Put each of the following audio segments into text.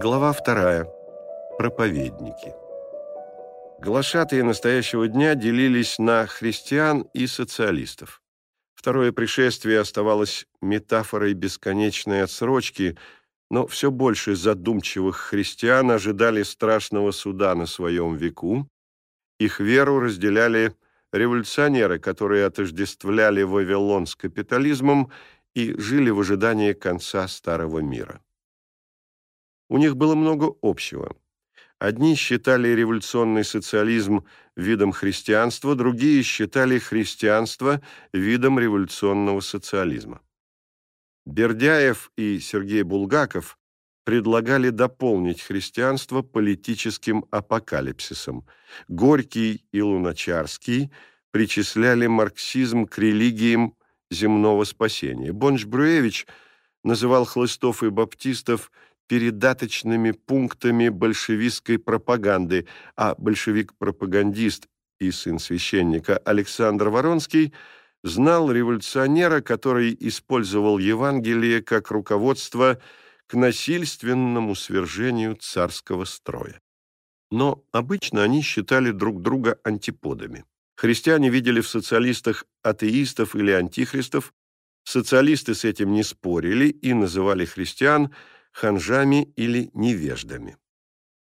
Глава вторая. Проповедники. Глашатые настоящего дня делились на христиан и социалистов. Второе пришествие оставалось метафорой бесконечной отсрочки, но все больше задумчивых христиан ожидали страшного суда на своем веку. Их веру разделяли революционеры, которые отождествляли Вавилон с капитализмом и жили в ожидании конца Старого мира. У них было много общего. Одни считали революционный социализм видом христианства, другие считали христианство видом революционного социализма. Бердяев и Сергей Булгаков предлагали дополнить христианство политическим апокалипсисом. Горький и Луначарский причисляли марксизм к религиям земного спасения. Бонч-Бруевич называл хлыстов и баптистов – передаточными пунктами большевистской пропаганды, а большевик-пропагандист и сын священника Александр Воронский знал революционера, который использовал Евангелие как руководство к насильственному свержению царского строя. Но обычно они считали друг друга антиподами. Христиане видели в социалистах атеистов или антихристов, социалисты с этим не спорили и называли христиан – ханжами или невеждами.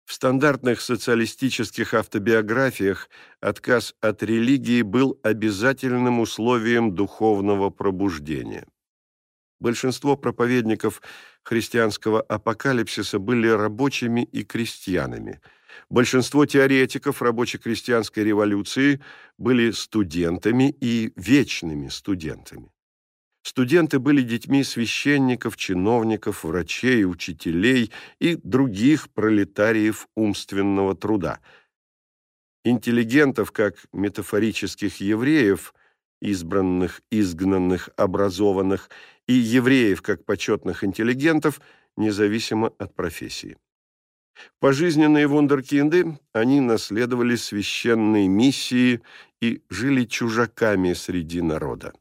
В стандартных социалистических автобиографиях отказ от религии был обязательным условием духовного пробуждения. Большинство проповедников христианского апокалипсиса были рабочими и крестьянами. Большинство теоретиков рабоче-крестьянской революции были студентами и вечными студентами. Студенты были детьми священников, чиновников, врачей, учителей и других пролетариев умственного труда. Интеллигентов, как метафорических евреев, избранных, изгнанных, образованных, и евреев, как почетных интеллигентов, независимо от профессии. Пожизненные вундеркинды, они наследовали священные миссии и жили чужаками среди народа.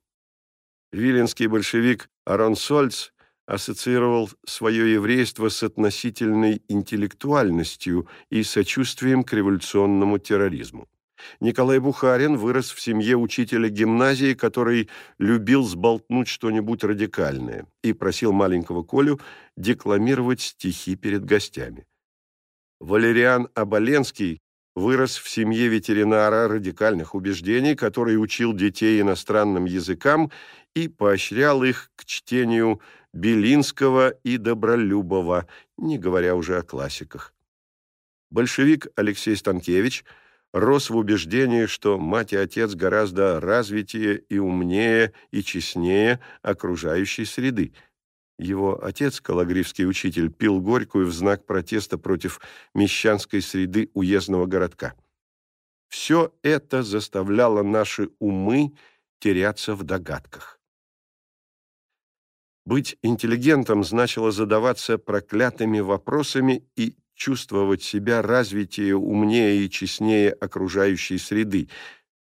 Виленский большевик Арон Сольц ассоциировал свое еврейство с относительной интеллектуальностью и сочувствием к революционному терроризму. Николай Бухарин вырос в семье учителя гимназии, который любил сболтнуть что-нибудь радикальное и просил маленького Колю декламировать стихи перед гостями. Валериан Аболенский вырос в семье ветеринара радикальных убеждений, который учил детей иностранным языкам и поощрял их к чтению Белинского и Добролюбова, не говоря уже о классиках. Большевик Алексей Станкевич рос в убеждении, что мать и отец гораздо развитее и умнее и честнее окружающей среды. Его отец, калагривский учитель, пил горькую в знак протеста против мещанской среды уездного городка. Все это заставляло наши умы теряться в догадках. Быть интеллигентом значило задаваться проклятыми вопросами и чувствовать себя развитее, умнее и честнее окружающей среды,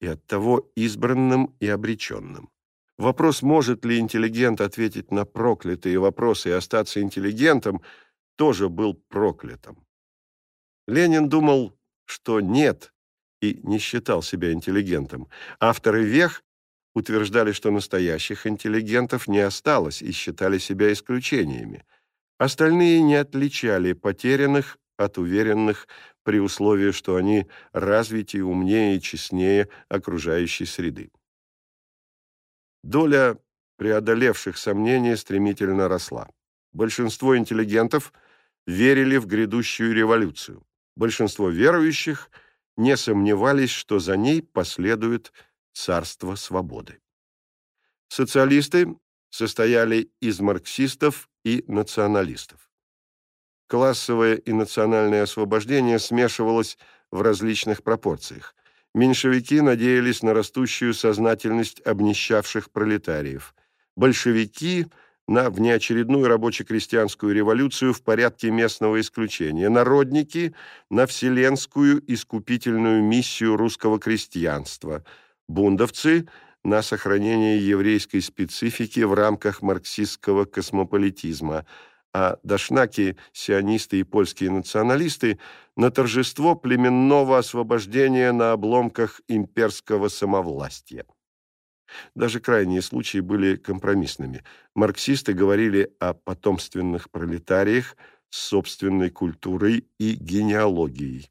и оттого избранным и обреченным. Вопрос, может ли интеллигент ответить на проклятые вопросы и остаться интеллигентом, тоже был проклятым. Ленин думал, что нет, и не считал себя интеллигентом. Авторы «Вех» утверждали, что настоящих интеллигентов не осталось и считали себя исключениями. Остальные не отличали потерянных от уверенных при условии, что они развитее, умнее и честнее окружающей среды. Доля преодолевших сомнения стремительно росла. Большинство интеллигентов верили в грядущую революцию. Большинство верующих не сомневались, что за ней последует царство свободы. Социалисты состояли из марксистов и националистов. Классовое и национальное освобождение смешивалось в различных пропорциях. Меньшевики надеялись на растущую сознательность обнищавших пролетариев. Большевики – на внеочередную рабоче-крестьянскую революцию в порядке местного исключения, народники – на вселенскую искупительную миссию русского крестьянства – бундовцы на сохранение еврейской специфики в рамках марксистского космополитизма, а дашнаки, сионисты и польские националисты на торжество племенного освобождения на обломках имперского самовластия. Даже крайние случаи были компромиссными. Марксисты говорили о потомственных пролетариях с собственной культурой и генеалогией.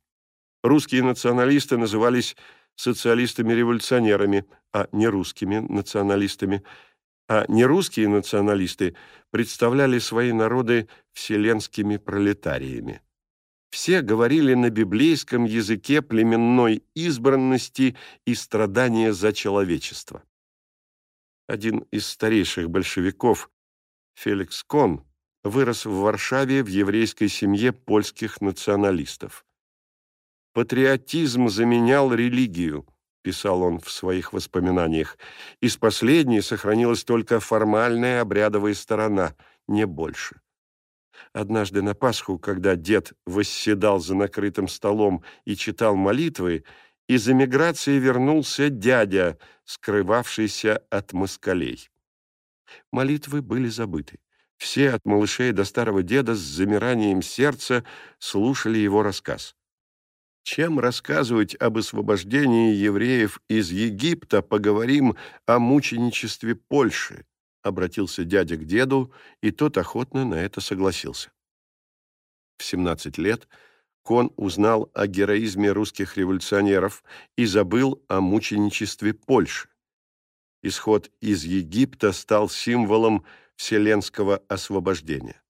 Русские националисты назывались социалистами-революционерами, а не русскими националистами, а нерусские националисты представляли свои народы вселенскими пролетариями. Все говорили на библейском языке племенной избранности и страдания за человечество. Один из старейших большевиков, Феликс Кон, вырос в Варшаве в еврейской семье польских националистов. «Патриотизм заменял религию», – писал он в своих воспоминаниях. «Из последней сохранилась только формальная обрядовая сторона, не больше». Однажды на Пасху, когда дед восседал за накрытым столом и читал молитвы, из эмиграции вернулся дядя, скрывавшийся от москалей. Молитвы были забыты. Все от малышей до старого деда с замиранием сердца слушали его рассказ. Чем рассказывать об освобождении евреев из Египта, поговорим о мученичестве Польши, обратился дядя к деду, и тот охотно на это согласился. В 17 лет Кон узнал о героизме русских революционеров и забыл о мученичестве Польши. Исход из Египта стал символом вселенского освобождения.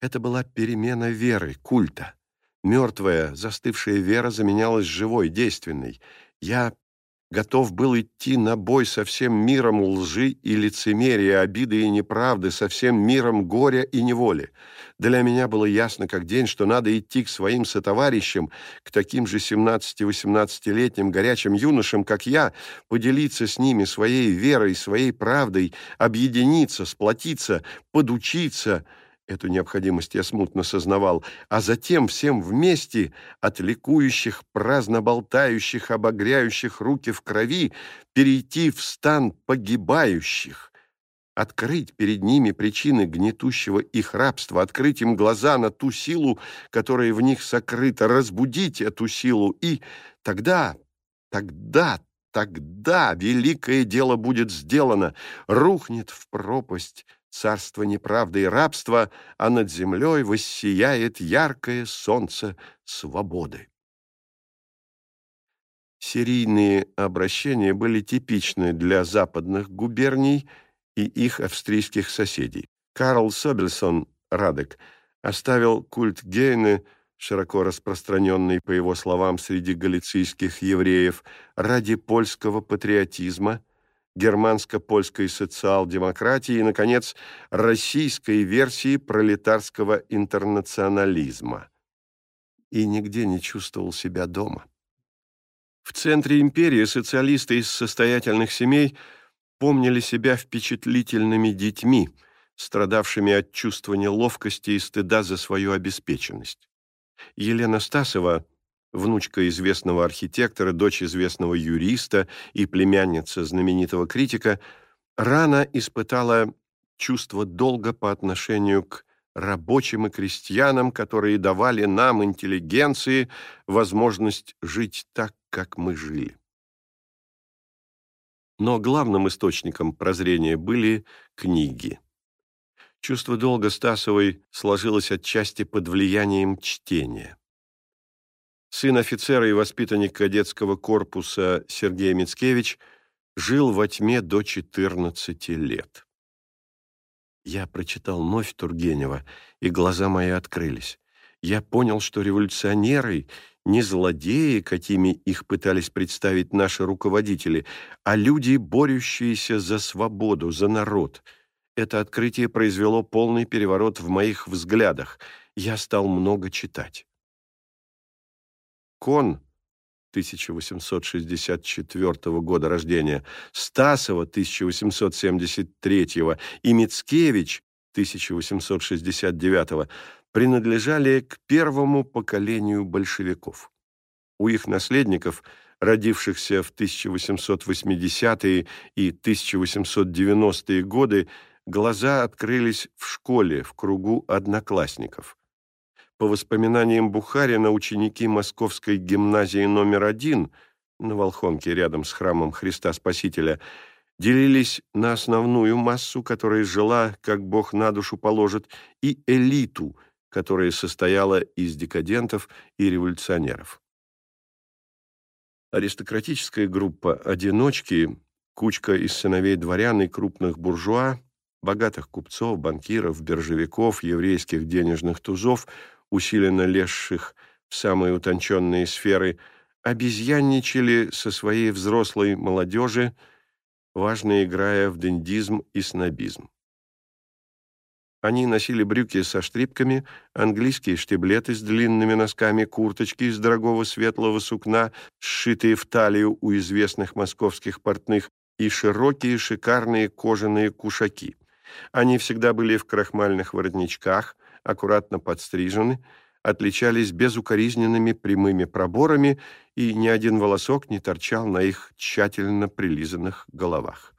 Это была перемена веры, культа. Мертвая, застывшая вера заменялась живой, действенной. Я готов был идти на бой со всем миром лжи и лицемерия, обиды и неправды, со всем миром горя и неволи. Для меня было ясно как день, что надо идти к своим сотоварищам, к таким же 17-18-летним горячим юношам, как я, поделиться с ними своей верой, своей правдой, объединиться, сплотиться, подучиться — Эту необходимость я смутно сознавал, а затем всем вместе от ликующих, праздно болтающих, обогряющих руки в крови перейти в стан погибающих, открыть перед ними причины гнетущего их рабства, открыть им глаза на ту силу, которая в них сокрыта, разбудить эту силу, и тогда, тогда, тогда великое дело будет сделано, рухнет в пропасть царство неправды и рабства, а над землей воссияет яркое солнце свободы. Серийные обращения были типичны для западных губерний и их австрийских соседей. Карл Собельсон, Радек, оставил культ Гейны, широко распространенный, по его словам, среди галицийских евреев, ради польского патриотизма – германско-польской социал-демократии и, наконец, российской версии пролетарского интернационализма. И нигде не чувствовал себя дома. В центре империи социалисты из состоятельных семей помнили себя впечатлительными детьми, страдавшими от чувства неловкости и стыда за свою обеспеченность. Елена Стасова – внучка известного архитектора, дочь известного юриста и племянница знаменитого критика, рано испытала чувство долга по отношению к рабочим и крестьянам, которые давали нам, интеллигенции, возможность жить так, как мы жили. Но главным источником прозрения были книги. Чувство долга Стасовой сложилось отчасти под влиянием чтения. Сын офицера и воспитанник кадетского корпуса Сергей Мицкевич жил во тьме до 14 лет. Я прочитал «Новь» Тургенева, и глаза мои открылись. Я понял, что революционеры не злодеи, какими их пытались представить наши руководители, а люди, борющиеся за свободу, за народ. Это открытие произвело полный переворот в моих взглядах. Я стал много читать. Кон 1864 года рождения, Стасова 1873 и Мицкевич 1869 принадлежали к первому поколению большевиков. У их наследников, родившихся в 1880-е и 1890-е годы, глаза открылись в школе, в кругу одноклассников. По воспоминаниям Бухарина, ученики Московской гимназии номер один на Волхонке рядом с храмом Христа Спасителя делились на основную массу, которая жила, как Бог на душу положит, и элиту, которая состояла из декадентов и революционеров. Аристократическая группа «одиночки», кучка из сыновей дворян и крупных буржуа, богатых купцов, банкиров, биржевиков, еврейских денежных тузов, усиленно лезших в самые утонченные сферы, обезьянничали со своей взрослой молодежи, важно играя в дендизм и снобизм. Они носили брюки со штрипками, английские штиблеты с длинными носками, курточки из дорогого светлого сукна, сшитые в талию у известных московских портных, и широкие шикарные кожаные кушаки. Они всегда были в крахмальных воротничках, аккуратно подстрижены, отличались безукоризненными прямыми проборами, и ни один волосок не торчал на их тщательно прилизанных головах.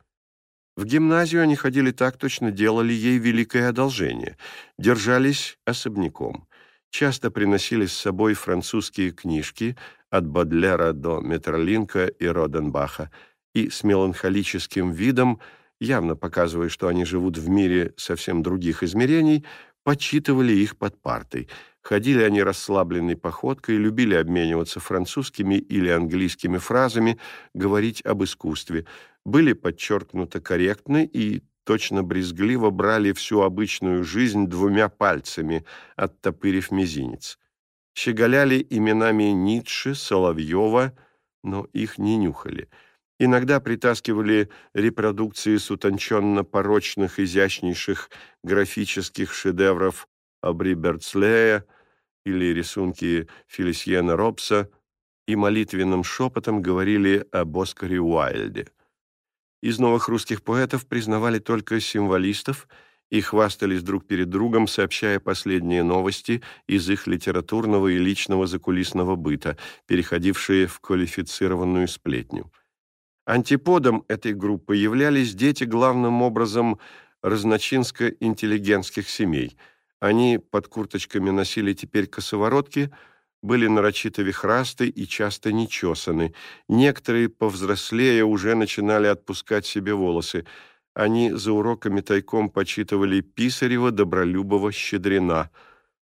В гимназию они ходили так, точно делали ей великое одолжение, держались особняком, часто приносили с собой французские книжки от Бодлера до Метерлинка и Роденбаха, и с меланхолическим видом, явно показывая, что они живут в мире совсем других измерений, почитывали их под партой. Ходили они расслабленной походкой, любили обмениваться французскими или английскими фразами, говорить об искусстве – были подчеркнуто корректны и точно брезгливо брали всю обычную жизнь двумя пальцами, оттопырив мизинец. Щеголяли именами Ницше, Соловьева, но их не нюхали. Иногда притаскивали репродукции с утонченно-порочных, изящнейших графических шедевров Абри Берцлея или рисунки Фелисьена Робса и молитвенным шепотом говорили об Оскаре Уайльде. Из новых русских поэтов признавали только символистов и хвастались друг перед другом, сообщая последние новости из их литературного и личного закулисного быта, переходившие в квалифицированную сплетню. Антиподом этой группы являлись дети главным образом разночинско-интеллигентских семей. Они под курточками носили теперь косоворотки – были нарочито вихрасты и часто нечесаны. Некоторые, повзрослее, уже начинали отпускать себе волосы. Они за уроками тайком почитывали Писарева, Добролюбова, Щедрина.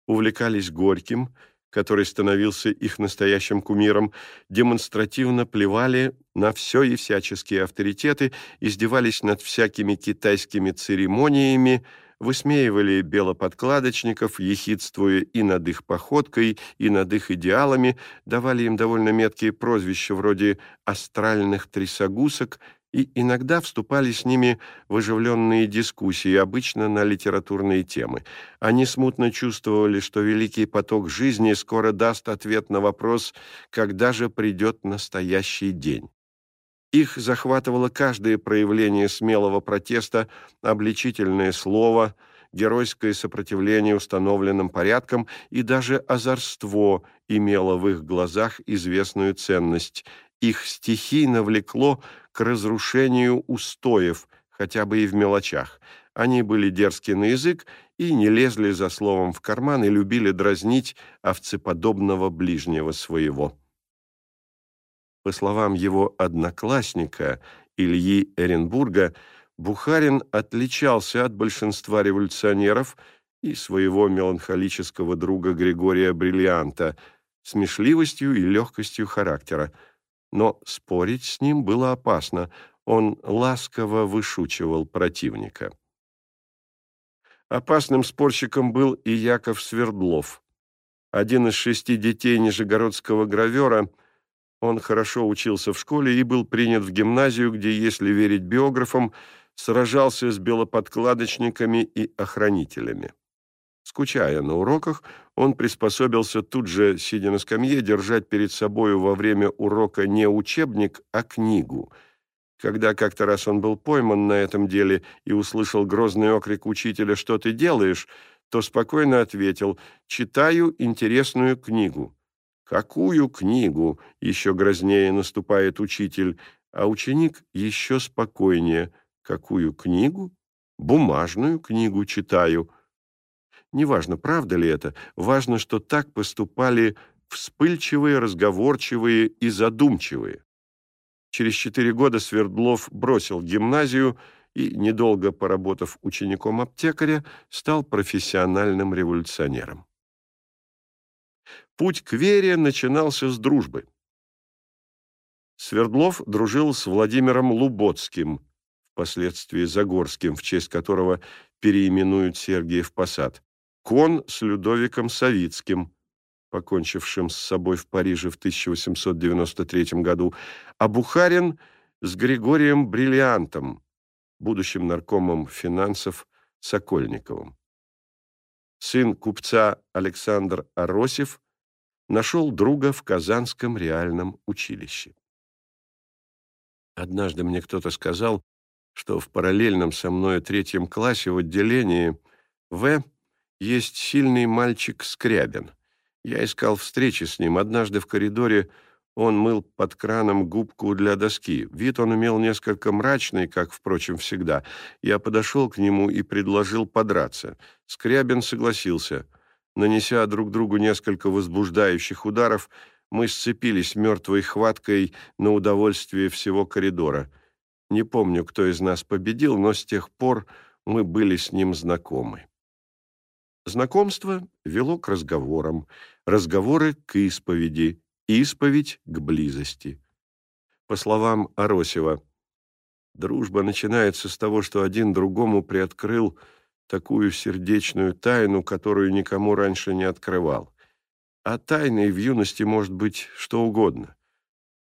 Увлекались Горьким, который становился их настоящим кумиром, демонстративно плевали на все и всяческие авторитеты, издевались над всякими китайскими церемониями, высмеивали белоподкладочников, ехидствуя и над их походкой, и над их идеалами, давали им довольно меткие прозвища вроде «астральных трясогусок» и иногда вступали с ними в оживленные дискуссии, обычно на литературные темы. Они смутно чувствовали, что великий поток жизни скоро даст ответ на вопрос, когда же придет настоящий день. Их захватывало каждое проявление смелого протеста, обличительное слово, геройское сопротивление установленным порядкам и даже озорство имело в их глазах известную ценность. Их стихийно влекло к разрушению устоев, хотя бы и в мелочах. Они были дерзки на язык и не лезли за словом в карман и любили дразнить овцеподобного ближнего своего. По словам его одноклассника Ильи Эренбурга, Бухарин отличался от большинства революционеров и своего меланхолического друга Григория Бриллианта смешливостью и легкостью характера. Но спорить с ним было опасно, он ласково вышучивал противника. Опасным спорщиком был и Яков Свердлов. Один из шести детей нижегородского гравера – он хорошо учился в школе и был принят в гимназию, где, если верить биографам, сражался с белоподкладочниками и охранителями. Скучая на уроках, он приспособился тут же, сидя на скамье, держать перед собою во время урока не учебник, а книгу. Когда как-то раз он был пойман на этом деле и услышал грозный окрик учителя «Что ты делаешь?», то спокойно ответил «Читаю интересную книгу». «Какую книгу?» — еще грознее наступает учитель, а ученик еще спокойнее. «Какую книгу?» бумажную книгу читаю. Неважно, правда ли это, важно, что так поступали вспыльчивые, разговорчивые и задумчивые. Через четыре года Свердлов бросил гимназию и, недолго поработав учеником аптекаря, стал профессиональным революционером. Путь к вере начинался с дружбы. Свердлов дружил с Владимиром Луботским, впоследствии Загорским, в честь которого переименуют Сергиев Посад, Кон с Людовиком Савицким, покончившим с собой в Париже в 1893 году, а Бухарин с Григорием Бриллиантом, будущим наркомом финансов Сокольниковым. Сын купца Александр Аросев нашел друга в Казанском реальном училище. Однажды мне кто-то сказал, что в параллельном со мной третьем классе в отделении В есть сильный мальчик Скрябин. Я искал встречи с ним. Однажды в коридоре он мыл под краном губку для доски. Вид он имел несколько мрачный, как, впрочем, всегда. Я подошел к нему и предложил подраться. Скрябин согласился. Нанеся друг другу несколько возбуждающих ударов, мы сцепились мертвой хваткой на удовольствие всего коридора. Не помню, кто из нас победил, но с тех пор мы были с ним знакомы. Знакомство вело к разговорам, разговоры к исповеди, исповедь к близости. По словам Аросева, дружба начинается с того, что один другому приоткрыл такую сердечную тайну, которую никому раньше не открывал. А тайной в юности может быть что угодно.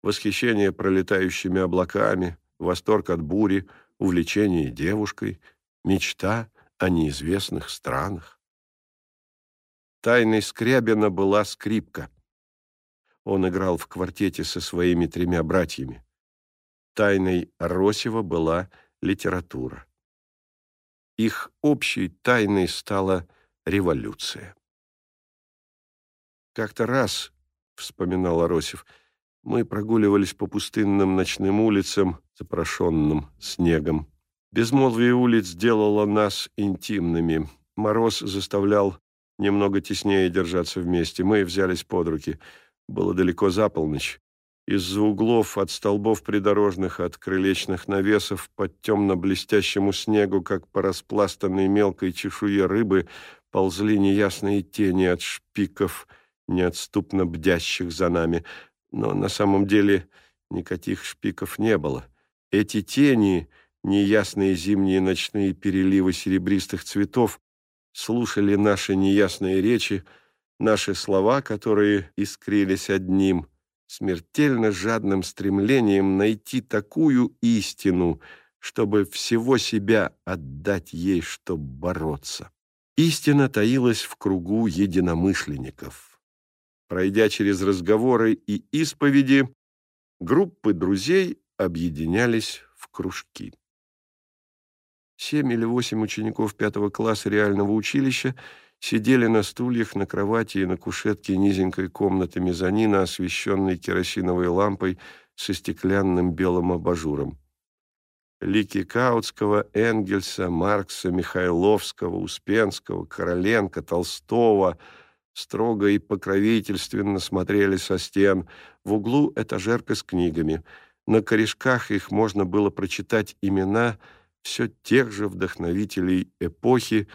Восхищение пролетающими облаками, восторг от бури, увлечение девушкой, мечта о неизвестных странах. Тайной Скрябина была скрипка. Он играл в квартете со своими тремя братьями. Тайной Росева была литература. Их общей тайной стала революция. Как-то раз, — вспоминал Аросев, — мы прогуливались по пустынным ночным улицам, запрошенным снегом. Безмолвие улиц делало нас интимными. Мороз заставлял немного теснее держаться вместе. Мы взялись под руки. Было далеко за полночь. Из-за углов, от столбов придорожных, от крылечных навесов, под темно-блестящему снегу, как по распластанной мелкой чешуе рыбы, ползли неясные тени от шпиков — неотступно бдящих за нами, но на самом деле никаких шпиков не было. Эти тени, неясные зимние ночные переливы серебристых цветов, слушали наши неясные речи, наши слова, которые искрились одним, смертельно жадным стремлением найти такую истину, чтобы всего себя отдать ей, чтобы бороться. Истина таилась в кругу единомышленников. Пройдя через разговоры и исповеди, группы друзей объединялись в кружки. Семь или восемь учеников пятого класса реального училища сидели на стульях, на кровати и на кушетке низенькой комнаты мезонина, освещенной керосиновой лампой со стеклянным белым абажуром. Лики Каутского, Энгельса, Маркса, Михайловского, Успенского, Короленко, Толстого — строго и покровительственно смотрели со стен. В углу этажерка с книгами. На корешках их можно было прочитать имена все тех же вдохновителей эпохи,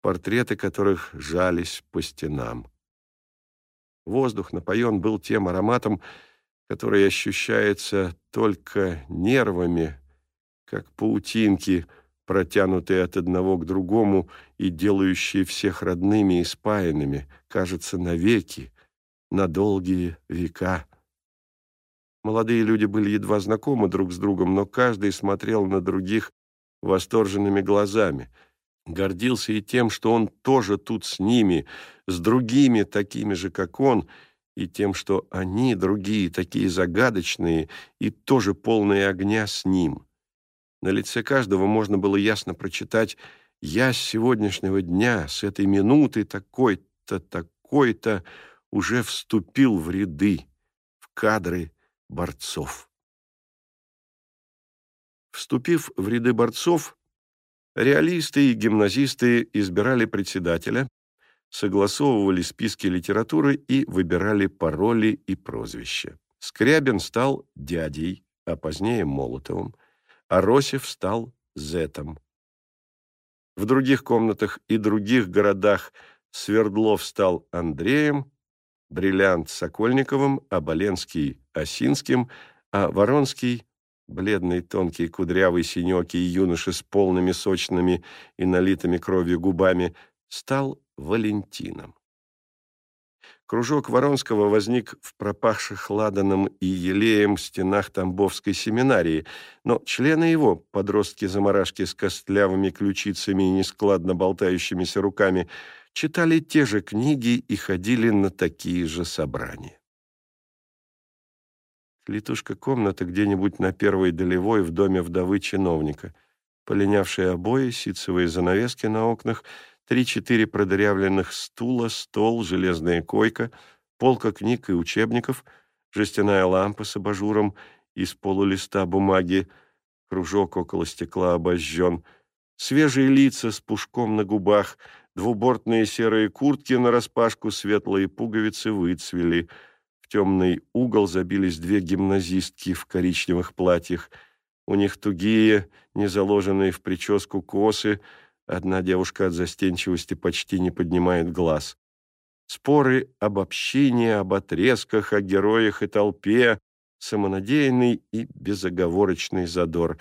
портреты которых жались по стенам. Воздух напоен был тем ароматом, который ощущается только нервами, как паутинки — протянутые от одного к другому и делающие всех родными и спаянными, кажется, навеки, на долгие века. Молодые люди были едва знакомы друг с другом, но каждый смотрел на других восторженными глазами, гордился и тем, что он тоже тут с ними, с другими такими же, как он, и тем, что они, другие, такие загадочные и тоже полные огня с ним. На лице каждого можно было ясно прочитать «Я с сегодняшнего дня, с этой минуты такой-то, такой-то уже вступил в ряды, в кадры борцов». Вступив в ряды борцов, Реалисты и гимназисты избирали председателя, согласовывали списки литературы и выбирали пароли и прозвища. Скрябин стал дядей, а позднее Молотовым, а Росев стал Зетом. В других комнатах и других городах Свердлов стал Андреем, Бриллиант Сокольниковым, а Боленский – Осинским, а Воронский – бледный, тонкий, кудрявый, синекий юноша с полными, сочными и налитыми кровью губами – стал Валентином. Кружок Воронского возник в пропахших ладаном и елеем стенах Тамбовской семинарии, но члены его, подростки-заморашки с костлявыми ключицами и нескладно болтающимися руками, читали те же книги и ходили на такие же собрания. Клетушка комната где-нибудь на первой долевой в доме вдовы чиновника, полинявшие обои, ситцевые занавески на окнах — три-четыре продырявленных стула, стол, железная койка, полка книг и учебников, жестяная лампа с абажуром из полулиста бумаги, кружок около стекла обожжен, свежие лица с пушком на губах, двубортные серые куртки нараспашку, светлые пуговицы выцвели. Темный угол забились две гимназистки в коричневых платьях. У них тугие, не заложенные в прическу косы — Одна девушка от застенчивости почти не поднимает глаз. Споры об общении, об отрезках, о героях и толпе, самонадеянный и безоговорочный задор,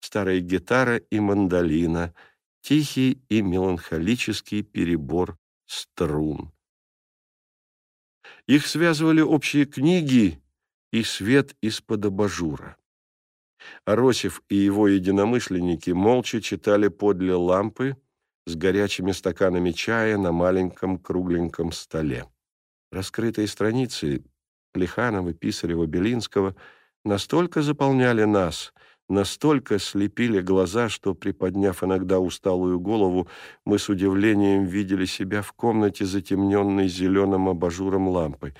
старая гитара и мандолина, тихий и меланхолический перебор струн. Их связывали общие книги и свет из-под абажура. Аросев и его единомышленники молча читали подле лампы с горячими стаканами чая на маленьком кругленьком столе. Раскрытые страницы Плеханова, Писарева, Белинского настолько заполняли нас, настолько слепили глаза, что, приподняв иногда усталую голову, мы с удивлением видели себя в комнате, затемненной зеленым абажуром лампы.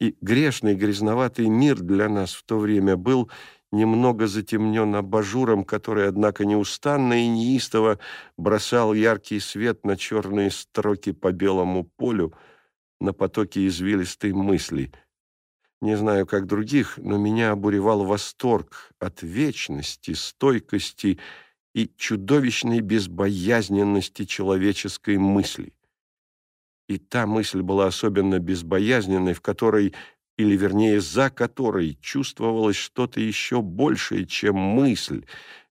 И грешный грязноватый мир для нас в то время был немного затемнен абажуром, который, однако, неустанно и неистово бросал яркий свет на черные строки по белому полю, на потоки извилистой мысли. Не знаю, как других, но меня обуревал восторг от вечности, стойкости и чудовищной безбоязненности человеческой мысли. И та мысль была особенно безбоязненной, в которой или, вернее, за которой чувствовалось что-то еще большее, чем мысль,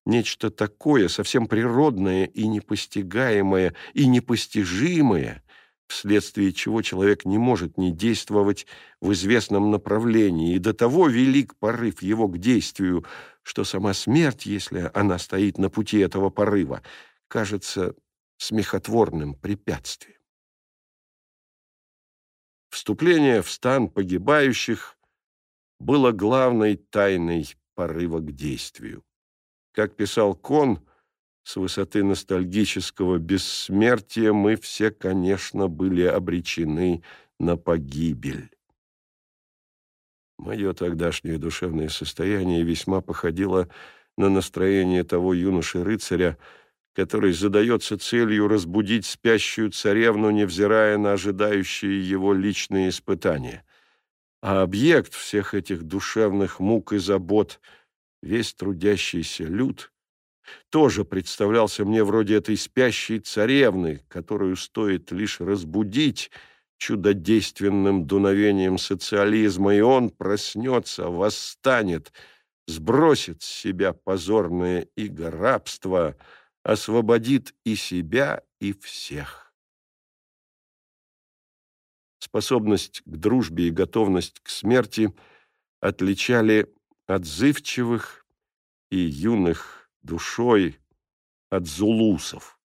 нечто такое, совсем природное и непостигаемое, и непостижимое, вследствие чего человек не может не действовать в известном направлении, и до того велик порыв его к действию, что сама смерть, если она стоит на пути этого порыва, кажется смехотворным препятствием. Вступление в стан погибающих было главной тайной порыва к действию. Как писал Кон, с высоты ностальгического бессмертия мы все, конечно, были обречены на погибель. Мое тогдашнее душевное состояние весьма походило на настроение того юноши-рыцаря, который задается целью разбудить спящую царевну, невзирая на ожидающие его личные испытания. А объект всех этих душевных мук и забот, весь трудящийся люд, тоже представлялся мне вроде этой спящей царевны, которую стоит лишь разбудить чудодейственным дуновением социализма, и он проснется, восстанет, сбросит с себя позорное иго рабства — освободит и себя, и всех. Способность к дружбе и готовность к смерти отличали отзывчивых и юных душой от зулусов,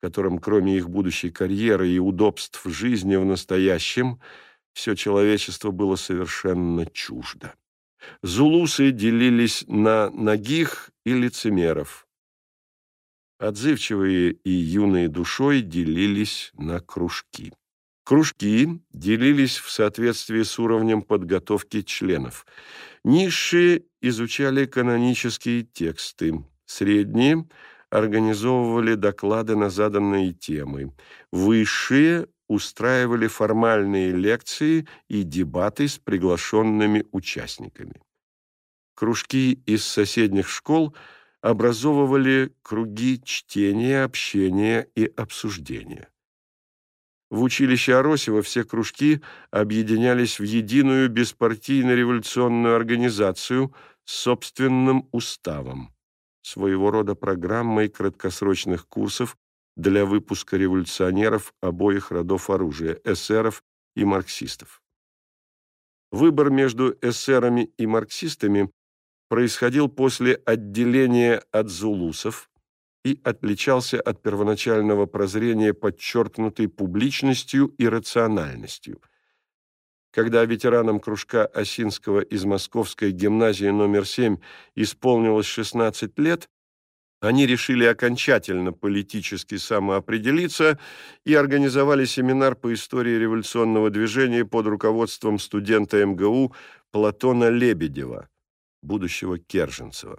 которым, кроме их будущей карьеры и удобств жизни в настоящем, все человечество было совершенно чуждо. Зулусы делились на нагих и лицемеров, Отзывчивые и юные душой делились на кружки. Кружки делились в соответствии с уровнем подготовки членов. Низшие изучали канонические тексты, средние организовывали доклады на заданные темы. Высшие устраивали формальные лекции и дебаты с приглашенными участниками. Кружки из соседних школ образовывали круги чтения, общения и обсуждения. В училище Аросева все кружки объединялись в единую беспартийно-революционную организацию с собственным уставом, своего рода программой краткосрочных курсов для выпуска революционеров обоих родов оружия, эсеров и марксистов. Выбор между эсерами и марксистами происходил после отделения от зулусов и отличался от первоначального прозрения подчеркнутой публичностью и рациональностью. Когда ветеранам кружка Осинского из Московской гимназии номер 7 исполнилось 16 лет, они решили окончательно политически самоопределиться и организовали семинар по истории революционного движения под руководством студента МГУ Платона Лебедева, будущего Керженцева.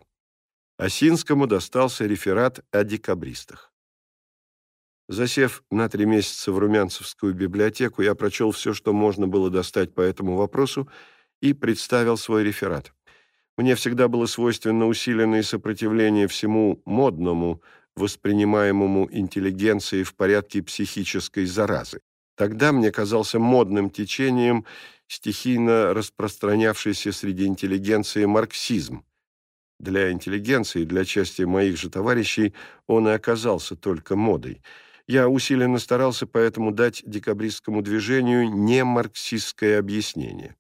Осинскому достался реферат о декабристах. Засев на три месяца в Румянцевскую библиотеку, я прочел все, что можно было достать по этому вопросу, и представил свой реферат. Мне всегда было свойственно усиленное сопротивление всему модному, воспринимаемому интеллигенцией в порядке психической заразы. Тогда мне казался модным течением стихийно распространявшийся среди интеллигенции марксизм. Для интеллигенции, для части моих же товарищей, он и оказался только модой. Я усиленно старался поэтому дать декабристскому движению не марксистское объяснение.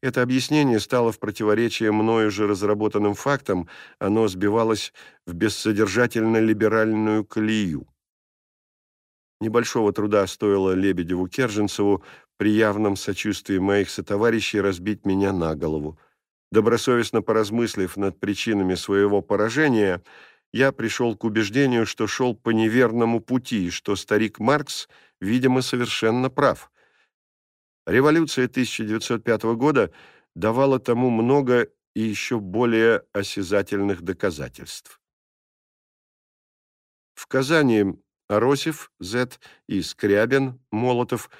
Это объяснение стало в противоречие мною же разработанным фактам, оно сбивалось в бессодержательно-либеральную колею. Небольшого труда стоило Лебедеву-Керженцеву при явном сочувствии моих сотоварищей разбить меня на голову. Добросовестно поразмыслив над причинами своего поражения, я пришел к убеждению, что шел по неверному пути, что старик Маркс, видимо, совершенно прав – Революция 1905 года давала тому много и еще более осязательных доказательств. В Казани Аросев, З. и Скрябин, Молотов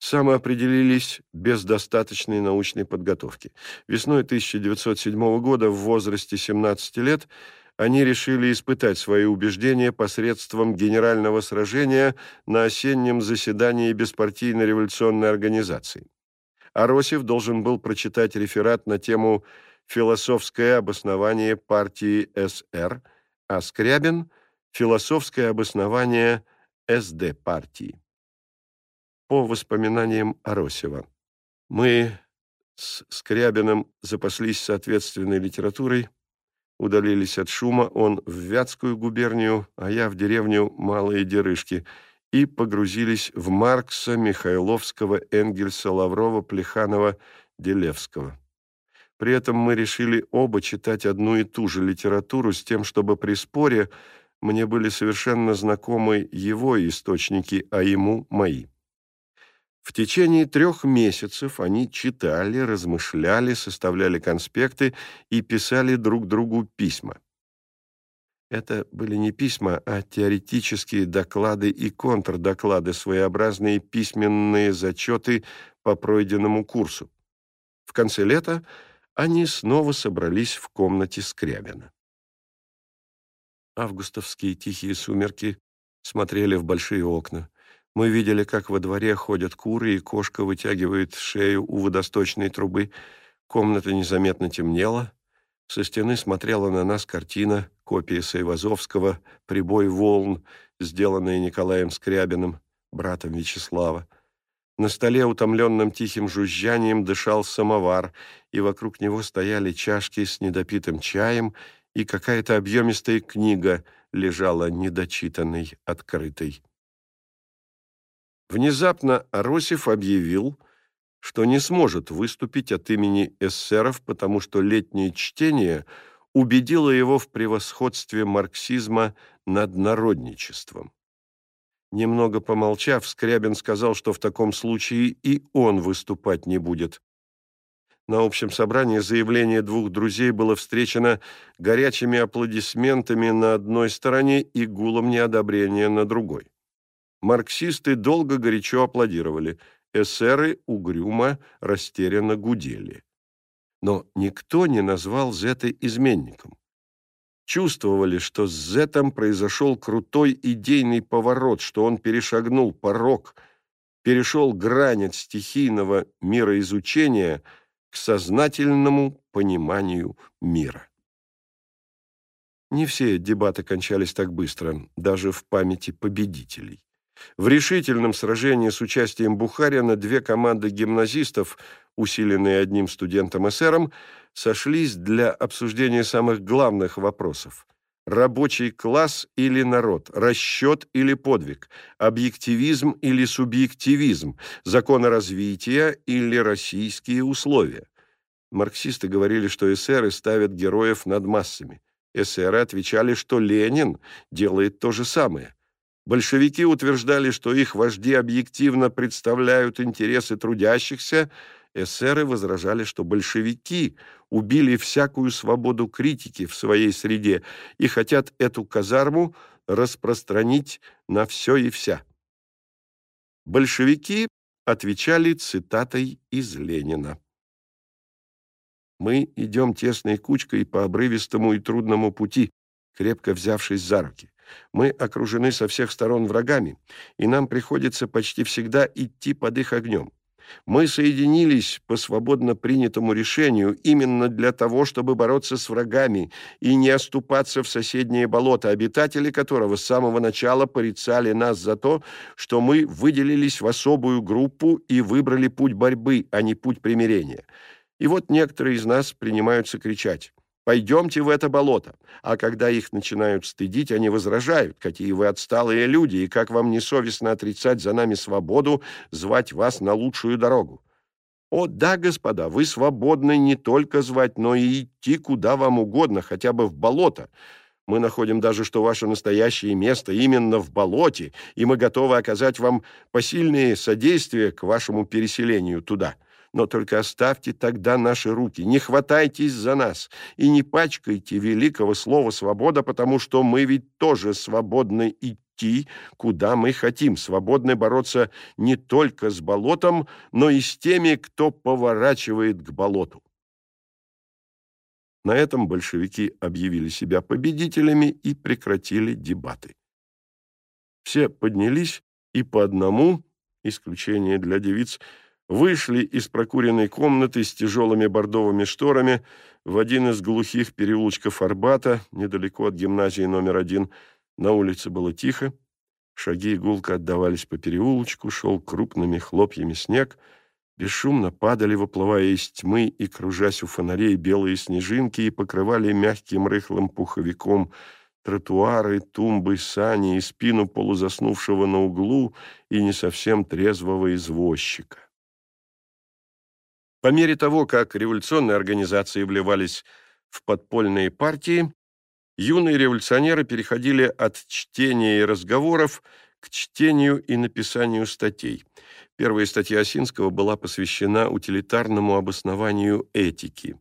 самоопределились без достаточной научной подготовки. Весной 1907 года в возрасте 17 лет – они решили испытать свои убеждения посредством генерального сражения на осеннем заседании беспартийной революционной организации. Аросев должен был прочитать реферат на тему «Философское обоснование партии СР», а Скрябин «Философское обоснование СД партии». По воспоминаниям Аросева, мы с Скрябиным запаслись соответственной литературой, удалились от шума, он в Вятскую губернию, а я в деревню Малые Дерышки, и погрузились в Маркса, Михайловского, Энгельса, Лаврова, Плеханова, Делевского. При этом мы решили оба читать одну и ту же литературу с тем, чтобы при споре мне были совершенно знакомы его источники, а ему мои. В течение трех месяцев они читали, размышляли, составляли конспекты и писали друг другу письма. Это были не письма, а теоретические доклады и контрдоклады, своеобразные письменные зачеты по пройденному курсу. В конце лета они снова собрались в комнате Скрябина. Августовские тихие сумерки смотрели в большие окна. Мы видели, как во дворе ходят куры, и кошка вытягивает шею у водосточной трубы. Комната незаметно темнела. Со стены смотрела на нас картина, копия Сайвазовского «Прибой волн», сделанная Николаем Скрябиным, братом Вячеслава. На столе, утомленным тихим жужжанием, дышал самовар, и вокруг него стояли чашки с недопитым чаем, и какая-то объемистая книга лежала недочитанной, открытой. Внезапно Аросев объявил, что не сможет выступить от имени эсеров, потому что летнее чтение убедило его в превосходстве марксизма над народничеством. Немного помолчав, Скрябин сказал, что в таком случае и он выступать не будет. На общем собрании заявление двух друзей было встречено горячими аплодисментами на одной стороне и гулом неодобрения на другой. Марксисты долго горячо аплодировали, эсеры угрюмо, растерянно гудели. Но никто не назвал Зета изменником. Чувствовали, что с Зетом произошел крутой идейный поворот, что он перешагнул порог, перешел грань от стихийного мироизучения – к сознательному пониманию мира. Не все дебаты кончались так быстро, даже в памяти победителей. В решительном сражении с участием Бухарина две команды гимназистов, усиленные одним студентом-эсером, сошлись для обсуждения самых главных вопросов. Рабочий класс или народ, расчет или подвиг, объективизм или субъективизм, законы развития или российские условия. Марксисты говорили, что эсеры ставят героев над массами. Эсеры отвечали, что Ленин делает то же самое. Большевики утверждали, что их вожди объективно представляют интересы трудящихся, эсеры возражали, что большевики убили всякую свободу критики в своей среде и хотят эту казарму распространить на все и вся. Большевики отвечали цитатой из Ленина. Мы идем тесной кучкой по обрывистому и трудному пути, крепко взявшись за руки. Мы окружены со всех сторон врагами, и нам приходится почти всегда идти под их огнем. Мы соединились по свободно принятому решению именно для того, чтобы бороться с врагами и не оступаться в соседнее болото, обитатели которого с самого начала порицали нас за то, что мы выделились в особую группу и выбрали путь борьбы, а не путь примирения. И вот некоторые из нас принимаются кричать «Пойдемте в это болото!» А когда их начинают стыдить, они возражают, какие вы отсталые люди, и как вам несовестно отрицать за нами свободу, звать вас на лучшую дорогу. О, да, господа, вы свободны не только звать, но и идти куда вам угодно, хотя бы в болото. Мы находим даже, что ваше настоящее место именно в болоте, и мы готовы оказать вам посильные содействия к вашему переселению туда но только оставьте тогда наши руки, не хватайтесь за нас и не пачкайте великого слова «свобода», потому что мы ведь тоже свободны идти, куда мы хотим, свободны бороться не только с болотом, но и с теми, кто поворачивает к болоту. На этом большевики объявили себя победителями и прекратили дебаты. Все поднялись и по одному, исключение для девиц, вышли из прокуренной комнаты с тяжелыми бордовыми шторами в один из глухих переулочков Арбата, недалеко от гимназии номер один. На улице было тихо, шаги гулко отдавались по переулочку, шел крупными хлопьями снег, бесшумно падали, выплывая из тьмы и, кружась у фонарей, белые снежинки и покрывали мягким рыхлым пуховиком тротуары, тумбы, сани и спину полузаснувшего на углу и не совсем трезвого извозчика. По мере того, как революционные организации вливались в подпольные партии, юные революционеры переходили от чтения и разговоров к чтению и написанию статей. Первая статья Осинского была посвящена утилитарному обоснованию этики,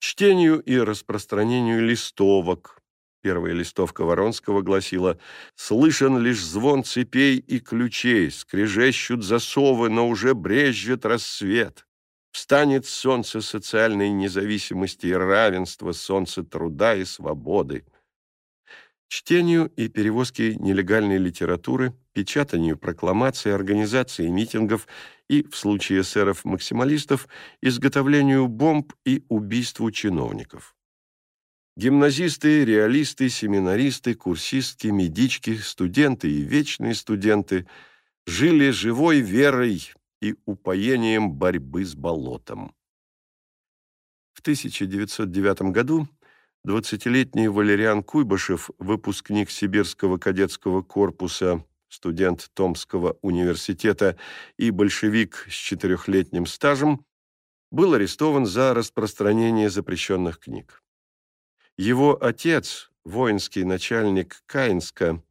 чтению и распространению листовок. Первая листовка Воронского гласила «Слышен лишь звон цепей и ключей, скрежещут засовы, но уже брежет рассвет». Встанет солнце социальной независимости и равенства, солнце труда и свободы. Чтению и перевозке нелегальной литературы, печатанию прокламаций, организации митингов и, в случае эсеров-максималистов, изготовлению бомб и убийству чиновников. Гимназисты, реалисты, семинаристы, курсистки, медички, студенты и вечные студенты жили живой верой и упоением борьбы с болотом. В 1909 году 20-летний Валериан Куйбышев, выпускник Сибирского кадетского корпуса, студент Томского университета и большевик с четырехлетним стажем, был арестован за распространение запрещенных книг. Его отец, воинский начальник Каинска,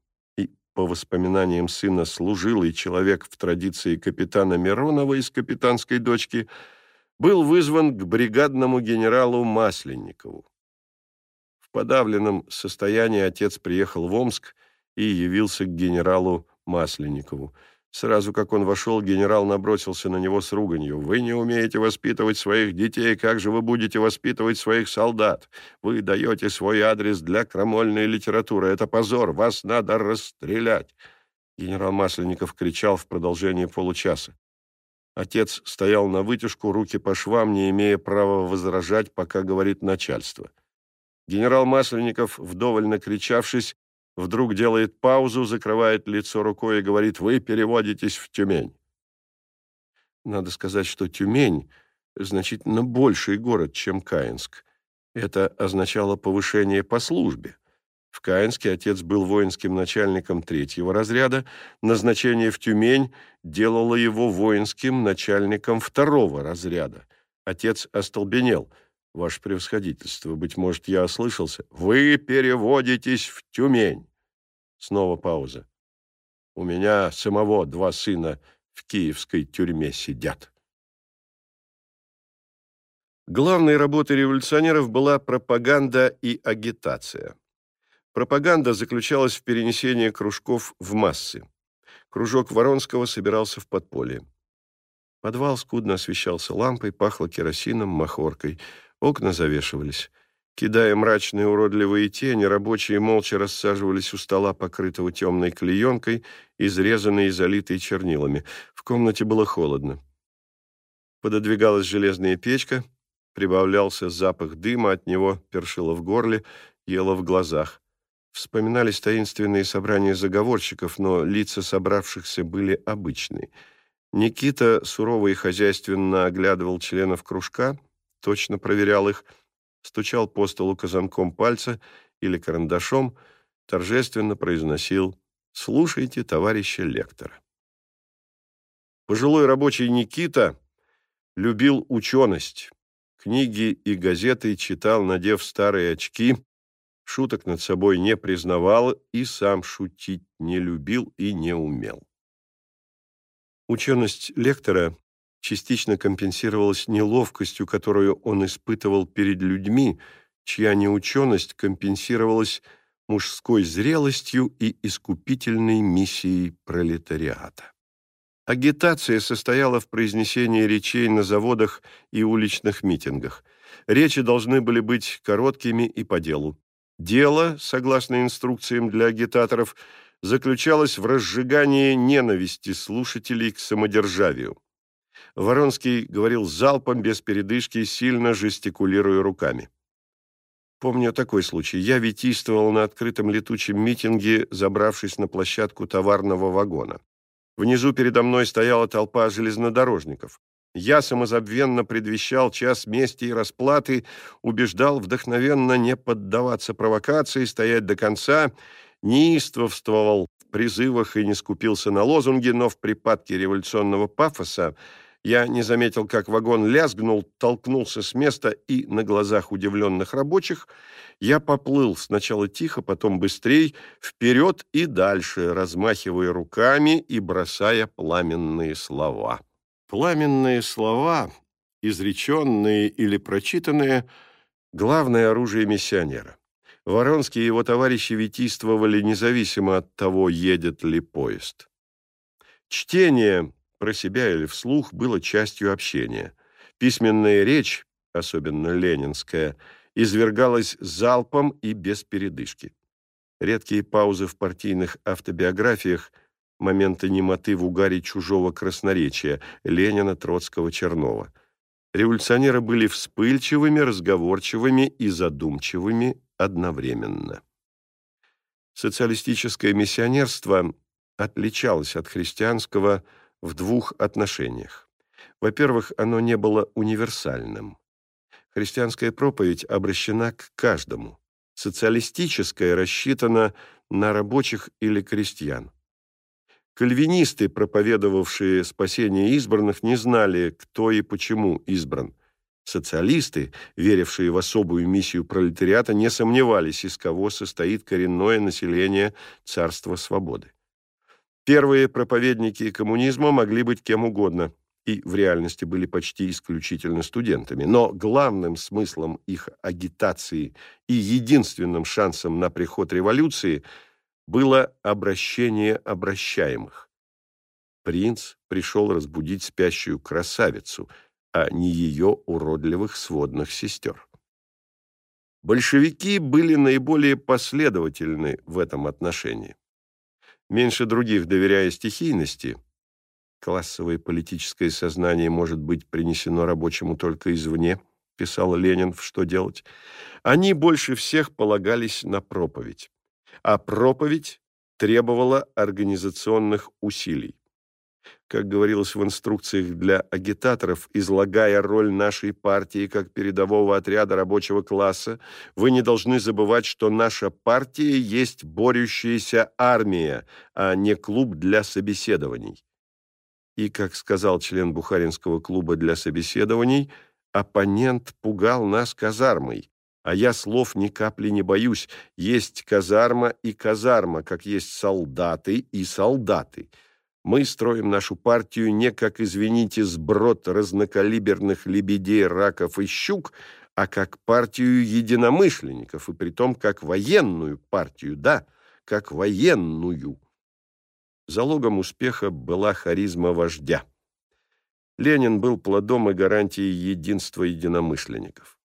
по воспоминаниям сына, служилый человек в традиции капитана Миронова из «Капитанской дочки», был вызван к бригадному генералу Масленникову. В подавленном состоянии отец приехал в Омск и явился к генералу Масленникову. Сразу как он вошел, генерал набросился на него с руганью. «Вы не умеете воспитывать своих детей, как же вы будете воспитывать своих солдат? Вы даете свой адрес для крамольной литературы. Это позор, вас надо расстрелять!» Генерал Масленников кричал в продолжении получаса. Отец стоял на вытяжку, руки по швам, не имея права возражать, пока говорит начальство. Генерал Масленников, вдоволь накричавшись, вдруг делает паузу, закрывает лицо рукой и говорит «Вы переводитесь в Тюмень». Надо сказать, что Тюмень значительно больший город, чем Каинск. Это означало повышение по службе. В Каинске отец был воинским начальником третьего разряда, назначение в Тюмень делало его воинским начальником второго разряда. Отец остолбенел – Ваше превосходительство, быть может, я ослышался. Вы переводитесь в Тюмень. Снова пауза. У меня самого два сына в киевской тюрьме сидят. Главной работой революционеров была пропаганда и агитация. Пропаганда заключалась в перенесении кружков в массы. Кружок Воронского собирался в подполье. Подвал скудно освещался лампой, пахло керосином, махоркой – Окна завешивались. Кидая мрачные уродливые тени, рабочие молча рассаживались у стола, покрытого темной клеенкой, изрезанной и залитой чернилами. В комнате было холодно. Пододвигалась железная печка, прибавлялся запах дыма, от него першило в горле, ело в глазах. Вспоминались таинственные собрания заговорщиков, но лица собравшихся были обычные. Никита сурово и хозяйственно оглядывал членов кружка, точно проверял их, стучал по столу казанком пальца или карандашом, торжественно произносил «Слушайте товарища лектора». Пожилой рабочий Никита любил ученость. Книги и газеты читал, надев старые очки, шуток над собой не признавал и сам шутить не любил и не умел. Ученость лектора частично компенсировалась неловкостью, которую он испытывал перед людьми, чья неученость компенсировалась мужской зрелостью и искупительной миссией пролетариата. Агитация состояла в произнесении речей на заводах и уличных митингах. Речи должны были быть короткими и по делу. Дело, согласно инструкциям для агитаторов, заключалось в разжигании ненависти слушателей к самодержавию. Воронский говорил залпом, без передышки, сильно жестикулируя руками. Помню такой случай. Я витийствовал на открытом летучем митинге, забравшись на площадку товарного вагона. Внизу передо мной стояла толпа железнодорожников. Я самозабвенно предвещал час мести и расплаты, убеждал вдохновенно не поддаваться провокации, стоять до конца, неистовствовал в призывах и не скупился на лозунги, но в припадке революционного пафоса я не заметил, как вагон лязгнул, толкнулся с места, и на глазах удивленных рабочих я поплыл сначала тихо, потом быстрей, вперед и дальше, размахивая руками и бросая пламенные слова. Пламенные слова, изреченные или прочитанные, главное оружие миссионера. Воронский и его товарищи витийствовали независимо от того, едет ли поезд. Чтение про себя или вслух, было частью общения. Письменная речь, особенно ленинская, извергалась залпом и без передышки. Редкие паузы в партийных автобиографиях, моменты немоты в угаре чужого красноречия Ленина, Троцкого, Чернова. Революционеры были вспыльчивыми, разговорчивыми и задумчивыми одновременно. Социалистическое миссионерство отличалось от христианского в двух отношениях. Во-первых, оно не было универсальным. Христианская проповедь обращена к каждому. Социалистическая рассчитана на рабочих или крестьян. Кальвинисты, проповедовавшие спасение избранных, не знали, кто и почему избран. Социалисты, верившие в особую миссию пролетариата, не сомневались, из кого состоит коренное население Царства Свободы. Первые проповедники коммунизма могли быть кем угодно. и в реальности были почти исключительно студентами. Но главным смыслом их агитации и единственным шансом на приход революции было обращение обращаемых. Принц пришел разбудить спящую красавицу, а не ее уродливых сводных сестер. Большевики были наиболее последовательны в этом отношении. Меньше других доверяя стихийности – Классовое политическое сознание может быть принесено рабочему только извне, писал Ленин в «Что делать?». Они больше всех полагались на проповедь. А проповедь требовала организационных усилий. Как говорилось в инструкциях для агитаторов, излагая роль нашей партии как передового отряда рабочего класса, вы не должны забывать, что наша партия есть борющаяся армия, а не клуб для собеседований. И, как сказал член Бухаринского клуба для собеседований, оппонент пугал нас казармой. А я слов ни капли не боюсь. Есть казарма и казарма, как есть солдаты и солдаты. Мы строим нашу партию не как, извините, сброд разнокалиберных лебедей, раков и щук, а как партию единомышленников, и притом как военную партию, да, как военную. Залогом успеха была харизма вождя. Ленин был плодом и гарантией единства единомышленников.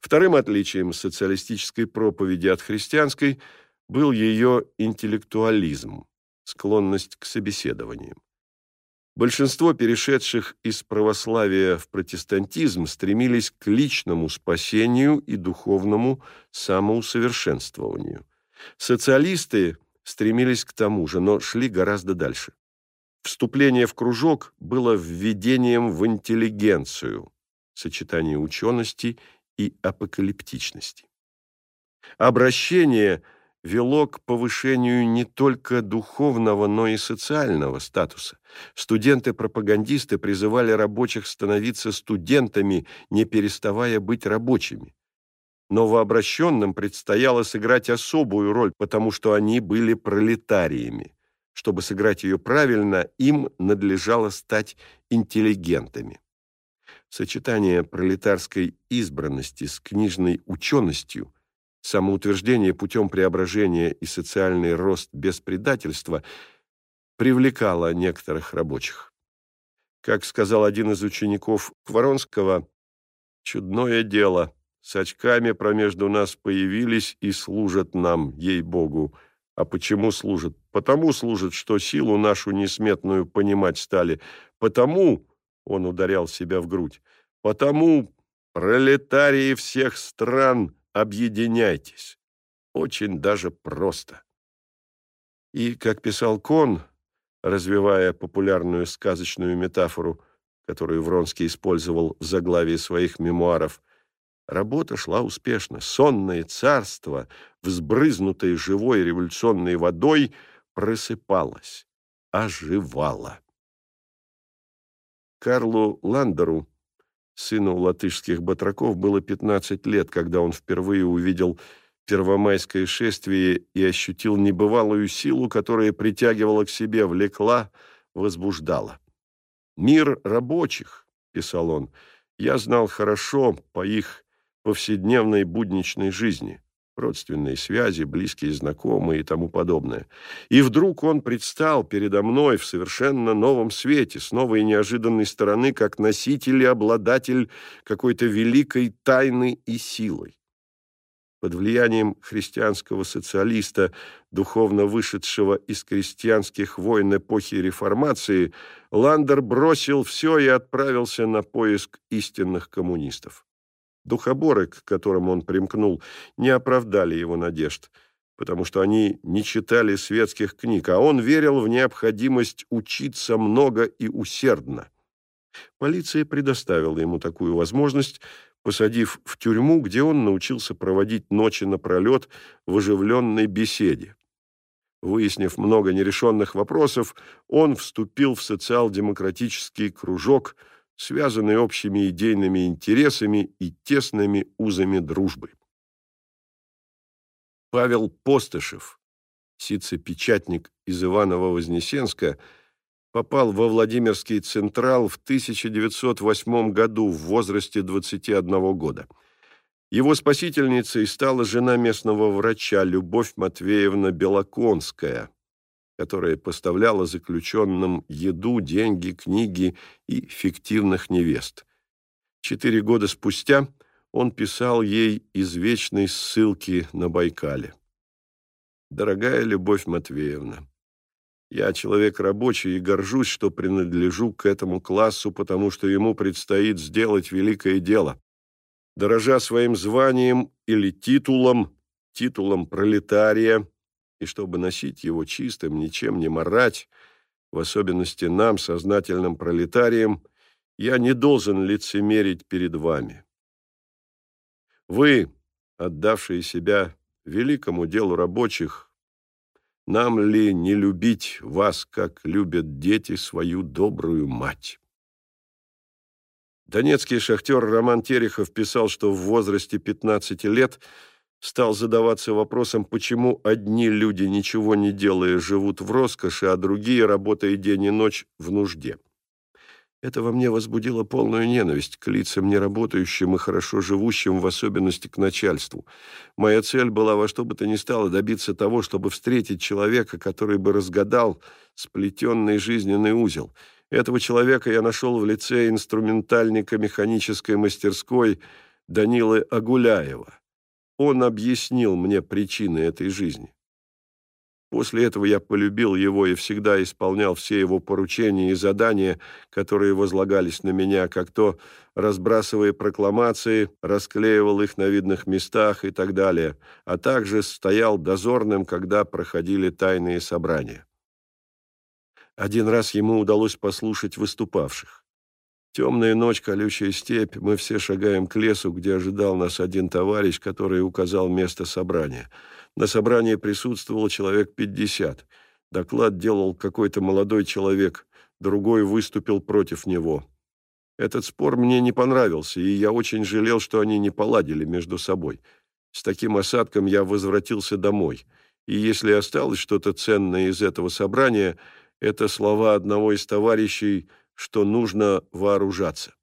Вторым отличием социалистической проповеди от христианской был ее интеллектуализм, склонность к собеседованиям. Большинство перешедших из православия в протестантизм стремились к личному спасению и духовному самоусовершенствованию. Социалисты стремились к тому же, но шли гораздо дальше. Вступление в кружок было введением в интеллигенцию, сочетание учености и апокалиптичности. Обращение вело к повышению не только духовного, но и социального статуса. Студенты-пропагандисты призывали рабочих становиться студентами, не переставая быть рабочими. Новообращенным предстояло сыграть особую роль, потому что они были пролетариями. Чтобы сыграть ее правильно, им надлежало стать интеллигентами. Сочетание пролетарской избранности с книжной ученостью, самоутверждение путем преображения и социальный рост без предательства привлекало некоторых рабочих. Как сказал один из учеников Воронского, «чудное дело – с очками промежду нас появились и служат нам, ей-богу. А почему служат? Потому служат, что силу нашу несметную понимать стали. Потому, он ударял себя в грудь, потому, пролетарии всех стран, объединяйтесь. Очень даже просто. И, как писал Кон, развивая популярную сказочную метафору, которую Вронский использовал в заглавии своих мемуаров, Работа шла успешно. Сонное царство, взбрызнутое живой революционной водой, просыпалось, оживало. Карлу Ландеру, сыну латышских батраков, было 15 лет, когда он впервые увидел первомайское шествие и ощутил небывалую силу, которая притягивала к себе, влекла, возбуждала. «Мир рабочих», — писал он, — «я знал хорошо по их повседневной будничной жизни, родственные связи, близкие знакомые и тому подобное. И вдруг он предстал передо мной в совершенно новом свете, с новой неожиданной стороны, как носитель и обладатель какой-то великой тайны и силой. Под влиянием христианского социалиста, духовно вышедшего из крестьянских войн эпохи реформации, Ландер бросил все и отправился на поиск истинных коммунистов. Духоборы, к которым он примкнул, не оправдали его надежд, потому что они не читали светских книг, а он верил в необходимость учиться много и усердно. Полиция предоставила ему такую возможность, посадив в тюрьму, где он научился проводить ночи напролет в оживленной беседе. Выяснив много нерешенных вопросов, он вступил в социал-демократический кружок – связанный общими идейными интересами и тесными узами дружбы. Павел Постышев, сице-печатник из Иваново-Вознесенска, попал во Владимирский Централ в 1908 году в возрасте 21 года. Его спасительницей стала жена местного врача Любовь Матвеевна Белоконская, которая поставляла заключенным еду, деньги, книги и фиктивных невест. Четыре года спустя он писал ей из вечной ссылки на Байкале. «Дорогая Любовь Матвеевна, я человек рабочий и горжусь, что принадлежу к этому классу, потому что ему предстоит сделать великое дело. Дорожа своим званием или титулом, титулом пролетария, и чтобы носить его чистым, ничем не морать, в особенности нам, сознательным пролетариям, я не должен лицемерить перед вами. Вы, отдавшие себя великому делу рабочих, нам ли не любить вас, как любят дети свою добрую мать? Донецкий шахтер Роман Терехов писал, что в возрасте 15 лет стал задаваться вопросом, почему одни люди, ничего не делая, живут в роскоши, а другие, работая день и ночь, в нужде. Это во мне возбудило полную ненависть к лицам неработающим и хорошо живущим, в особенности к начальству. Моя цель была во что бы то ни стало добиться того, чтобы встретить человека, который бы разгадал сплетенный жизненный узел. Этого человека я нашел в лице инструментальника механической мастерской Данилы Агуляева. Он объяснил мне причины этой жизни. После этого я полюбил его и всегда исполнял все его поручения и задания, которые возлагались на меня, как то, разбрасывая прокламации, расклеивал их на видных местах и так далее, а также стоял дозорным, когда проходили тайные собрания. Один раз ему удалось послушать выступавших. Темная ночь, колючая степь, мы все шагаем к лесу, где ожидал нас один товарищ, который указал место собрания — на собрании присутствовало человек пятьдесят. Доклад делал какой-то молодой человек, другой выступил против него. Этот спор мне не понравился, и я очень жалел, что они не поладили между собой. С таким осадком я возвратился домой. И если осталось что-то ценное из этого собрания, это слова одного из товарищей, что нужно вооружаться.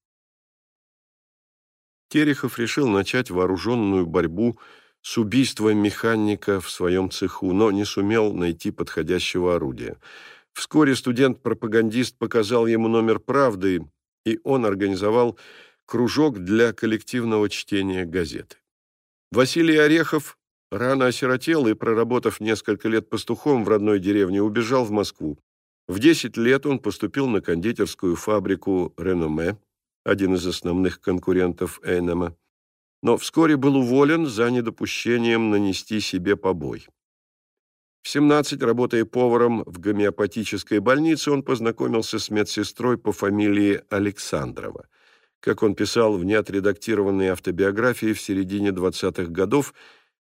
Терехов решил начать вооруженную борьбу с убийством механика в своем цеху, но не сумел найти подходящего орудия. Вскоре студент-пропагандист показал ему номер «Правды», и он организовал кружок для коллективного чтения газеты. Василий Орехов рано осиротел и, проработав несколько лет пастухом в родной деревне, убежал в Москву. В 10 лет он поступил на кондитерскую фабрику «Реноме», один из основных конкурентов Эйнема но вскоре был уволен за недопущением нанести себе побой. В 17, работая поваром в гомеопатической больнице, он познакомился с медсестрой по фамилии Александрова. Как он писал в неотредактированной автобиографии в середине 20-х годов,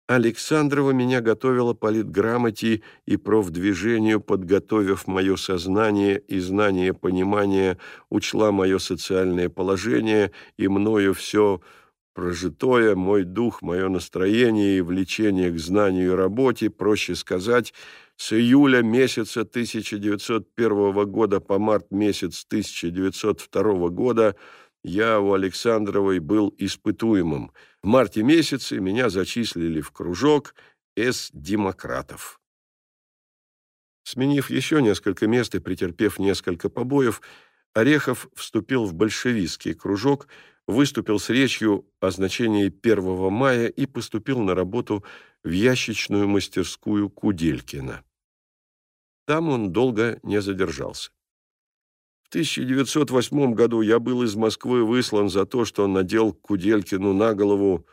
Александрова меня готовила политграмоте и профдвижению, подготовив мое сознание и знание понимания, учла мое социальное положение и мною все Прожитое, мой дух, мое настроение и влечение к знанию и работе, проще сказать, с июля месяца 1901 года по март месяц 1902 года я у Александровой был испытуемым. В марте месяце меня зачислили в кружок С-демократов. Сменив еще несколько мест и претерпев несколько побоев, Орехов вступил в большевистский кружок, выступил с речью о значении 1 мая и поступил на работу в ящичную мастерскую Куделькина. Там он долго не задержался. В 1908 году я был из Москвы выслан за то, что надел Куделькину на голову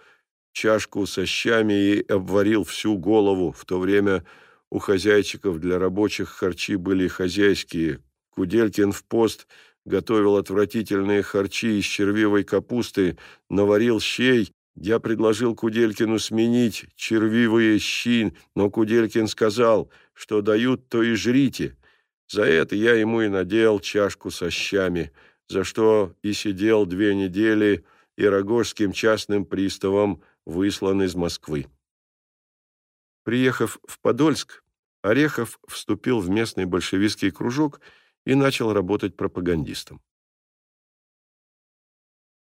чашку со щами и обварил всю голову. В то время у хозяйчиков для рабочих харчи были хозяйские. Куделькин в пост – готовил отвратительные харчи из червивой капусты, наварил щей. Я предложил Куделькину сменить червивые щи, но Куделькин сказал, что дают, то и жрите. За это я ему и надел чашку со щами, за что и сидел две недели и рогожским частным приставом выслан из Москвы. Приехав в Подольск, Орехов вступил в местный большевистский кружок и начал работать пропагандистом.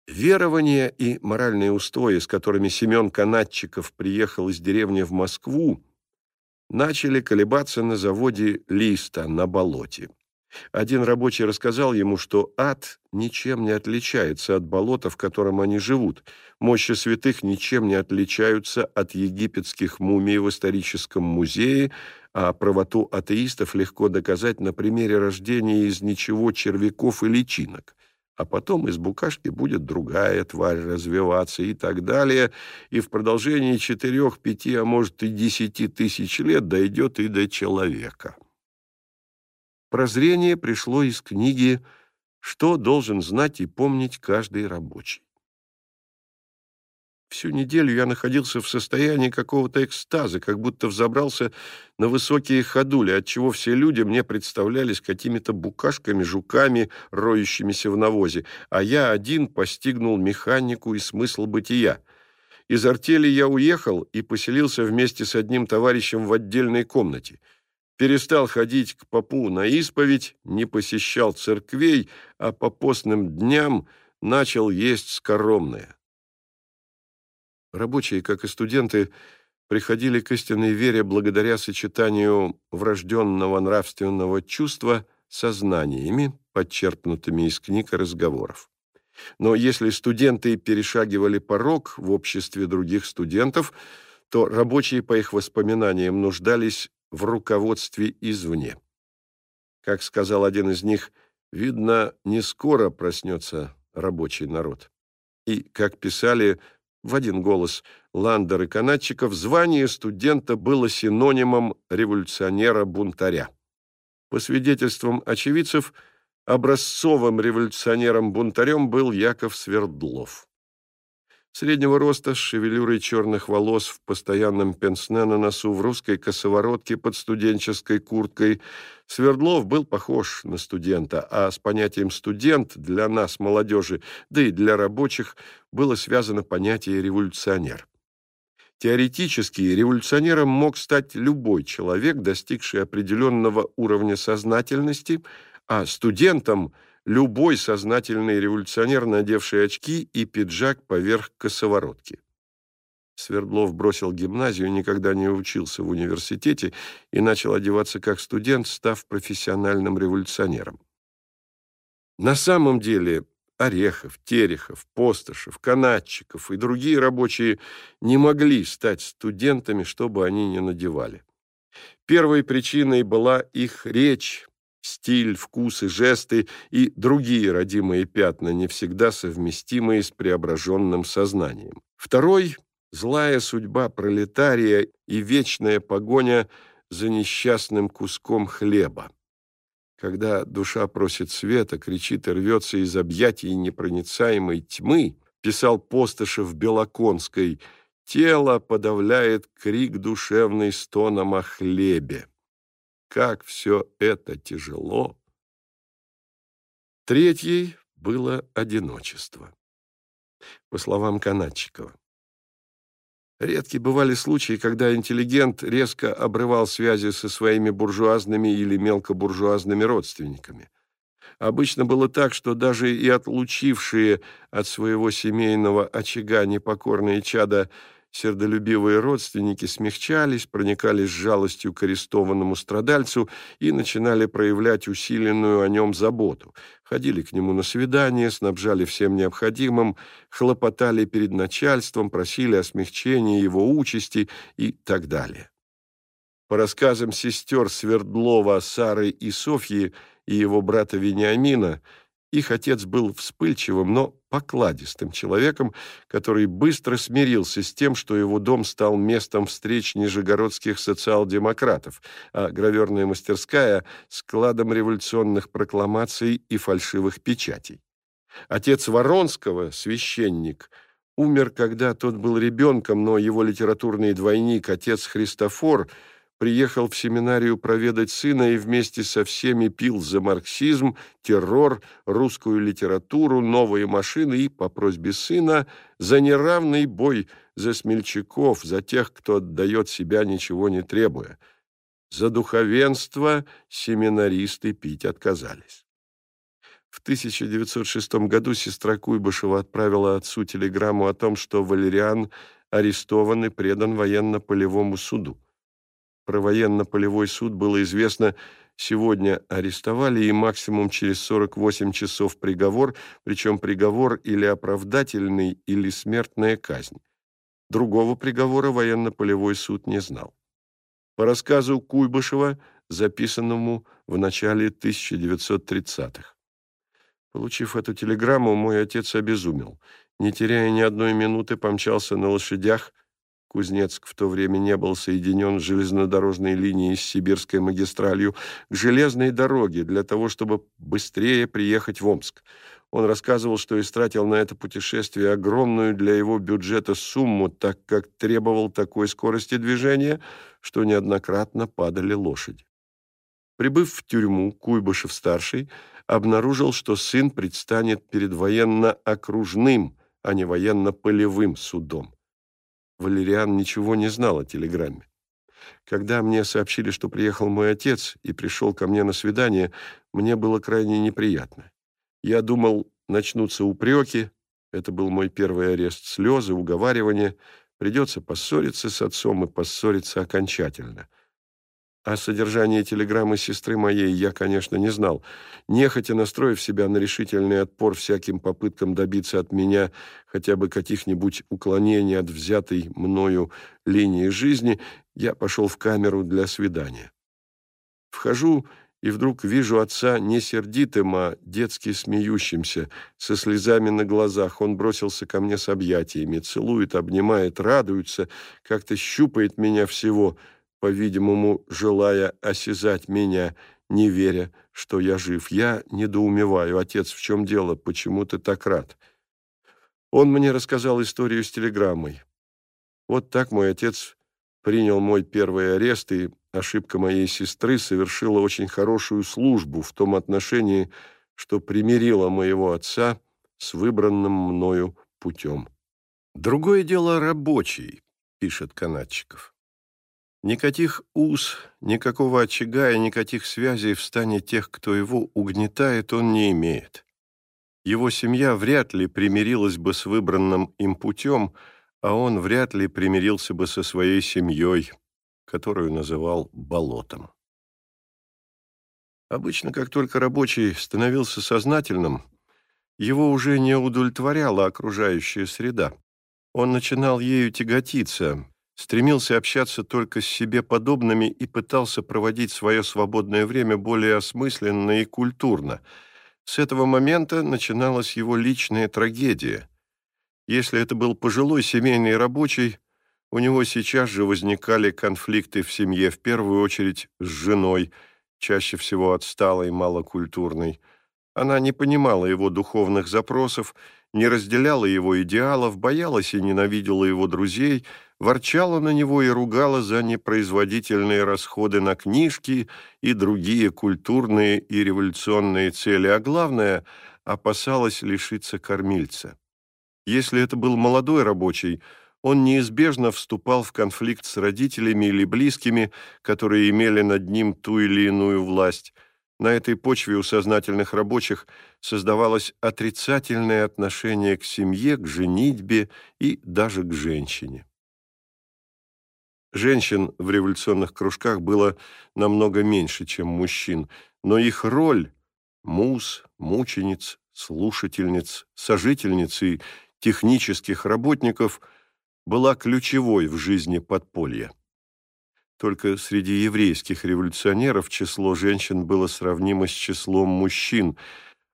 Верования и моральные устои, с которыми Семен Канатчиков приехал из деревни в Москву, начали колебаться на заводе «Листа» на болоте. Один рабочий рассказал ему, что ад ничем не отличается от болота, в котором они живут. Мощи святых ничем не отличаются от египетских мумий в историческом музее, а правоту атеистов легко доказать на примере рождения из ничего червяков и личинок. А потом из букашки будет другая тварь развиваться и так далее, и в продолжении четырех, пяти, а может и десяти тысяч лет дойдет и до человека. Прозрение пришло из книги «Что должен знать и помнить каждый рабочий». Всю неделю я находился в состоянии какого-то экстаза, как будто взобрался на высокие ходули, отчего все люди мне представлялись какими-то букашками, жуками, роющимися в навозе, а я один постигнул механику и смысл бытия. Из артели я уехал и поселился вместе с одним товарищем в отдельной комнате — перестал ходить к попу на исповедь, не посещал церквей, а по постным дням начал есть скоромное. Рабочие, как и студенты, приходили к истинной вере благодаря сочетанию врожденного нравственного чувства со знаниями, подчерпнутыми из книг и разговоров. Но если студенты перешагивали порог в обществе других студентов, то рабочие, по их воспоминаниям, нуждались в руководстве извне. Как сказал один из них, видно, не скоро проснется рабочий народ. И, как писали в один голос Ландер и Канатчиков, звание студента было синонимом революционера-бунтаря. По свидетельствам очевидцев, образцовым революционером-бунтарем был Яков Свердлов. Среднего роста, с шевелюрой черных волос, в постоянном пенсне на носу, в русской косоворотке под студенческой курткой. Свердлов был похож на студента, а с понятием «студент» для нас, молодежи, да и для рабочих, было связано понятие «революционер». Теоретически революционером мог стать любой человек, достигший определенного уровня сознательности, а студентом – любой сознательный революционер, надевший очки и пиджак поверх косоворотки. Свердлов бросил гимназию, никогда не учился в университете и начал одеваться как студент, став профессиональным революционером. На самом деле Орехов, Терехов, Постышев, Канатчиков и другие рабочие не могли стать студентами, что бы они ни надевали. Первой причиной была их речь, стиль, вкусы, жесты и другие родимые пятна, не всегда совместимые с преображенным сознанием. Второй – злая судьба пролетария и вечная погоня за несчастным куском хлеба. Когда душа просит света, кричит и рвется из объятий непроницаемой тьмы, писал Постышев Белоконской, тело подавляет крик душевный стоном о хлебе как все это тяжело. Третьей было одиночество. По словам Канадчикова. Редки бывали случаи, когда интеллигент резко обрывал связи со своими буржуазными или мелкобуржуазными родственниками. Обычно было так, что даже и отлучившие от своего семейного очага непокорные чада – Сердолюбивые родственники смягчались, проникались с жалостью к арестованному страдальцу и начинали проявлять усиленную о нем заботу. Ходили к нему на свидания, снабжали всем необходимым, хлопотали перед начальством, просили о смягчении его участи и так далее. По рассказам сестер Свердлова, Сары и Софьи и его брата Вениамина, их отец был вспыльчивым, но покладистым человеком, который быстро смирился с тем, что его дом стал местом встреч нижегородских социал-демократов, а граверная мастерская – складом революционных прокламаций и фальшивых печатей. Отец Воронского, священник, умер, когда тот был ребенком, но его литературный двойник, отец Христофор – приехал в семинарию проведать сына и вместе со всеми пил за марксизм, террор, русскую литературу, новые машины и, по просьбе сына, за неравный бой за смельчаков, за тех, кто отдает себя, ничего не требуя. За духовенство семинаристы пить отказались. В 1906 году сестра Куйбышева отправила отцу телеграмму о том, что Валериан арестован и предан военно-полевому суду. Про военно-полевой суд было известно сегодня арестовали и максимум через 48 часов приговор, причем приговор или оправдательный, или смертная казнь. Другого приговора военно-полевой суд не знал. По рассказу Куйбышева, записанному в начале 1930-х. Получив эту телеграмму, мой отец обезумел. Не теряя ни одной минуты, помчался на лошадях. Кузнецк в то время не был соединен с железнодорожной линией с Сибирской магистралью к железной дороге для того, чтобы быстрее приехать в Омск. Он рассказывал, что истратил на это путешествие огромную для его бюджета сумму, так как требовал такой скорости движения, что неоднократно падали лошади. Прибыв в тюрьму, Куйбышев-старший обнаружил, что сын предстанет перед военно-окружным, а не военно-полевым судом. Валериан ничего не знал о телеграмме. Когда мне сообщили, что приехал мой отец и пришел ко мне на свидание, мне было крайне неприятно. Я думал, начнутся упреки, это был мой первый арест, слезы, уговаривания, придется поссориться с отцом и поссориться окончательно. О содержании телеграммы сестры моей я, конечно, не знал. Нехотя настроив себя на решительный отпор всяким попыткам добиться от меня хотя бы каких-нибудь уклонений от взятой мною линии жизни, я пошел в камеру для свидания. Вхожу и вдруг вижу отца не сердитым, а детски смеющимся, со слезами на глазах. Он бросился ко мне с объятиями, целует, обнимает, радуется, как-то щупает меня всего — по-видимому, желая осязать меня, не веря, что я жив. Я недоумеваю. Отец, в чем дело? Почему ты так рад? Он мне рассказал историю с телеграммой. Вот так мой отец принял мой первый арест, и ошибка моей сестры совершила очень хорошую службу в том отношении, что примирила моего отца с выбранным мною путем. Другое дело рабочий, пишет Канадчиков. Никаких уз, никакого очага и никаких связей в стане тех, кто его угнетает, он не имеет. Его семья вряд ли примирилась бы с выбранным им путем, а он вряд ли примирился бы со своей семьей, которую называл болотом. Обычно, как только рабочий становился сознательным, его уже не удовлетворяла окружающая среда. Он начинал ею тяготиться, стремился общаться только с себе подобными и пытался проводить свое свободное время более осмысленно и культурно. С этого момента начиналась его личная трагедия. Если это был пожилой семейный рабочий, у него сейчас же возникали конфликты в семье, в первую очередь с женой, чаще всего отсталой, малокультурной. Она не понимала его духовных запросов, не разделяла его идеалов, боялась и ненавидела его друзей – ворчала на него и ругала за непроизводительные расходы на книжки и другие культурные и революционные цели, а главное, опасалась лишиться кормильца. Если это был молодой рабочий, он неизбежно вступал в конфликт с родителями или близкими, которые имели над ним ту или иную власть. На этой почве у сознательных рабочих создавалось отрицательное отношение к семье, к женитьбе и даже к женщине. Женщин в революционных кружках было намного меньше, чем мужчин, но их роль – муз, мучениц, слушательниц, сожительниц и технических работников – была ключевой в жизни подполья. Только среди еврейских революционеров число женщин было сравнимо с числом мужчин,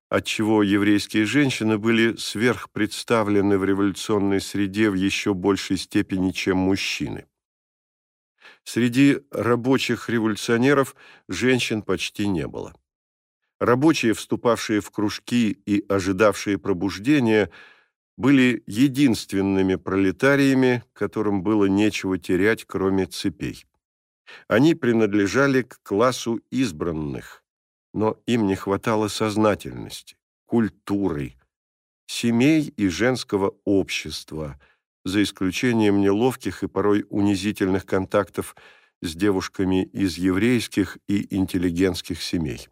отчего еврейские женщины были сверхпредставлены в революционной среде в еще большей степени, чем мужчины. Среди рабочих революционеров женщин почти не было. Рабочие, вступавшие в кружки и ожидавшие пробуждения, были единственными пролетариями, которым было нечего терять, кроме цепей. Они принадлежали к классу избранных, но им не хватало сознательности, культуры, семей и женского общества – за исключением неловких и порой унизительных контактов с девушками из еврейских и интеллигентских семей.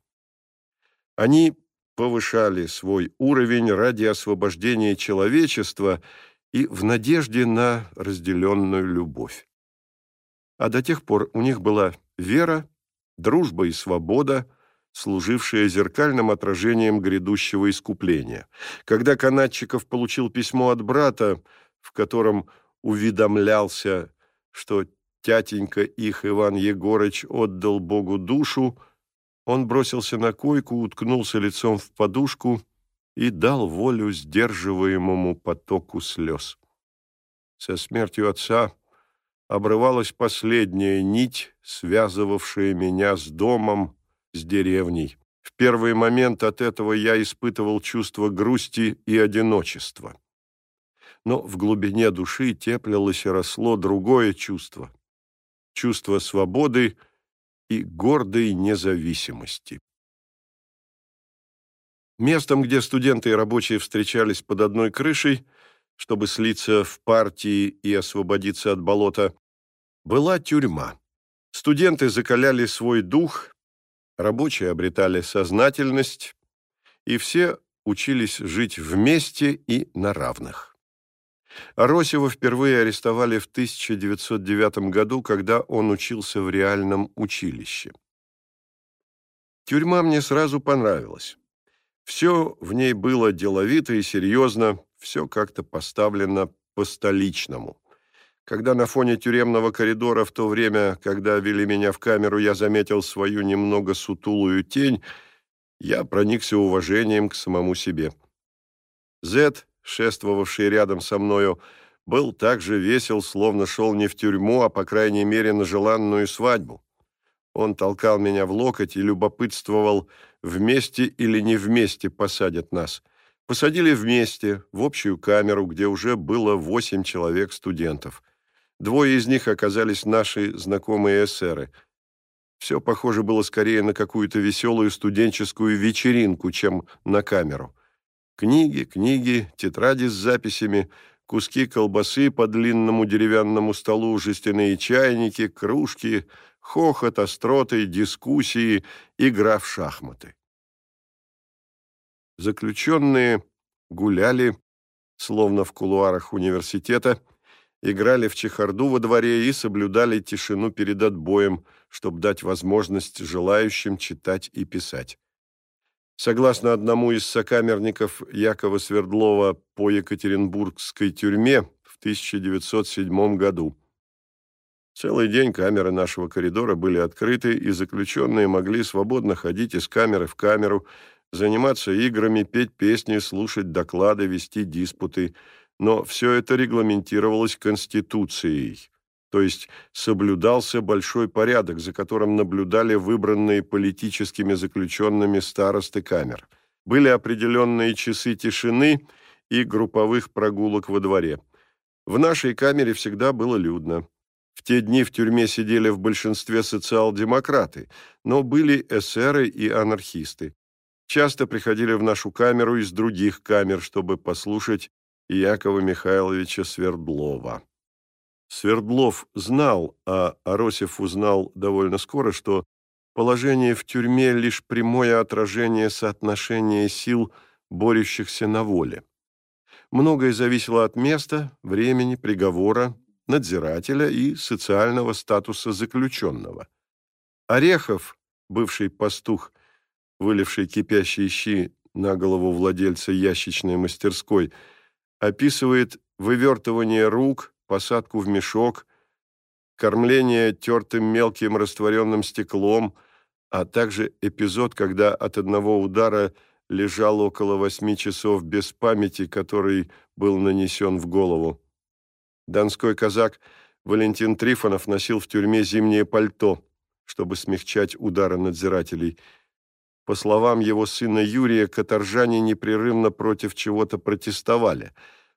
Они повышали свой уровень ради освобождения человечества и в надежде на разделенную любовь. А до тех пор у них была вера, дружба и свобода, служившая зеркальным отражением грядущего искупления. Когда Канатчиков получил письмо от брата, в котором уведомлялся, что тятенька их Иван Егорыч отдал Богу душу, он бросился на койку, уткнулся лицом в подушку и дал волю сдерживаемому потоку слез. Со смертью отца обрывалась последняя нить, связывавшая меня с домом, с деревней. В первый момент от этого я испытывал чувство грусти и одиночества. Но в глубине души теплилось и росло другое чувство. Чувство свободы и гордой независимости. Местом, где студенты и рабочие встречались под одной крышей, чтобы слиться в партии и освободиться от болота, была тюрьма. Студенты закаляли свой дух, рабочие обретали сознательность, и все учились жить вместе и на равных. Аросева впервые арестовали в 1909 году, когда он учился в реальном училище. Тюрьма мне сразу понравилась. Все в ней было деловито и серьезно, все как-то поставлено по-столичному. Когда на фоне тюремного коридора в то время, когда вели меня в камеру, я заметил свою немного сутулую тень, я проникся уважением к самому себе. Зет, шествовавший рядом со мною, был так же весел, словно шел не в тюрьму, а, по крайней мере, на желанную свадьбу. Он толкал меня в локоть и любопытствовал, вместе или не вместе посадят нас. Посадили вместе, в общую камеру, где уже было восемь человек студентов. Двое из них оказались наши знакомые эсеры. Все похоже было скорее на какую-то веселую студенческую вечеринку, чем на камеру. Книги, книги, тетради с записями, куски колбасы по длинному деревянному столу, жестяные чайники, кружки, хохот, остроты, дискуссии, игра в шахматы. Заключенные гуляли, словно в кулуарах университета, играли в чехарду во дворе и соблюдали тишину перед отбоем, чтобы дать возможность желающим читать и писать. Согласно одному из сокамерников Якова Свердлова по Екатеринбургской тюрьме в 1907 году, Целый день камеры нашего коридора были открыты, и заключенные могли свободно ходить из камеры в камеру, заниматься играми, петь песни, слушать доклады, вести диспуты. Но все это регламентировалось Конституцией, то есть соблюдался большой порядок, за которым наблюдали выбранные политическими заключенными старосты камер. Были определенные часы тишины и групповых прогулок во дворе. В нашей камере всегда было людно. В те дни в тюрьме сидели в большинстве социал-демократы, но были эсеры и анархисты. Часто приходили в нашу камеру из других камер, чтобы послушать Якова Михайловича Свердлова. Свердлов знал, а Аросев узнал довольно скоро, что положение в тюрьме – лишь прямое отражение соотношения сил, борющихся на воле. Многое зависело от места, времени, приговора, надзирателя и социального статуса заключенного. Орехов, бывший пастух, выливший кипящие щи на голову владельца ящичной мастерской, описывает вывертывание рук, посадку в мешок, кормление тертым мелким растворенным стеклом, а также эпизод, когда от одного удара лежал около восьми часов без памяти, который был нанесен в голову. Донской казак Валентин Трифонов носил в тюрьме зимнее пальто, чтобы смягчать удары надзирателей. По словам его сына Юрия, каторжане непрерывно против чего-то протестовали,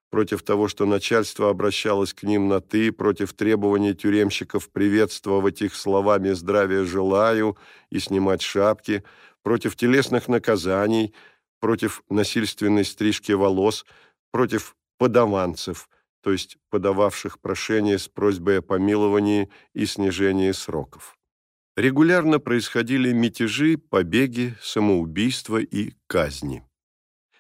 против того, что начальство обращалось к ним на «ты», против требований тюремщиков приветствовать их словами «здравия желаю» и снимать шапки, против телесных наказаний, против насильственной стрижки волос, против подаванцев – то есть подававших прошение с просьбой о помиловании и снижении сроков. Регулярно происходили мятежи, побеги, самоубийства и казни.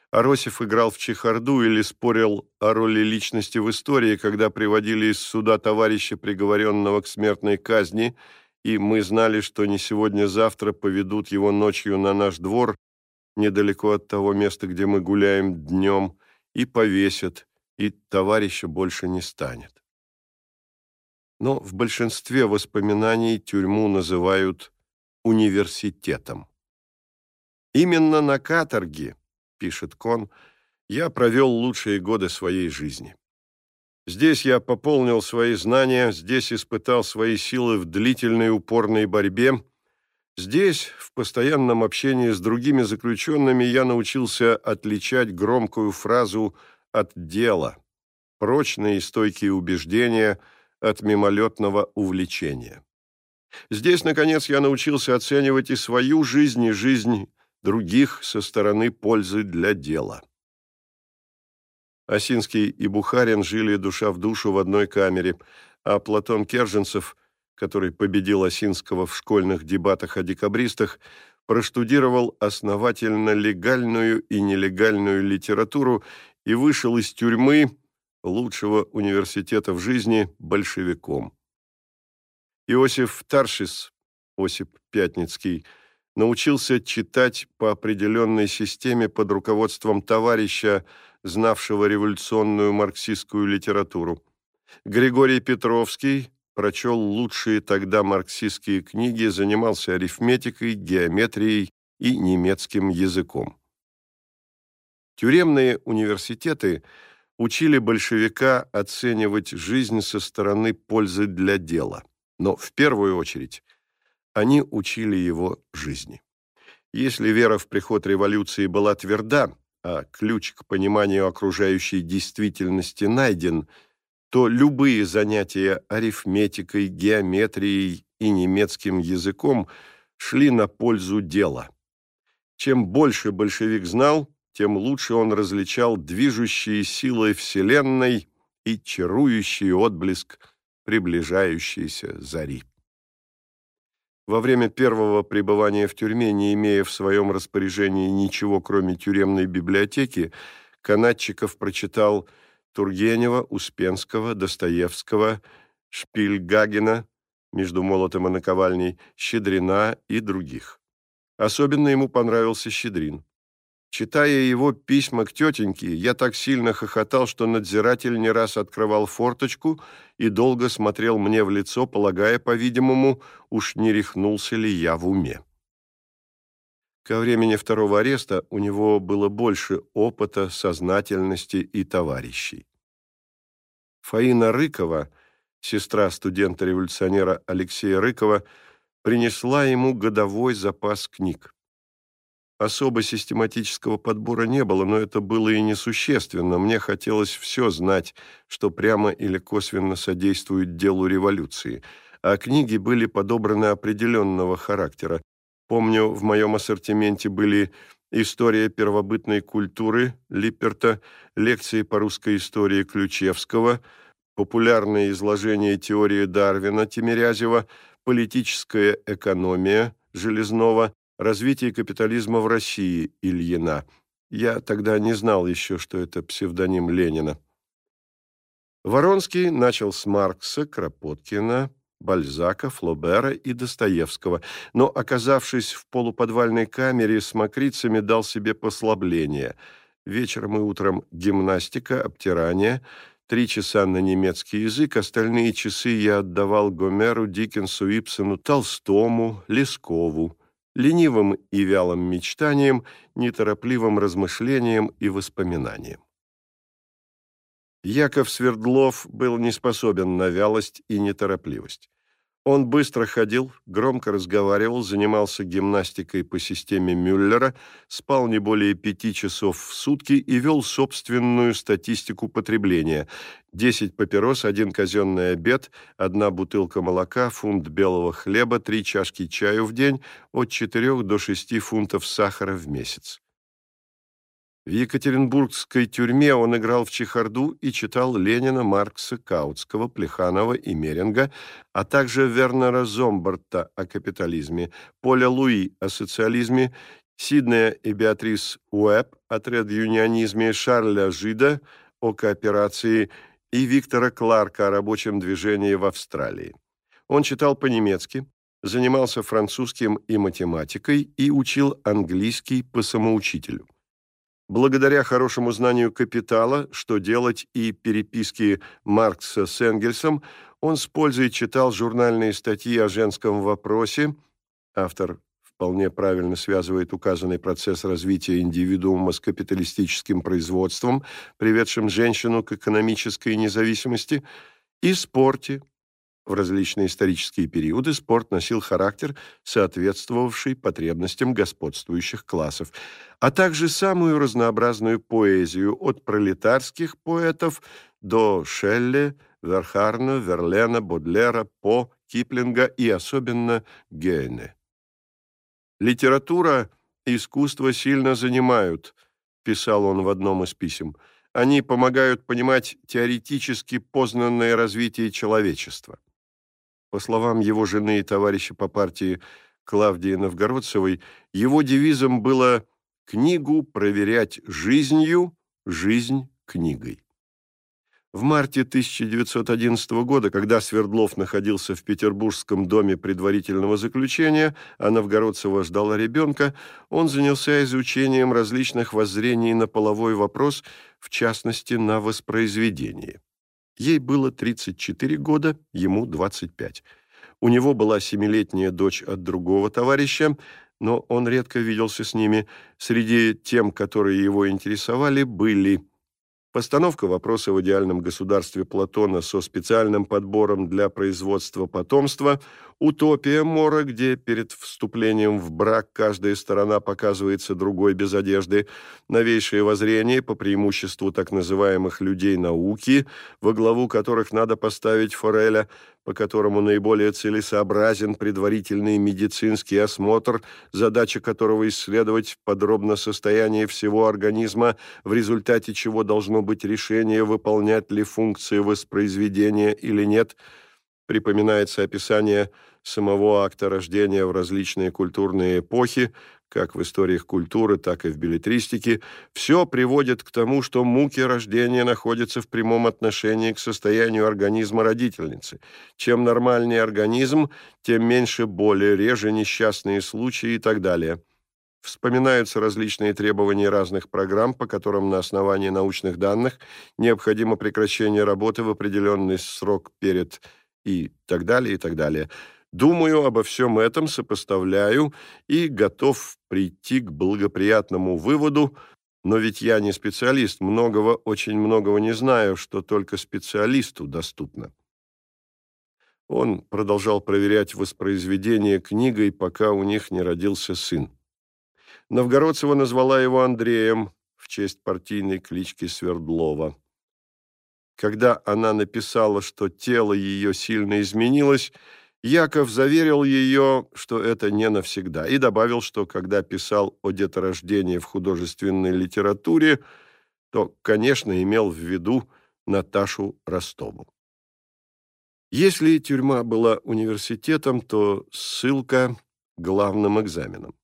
Аросев играл в чехарду или спорил о роли личности в истории, когда приводили из суда товарища, приговоренного к смертной казни, и мы знали, что не сегодня-завтра поведут его ночью на наш двор, недалеко от того места, где мы гуляем днем, и повесят, и товарища больше не станет. Но в большинстве воспоминаний тюрьму называют университетом. Именно на каторге пишет Кон, я провел лучшие годы своей жизни. Здесь я пополнил свои знания, здесь испытал свои силы в длительной упорной борьбе. Здесь, в постоянном общении с другими заключенными, я научился отличать громкую фразу от дела, прочные и стойкие убеждения от мимолетного увлечения. Здесь, наконец, я научился оценивать и свою жизнь, и жизнь других со стороны пользы для дела. Осинский и Бухарин жили душа в душу в одной камере, а Платон Керженцев, который победил Осинского в школьных дебатах о декабристах, проштудировал основательно легальную и нелегальную литературу и вышел из тюрьмы лучшего университета в жизни большевиком. Иосиф Таршис, Осип Пятницкий – научился читать по определенной системе под руководством товарища, знавшего революционную марксистскую литературу. Григорий Петровский прочел лучшие тогда марксистские книги, занимался арифметикой, геометрией и немецким языком. Тюремные университеты учили большевика оценивать жизнь со стороны пользы для дела, но в первую очередь они учили его жизни. Если вера в приход революции была тверда, а ключ к пониманию окружающей действительности найден, то любые занятия арифметикой, геометрией и немецким языком шли на пользу дела. Чем больше большевик знал, тем лучше он различал движущие силы Вселенной и чарующий отблеск приближающейся зари. Во время первого пребывания в тюрьме, не имея в своем распоряжении ничего, кроме тюремной библиотеки, Канатчиков прочитал Тургенева, Успенского, Достоевского, Шпильгагена «Между молотом и наковальней», Щедрина и других. Особенно ему понравился Щедрин. Читая его письма к тетеньке, я так сильно хохотал, что надзиратель не раз открывал форточку и долго смотрел мне в лицо, полагая, по-видимому, уж не рехнулся ли я в уме. Ко времени второго ареста у него было больше опыта, сознательности и товарищей. Фаина Рыкова, сестра студента-революционера Алексея Рыкова, принесла ему годовой запас книг. Особо систематического подбора не было, но это было и несущественно. Мне хотелось все знать, что прямо или косвенно содействует делу революции. А книги были подобраны определенного характера. Помню, в моем ассортименте были «История первобытной культуры» Липперта, лекции по русской истории Ключевского, популярное изложение теории Дарвина Тимирязева, политическая экономия Железнова, Развитие капитализма в России Ильина. Я тогда не знал еще, что это псевдоним Ленина. Воронский начал с Маркса, Кропоткина, Бальзака, Флобера и Достоевского, но, оказавшись в полуподвальной камере с мокрицами, дал себе послабление. Вечером и утром гимнастика, обтирание, три часа на немецкий язык, остальные часы я отдавал Гомеру, Диккенсу, Ипсону, Толстому, Лескову ленивым и вялым мечтанием, неторопливым размышлением и воспоминанием. Яков Свердлов был не способен на вялость и неторопливость. Он быстро ходил, громко разговаривал, занимался гимнастикой по системе Мюллера, спал не более пяти часов в сутки и вел собственную статистику потребления. Десять папирос, один казенный обед, одна бутылка молока, фунт белого хлеба, три чашки чаю в день, от четырех до шести фунтов сахара в месяц. В Екатеринбургской тюрьме он играл в чехарду и читал Ленина, Маркса, Каутского, Плеханова и Меринга, а также Вернера Зомбарта о капитализме, Поля Луи о социализме, Сиднея и Беатрис Уэбб о тред-юнионизме, Шарля Жида о кооперации и Виктора Кларка о рабочем движении в Австралии. Он читал по-немецки, занимался французским и математикой и учил английский по самоучителю. Благодаря хорошему знанию капитала, что делать и переписки Маркса с Энгельсом, он с пользой читал журнальные статьи о женском вопросе. Автор вполне правильно связывает указанный процесс развития индивидуума с капиталистическим производством, приведшим женщину к экономической независимости, и спорте, в различные исторические периоды спорт носил характер, соответствовавший потребностям господствующих классов, а также самую разнообразную поэзию от пролетарских поэтов до Шелле, Верхарна, Верлена, Бодлера, По, Киплинга и особенно Гейне. «Литература и искусство сильно занимают», – писал он в одном из писем. «Они помогают понимать теоретически познанное развитие человечества». По словам его жены и товарища по партии Клавдии Новгородцевой, его девизом было «книгу проверять жизнью, жизнь книгой». В марте 1911 года, когда Свердлов находился в Петербургском доме предварительного заключения, а Новгородцева ждала ребенка, он занялся изучением различных воззрений на половой вопрос, в частности, на воспроизведение. Ей было 34 года, ему 25. У него была семилетняя дочь от другого товарища, но он редко виделся с ними. Среди тем, которые его интересовали, были Постановка вопроса в идеальном государстве Платона со специальным подбором для производства потомства, утопия Мора, где перед вступлением в брак каждая сторона показывается другой без одежды, новейшее воззрение по преимуществу так называемых людей науки, во главу которых надо поставить Фореля, по которому наиболее целесообразен предварительный медицинский осмотр, задача которого исследовать подробно состояние всего организма, в результате чего должно быть решение, выполнять ли функции воспроизведения или нет, припоминается описание самого акта рождения в различные культурные эпохи, как в историях культуры, так и в билетристике, все приводит к тому, что муки рождения находятся в прямом отношении к состоянию организма родительницы. Чем нормальнее организм, тем меньше боли, реже несчастные случаи и так далее. Вспоминаются различные требования разных программ, по которым на основании научных данных необходимо прекращение работы в определенный срок перед и так далее, и так далее – Думаю обо всем этом, сопоставляю и готов прийти к благоприятному выводу, но ведь я не специалист, многого, очень многого не знаю, что только специалисту доступно. Он продолжал проверять воспроизведение книгой, пока у них не родился сын. Новгородцева назвала его Андреем в честь партийной клички Свердлова. Когда она написала, что тело ее сильно изменилось, Яков заверил ее, что это не навсегда, и добавил, что когда писал о деторождении в художественной литературе, то, конечно, имел в виду Наташу Ростову. Если тюрьма была университетом, то ссылка – главным экзаменом.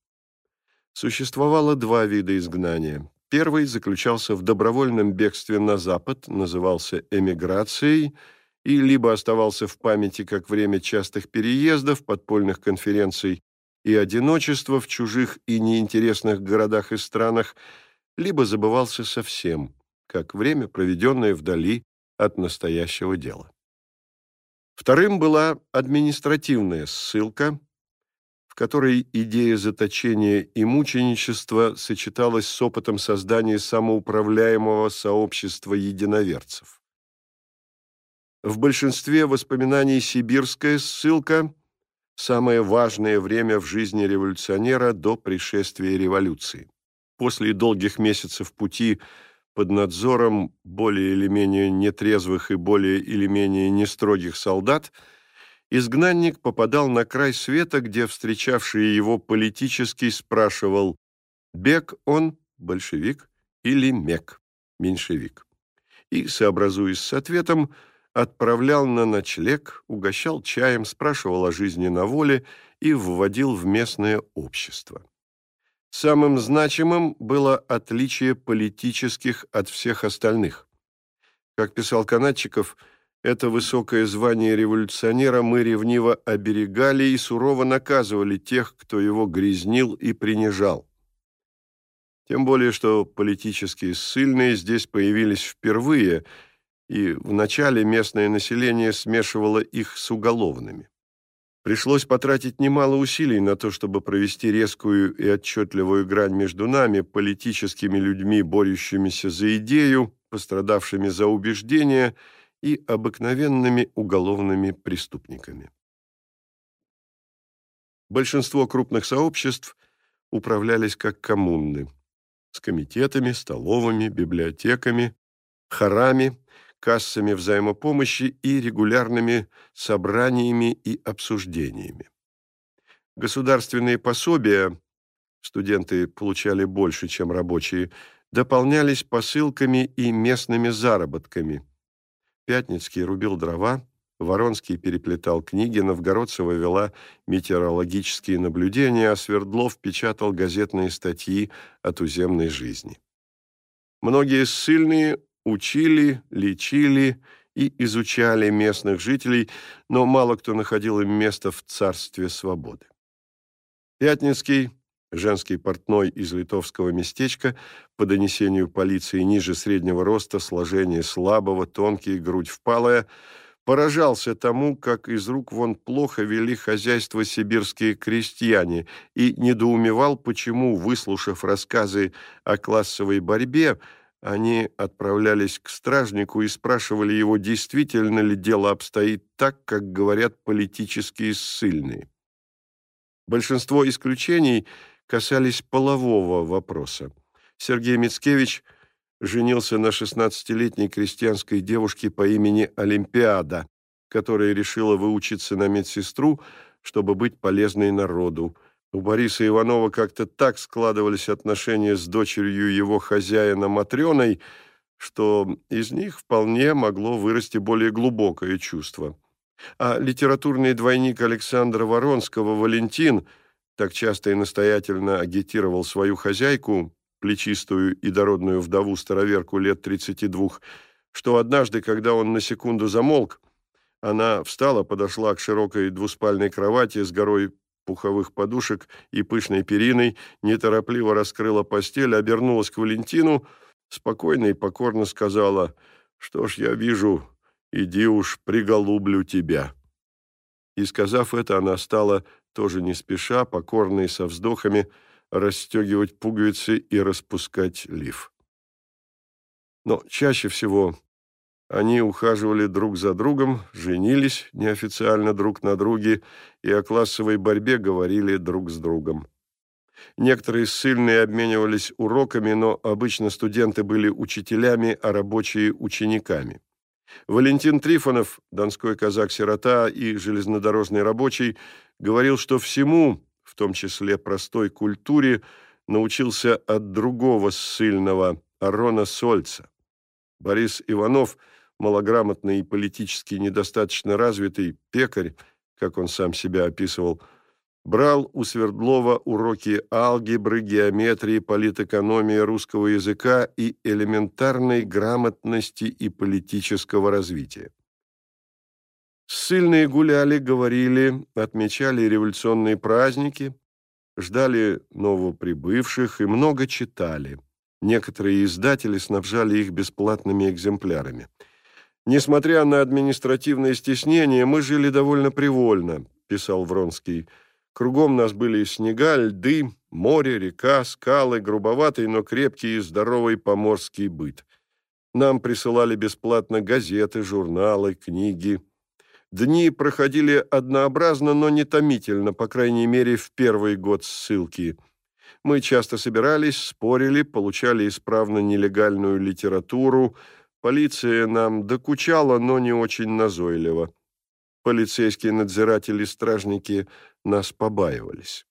Существовало два вида изгнания. Первый заключался в добровольном бегстве на Запад, назывался эмиграцией – и либо оставался в памяти как время частых переездов, подпольных конференций и одиночества в чужих и неинтересных городах и странах, либо забывался совсем, как время, проведенное вдали от настоящего дела. Вторым была административная ссылка, в которой идея заточения и мученичества сочеталась с опытом создания самоуправляемого сообщества единоверцев. В большинстве воспоминаний сибирская ссылка – самое важное время в жизни революционера до пришествия революции. После долгих месяцев пути под надзором более или менее нетрезвых и более или менее нестрогих солдат изгнанник попадал на край света, где встречавший его политический спрашивал «Бег он, большевик, или МЕК, меньшевик. И, сообразуясь с ответом, отправлял на ночлег, угощал чаем, спрашивал о жизни на воле и вводил в местное общество. Самым значимым было отличие политических от всех остальных. Как писал Канадчиков, это высокое звание революционера мы ревниво оберегали и сурово наказывали тех, кто его грязнил и принижал. Тем более, что политические ссыльные здесь появились впервые, и вначале местное население смешивало их с уголовными. Пришлось потратить немало усилий на то, чтобы провести резкую и отчетливую грань между нами, политическими людьми, борющимися за идею, пострадавшими за убеждения, и обыкновенными уголовными преступниками. Большинство крупных сообществ управлялись как коммуны, с комитетами, столовыми, библиотеками, хорами, кассами взаимопомощи и регулярными собраниями и обсуждениями. Государственные пособия, студенты получали больше, чем рабочие, дополнялись посылками и местными заработками. Пятницкий рубил дрова, Воронский переплетал книги, Новгородцева вела метеорологические наблюдения, а Свердлов печатал газетные статьи о туземной жизни. Многие ссыльные учили, лечили и изучали местных жителей, но мало кто находил им место в царстве свободы. Пятницкий, женский портной из литовского местечка, по донесению полиции ниже среднего роста, сложение слабого, тонкий, грудь впалая, поражался тому, как из рук вон плохо вели хозяйство сибирские крестьяне, и недоумевал, почему, выслушав рассказы о классовой борьбе, они отправлялись к стражнику и спрашивали его, действительно ли дело обстоит так, как говорят политические ссыльные. Большинство исключений касались полового вопроса. Сергей Мицкевич женился на 16-летней крестьянской девушке по имени Олимпиада, которая решила выучиться на медсестру, чтобы быть полезной народу – у Бориса Иванова как-то так складывались отношения с дочерью его хозяина Матрёной, что из них вполне могло вырасти более глубокое чувство. А литературный двойник Александра Воронского Валентин так часто и настоятельно агитировал свою хозяйку, плечистую и дородную вдову-староверку лет 32, что однажды, когда он на секунду замолк, она встала, подошла к широкой двуспальной кровати с горой пуховых подушек и пышной периной, неторопливо раскрыла постель, обернулась к Валентину, спокойно и покорно сказала, «Что ж, я вижу, иди уж, приголублю тебя». И, сказав это, она стала, тоже не спеша, покорной со вздохами, расстегивать пуговицы и распускать лиф. Но чаще всего они ухаживали друг за другом, женились неофициально друг на друге и о классовой борьбе говорили друг с другом. Некоторые ссыльные обменивались уроками, но обычно студенты были учителями, а рабочие – учениками. Валентин Трифонов, донской казак-сирота и железнодорожный рабочий, говорил, что всему, в том числе простой культуре, научился от другого ссыльного, Арона Сольца. Борис Иванов – малограмотный и политически недостаточно развитый пекарь, как он сам себя описывал, брал у Свердлова уроки алгебры, геометрии, политэкономии русского языка и элементарной грамотности и политического развития. Ссыльные гуляли, говорили, отмечали революционные праздники, ждали новоприбывших и много читали. Некоторые издатели снабжали их бесплатными экземплярами – Несмотря на административные стеснения, мы жили довольно привольно, писал Вронский. Кругом нас были снега, льды, море, река, скалы, грубоватый, но крепкий и здоровый поморский быт. Нам присылали бесплатно газеты, журналы, книги. Дни проходили однообразно, но не томительно, по крайней мере, в первый год ссылки. Мы часто собирались, спорили, получали исправно нелегальную литературу, Полиция нам докучала, но не очень назойливо. Полицейские надзиратели и стражники нас побаивались.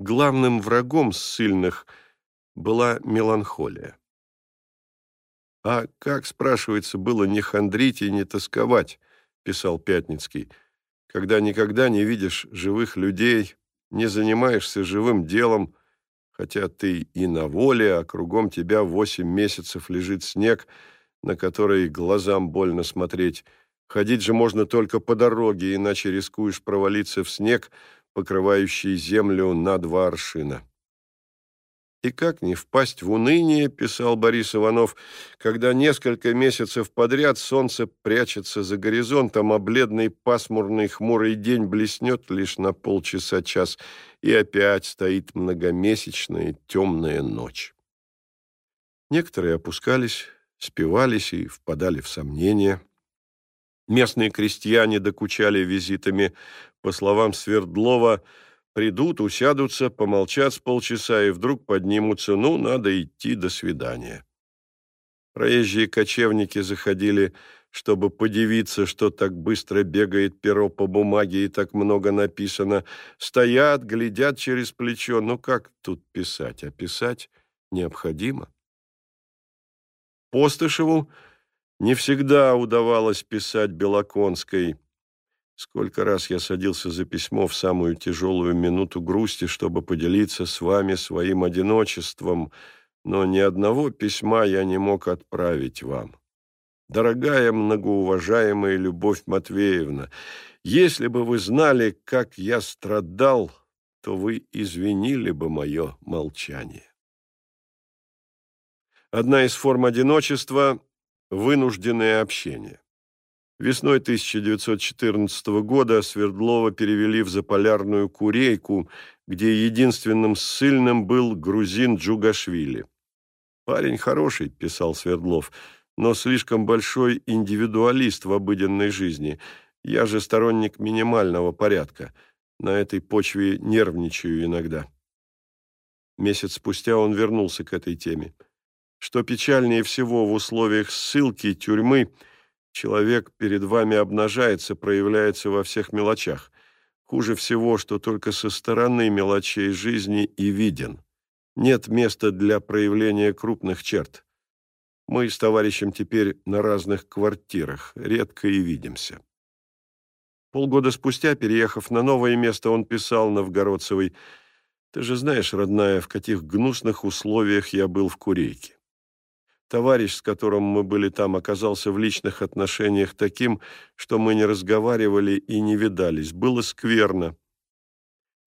Главным врагом ссыльных была меланхолия. «А как, спрашивается, было не хандрить и не тосковать?» — писал Пятницкий. «Когда никогда не видишь живых людей, не занимаешься живым делом, хотя ты и на воле, а кругом тебя восемь месяцев лежит снег, на который глазам больно смотреть. Ходить же можно только по дороге, иначе рискуешь провалиться в снег, покрывающий землю на два аршина. И как не впасть в уныние, писал Борис Иванов, когда несколько месяцев подряд солнце прячется за горизонтом, а бледный пасмурный хмурый день блеснет лишь на полчаса-час, и опять стоит многомесячная темная ночь. Некоторые опускались, спивались и впадали в сомнения. Местные крестьяне докучали визитами, по словам Свердлова, Придут, усядутся, помолчат с полчаса и вдруг поднимутся. Ну, надо идти, до свидания. Проезжие кочевники заходили, чтобы подивиться, что так быстро бегает перо по бумаге и так много написано. Стоят, глядят через плечо. Ну, как тут писать? А писать необходимо. Постышеву не всегда удавалось писать Белоконской – Сколько раз я садился за письмо в самую тяжелую минуту грусти, чтобы поделиться с вами своим одиночеством, но ни одного письма я не мог отправить вам. Дорогая, многоуважаемая Любовь Матвеевна, если бы вы знали, как я страдал, то вы извинили бы мое молчание. Одна из форм одиночества – вынужденное общение. Весной 1914 года Свердлова перевели в заполярную Курейку, где единственным ссыльным был грузин Джугашвили. «Парень хороший», — писал Свердлов, «но слишком большой индивидуалист в обыденной жизни. Я же сторонник минимального порядка. На этой почве нервничаю иногда». Месяц спустя он вернулся к этой теме. Что печальнее всего в условиях ссылки, тюрьмы — Человек перед вами обнажается, проявляется во всех мелочах. Хуже всего, что только со стороны мелочей жизни и виден. Нет места для проявления крупных черт. Мы с товарищем теперь на разных квартирах, редко и видимся. Полгода спустя, переехав на новое место, он писал Новгородцевой, «Ты же знаешь, родная, в каких гнусных условиях я был в Курейке. Товарищ, с которым мы были там, оказался в личных отношениях таким, что мы не разговаривали и не видались. Было скверно.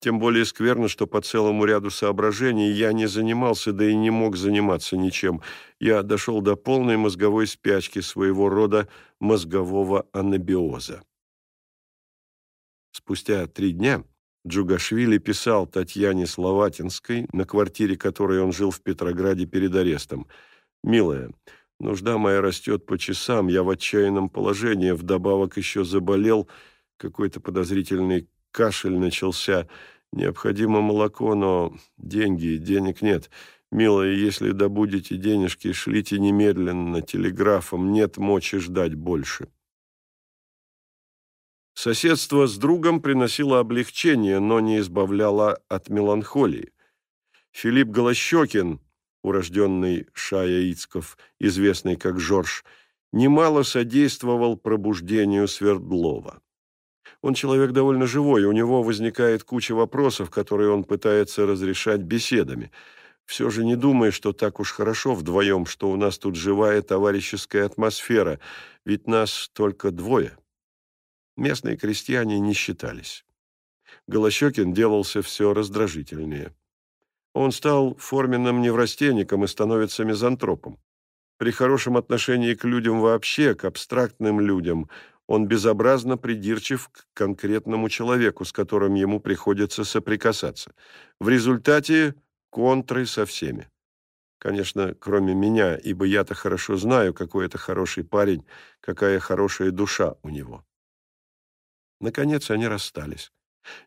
Тем более скверно, что по целому ряду соображений я не занимался, да и не мог заниматься ничем. Я дошел до полной мозговой спячки своего рода мозгового анабиоза. Спустя три дня Джугашвили писал Татьяне Словатинской, на квартире которой он жил в Петрограде перед арестом – «Милая, нужда моя растет по часам, я в отчаянном положении, вдобавок еще заболел, какой-то подозрительный кашель начался, необходимо молоко, но деньги, денег нет. Милая, если добудете денежки, шлите немедленно, телеграфом, нет мочи ждать больше». Соседство с другом приносило облегчение, но не избавляло от меланхолии. Филипп Голощекин, урожденный Шая Ицков, известный как Жорж, немало содействовал пробуждению Свердлова. Он человек довольно живой, у него возникает куча вопросов, которые он пытается разрешать беседами. Все же не думай, что так уж хорошо вдвоем, что у нас тут живая товарищеская атмосфера, ведь нас только двое. Местные крестьяне не считались. Голощекин делался все раздражительнее. Он стал форменным неврастенником и становится мизантропом. При хорошем отношении к людям вообще, к абстрактным людям, он безобразно придирчив к конкретному человеку, с которым ему приходится соприкасаться. В результате контры со всеми. Конечно, кроме меня, ибо я-то хорошо знаю, какой это хороший парень, какая хорошая душа у него. Наконец они расстались.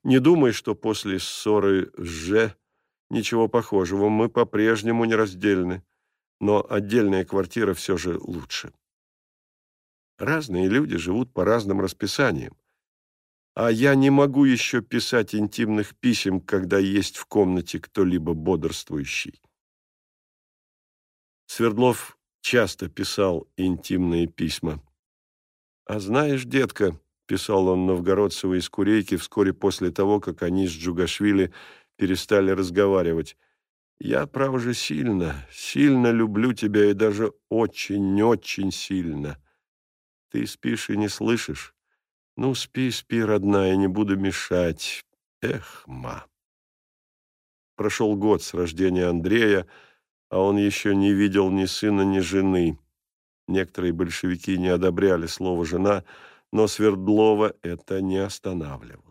Не думай, что после ссоры с Ж Ничего похожего, мы по-прежнему нераздельны, но отдельная квартира все же лучше. Разные люди живут по разным расписаниям. А я не могу еще писать интимных писем, когда есть в комнате кто-либо бодрствующий. Свердлов часто писал интимные письма. «А знаешь, детка», — писал он Новгородцевой из Курейки вскоре после того, как они с Джугашвили перестали разговаривать, «я, право же, сильно, сильно люблю тебя и даже очень-очень сильно. Ты спишь и не слышишь? Ну, спи, спи, родная, не буду мешать. Эх, ма». Прошел год с рождения Андрея, а он еще не видел ни сына, ни жены. Некоторые большевики не одобряли слово «жена», но Свердлова это не останавливало.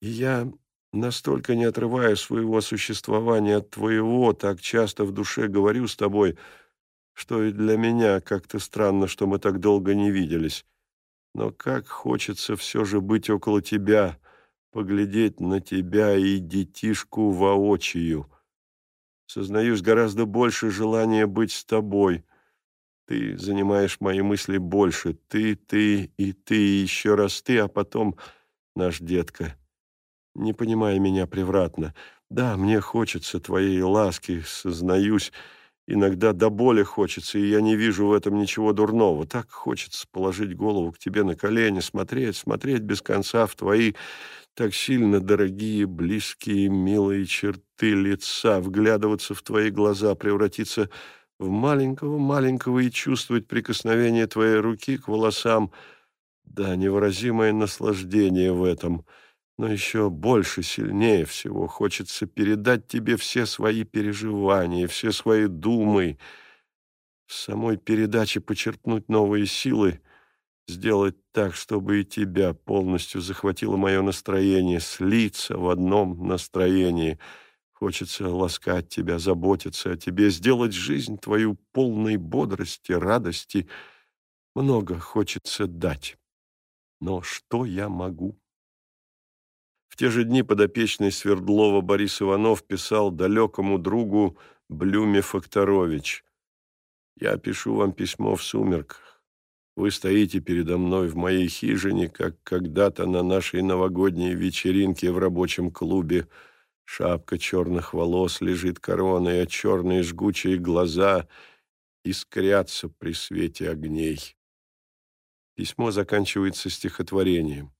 Я настолько не отрываю своего существования от твоего, так часто в душе говорю с тобой, что и для меня как-то странно, что мы так долго не виделись. Но как хочется все же быть около тебя, поглядеть на тебя и детишку воочию. Сознаюсь, гораздо больше желания быть с тобой. Ты занимаешь мои мысли больше. Ты, ты и ты, и еще раз ты, а потом наш детка. Не понимай меня превратно. Да, мне хочется твоей ласки, сознаюсь, Иногда до боли хочется, и я не вижу в этом ничего дурного. Так хочется положить голову к тебе на колени, смотреть, смотреть без конца в твои так сильно дорогие, близкие, милые черты лица, вглядываться в твои глаза, превратиться в маленького-маленького и чувствовать прикосновение твоей руки к волосам. Да, невыразимое наслаждение в этом — но еще больше, сильнее всего хочется передать тебе все свои переживания, все свои думы, в самой передаче почерпнуть новые силы, сделать так, чтобы и тебя полностью захватило мое настроение, слиться в одном настроении. Хочется ласкать тебя, заботиться о тебе, сделать жизнь твою полной бодрости, радости. Много хочется дать. Но что я могу? Те же дни подопечный Свердлова Борис Иванов писал далекому другу Блюме Факторович. «Я пишу вам письмо в сумерках. Вы стоите передо мной в моей хижине, как когда-то на нашей новогодней вечеринке в рабочем клубе. Шапка черных волос лежит короной, а черные жгучие глаза искрятся при свете огней». Письмо заканчивается стихотворением.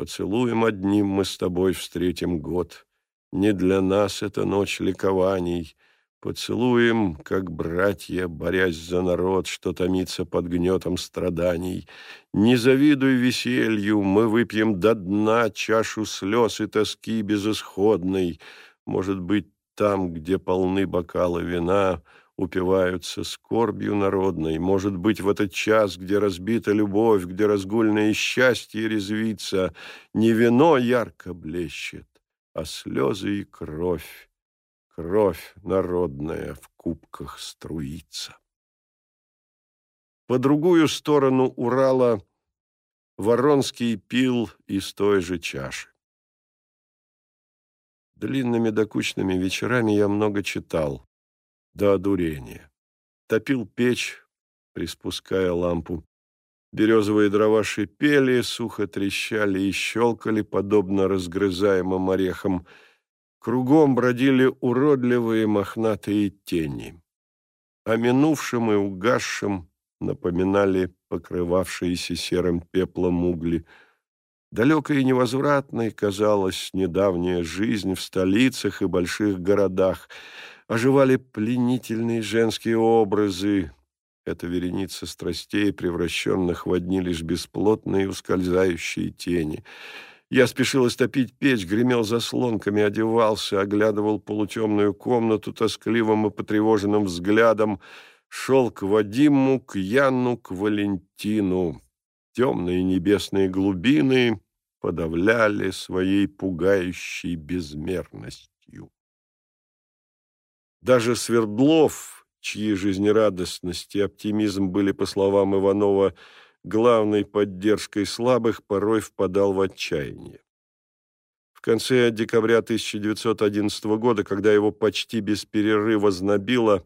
Поцелуем одним мы с тобой встретим год. Не для нас это ночь ликований. Поцелуем, как братья, борясь за народ, что томится под гнетом страданий. Не завидуй веселью, мы выпьем до дна чашу слез и тоски безысходной. Может быть, там, где полны бокалы вина — упиваются скорбью народной. Может быть, в этот час, где разбита любовь, где разгульное счастье резвится, не вино ярко блещет, а слезы и кровь, кровь народная в кубках струится. По другую сторону Урала Воронский пил из той же чаши. Длинными докучными вечерами я много читал до одурения. Топил печь, приспуская лампу. Березовые дрова шипели, сухо трещали и щелкали, подобно разгрызаемым орехам. Кругом бродили уродливые мохнатые тени. О минувшем и угасшем напоминали покрывавшиеся серым пеплом угли. Далекой и невозвратной казалась недавняя жизнь в столицах и больших городах — оживали пленительные женские образы. Эта вереница страстей, превращенных в одни лишь бесплотные ускользающие тени. Я спешил истопить печь, гремел заслонками, одевался, оглядывал полутемную комнату тоскливым и потревоженным взглядом, шел к Вадиму, к Яну, к Валентину. Темные небесные глубины подавляли своей пугающей безмерностью. Даже Свердлов, чьи жизнерадостность и оптимизм были, по словам Иванова, главной поддержкой слабых, порой впадал в отчаяние. В конце декабря 1911 года, когда его почти без перерыва знобило,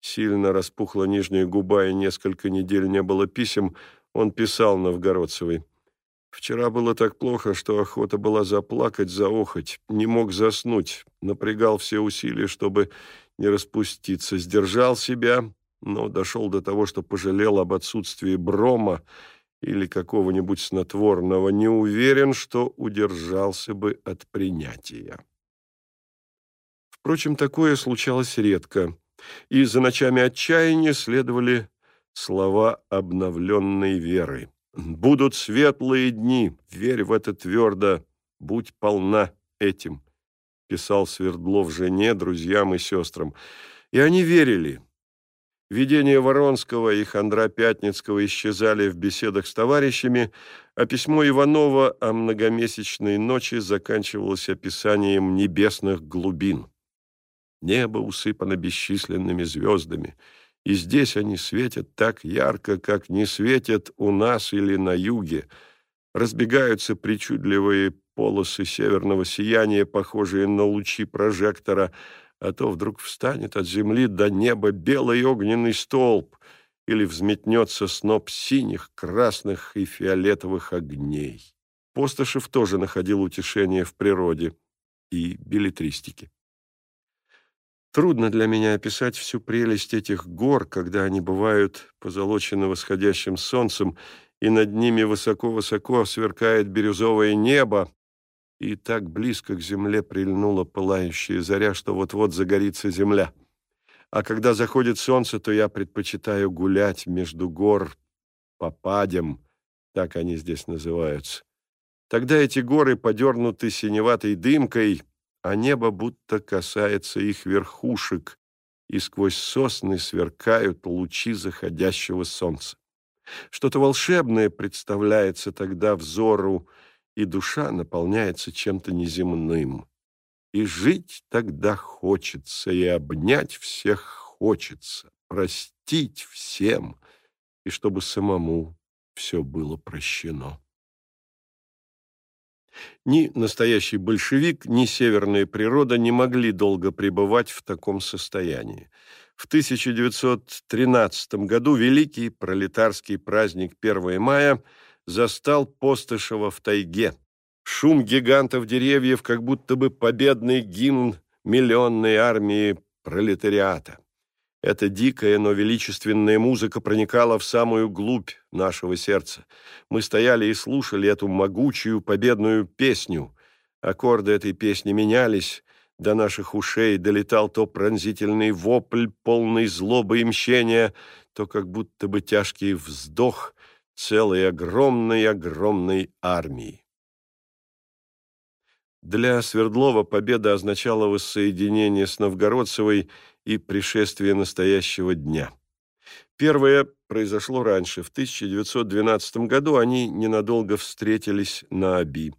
сильно распухла нижняя губа и несколько недель не было писем, он писал Новгородцевой. Вчера было так плохо, что охота была заплакать, заохать. Не мог заснуть. Напрягал все усилия, чтобы не распуститься. Сдержал себя, но дошел до того, что пожалел об отсутствии брома или какого-нибудь снотворного. Не уверен, что удержался бы от принятия. Впрочем, такое случалось редко, и за ночами отчаяния следовали слова обновленной веры. Будут светлые дни, верь в это твердо, будь полна этим, писал Свердлов жене, друзьям и сестрам. И они верили. Видения Воронского и Хандра Пятницкого исчезали в беседах с товарищами, а письмо Иванова о многомесячной ночи заканчивалось описанием небесных глубин. Небо усыпано бесчисленными звездами — и здесь они светят так ярко, как не светят у нас или на юге. Разбегаются причудливые полосы северного сияния, похожие на лучи прожектора, а то вдруг встанет от земли до неба белый огненный столб или взметнется сноп синих, красных и фиолетовых огней. Постышев тоже находил утешение в природе и билетристике. Трудно для меня описать всю прелесть этих гор, когда они бывают позолочены восходящим солнцем, и над ними высоко-высоко сверкает бирюзовое небо, и так близко к земле прильнула пылающая заря, что вот-вот загорится земля. А когда заходит солнце, то я предпочитаю гулять между гор по падям, так они здесь называются. Тогда эти горы подернуты синеватой дымкой — а небо будто касается их верхушек, и сквозь сосны сверкают лучи заходящего солнца. Что-то волшебное представляется тогда взору, и душа наполняется чем-то неземным. И жить тогда хочется, и обнять всех хочется, простить всем, и чтобы самому все было прощено. Ни настоящий большевик, ни северная природа не могли долго пребывать в таком состоянии. В 1913 году великий пролетарский праздник 1 мая застал Постышева в тайге. Шум гигантов деревьев, как будто бы победный гимн миллионной армии пролетариата. Эта дикая, но величественная музыка проникала в самую глубь нашего сердца. Мы стояли и слушали эту могучую победную песню. Аккорды этой песни менялись, до наших ушей долетал то пронзительный вопль, полный злобы и мщения, то как будто бы тяжкий вздох целой огромной-огромной армии. Для Свердлова победа означала воссоединение с Новгородцевой и пришествие настоящего дня. Первое произошло раньше. В 1912 году они ненадолго встретились на Аби,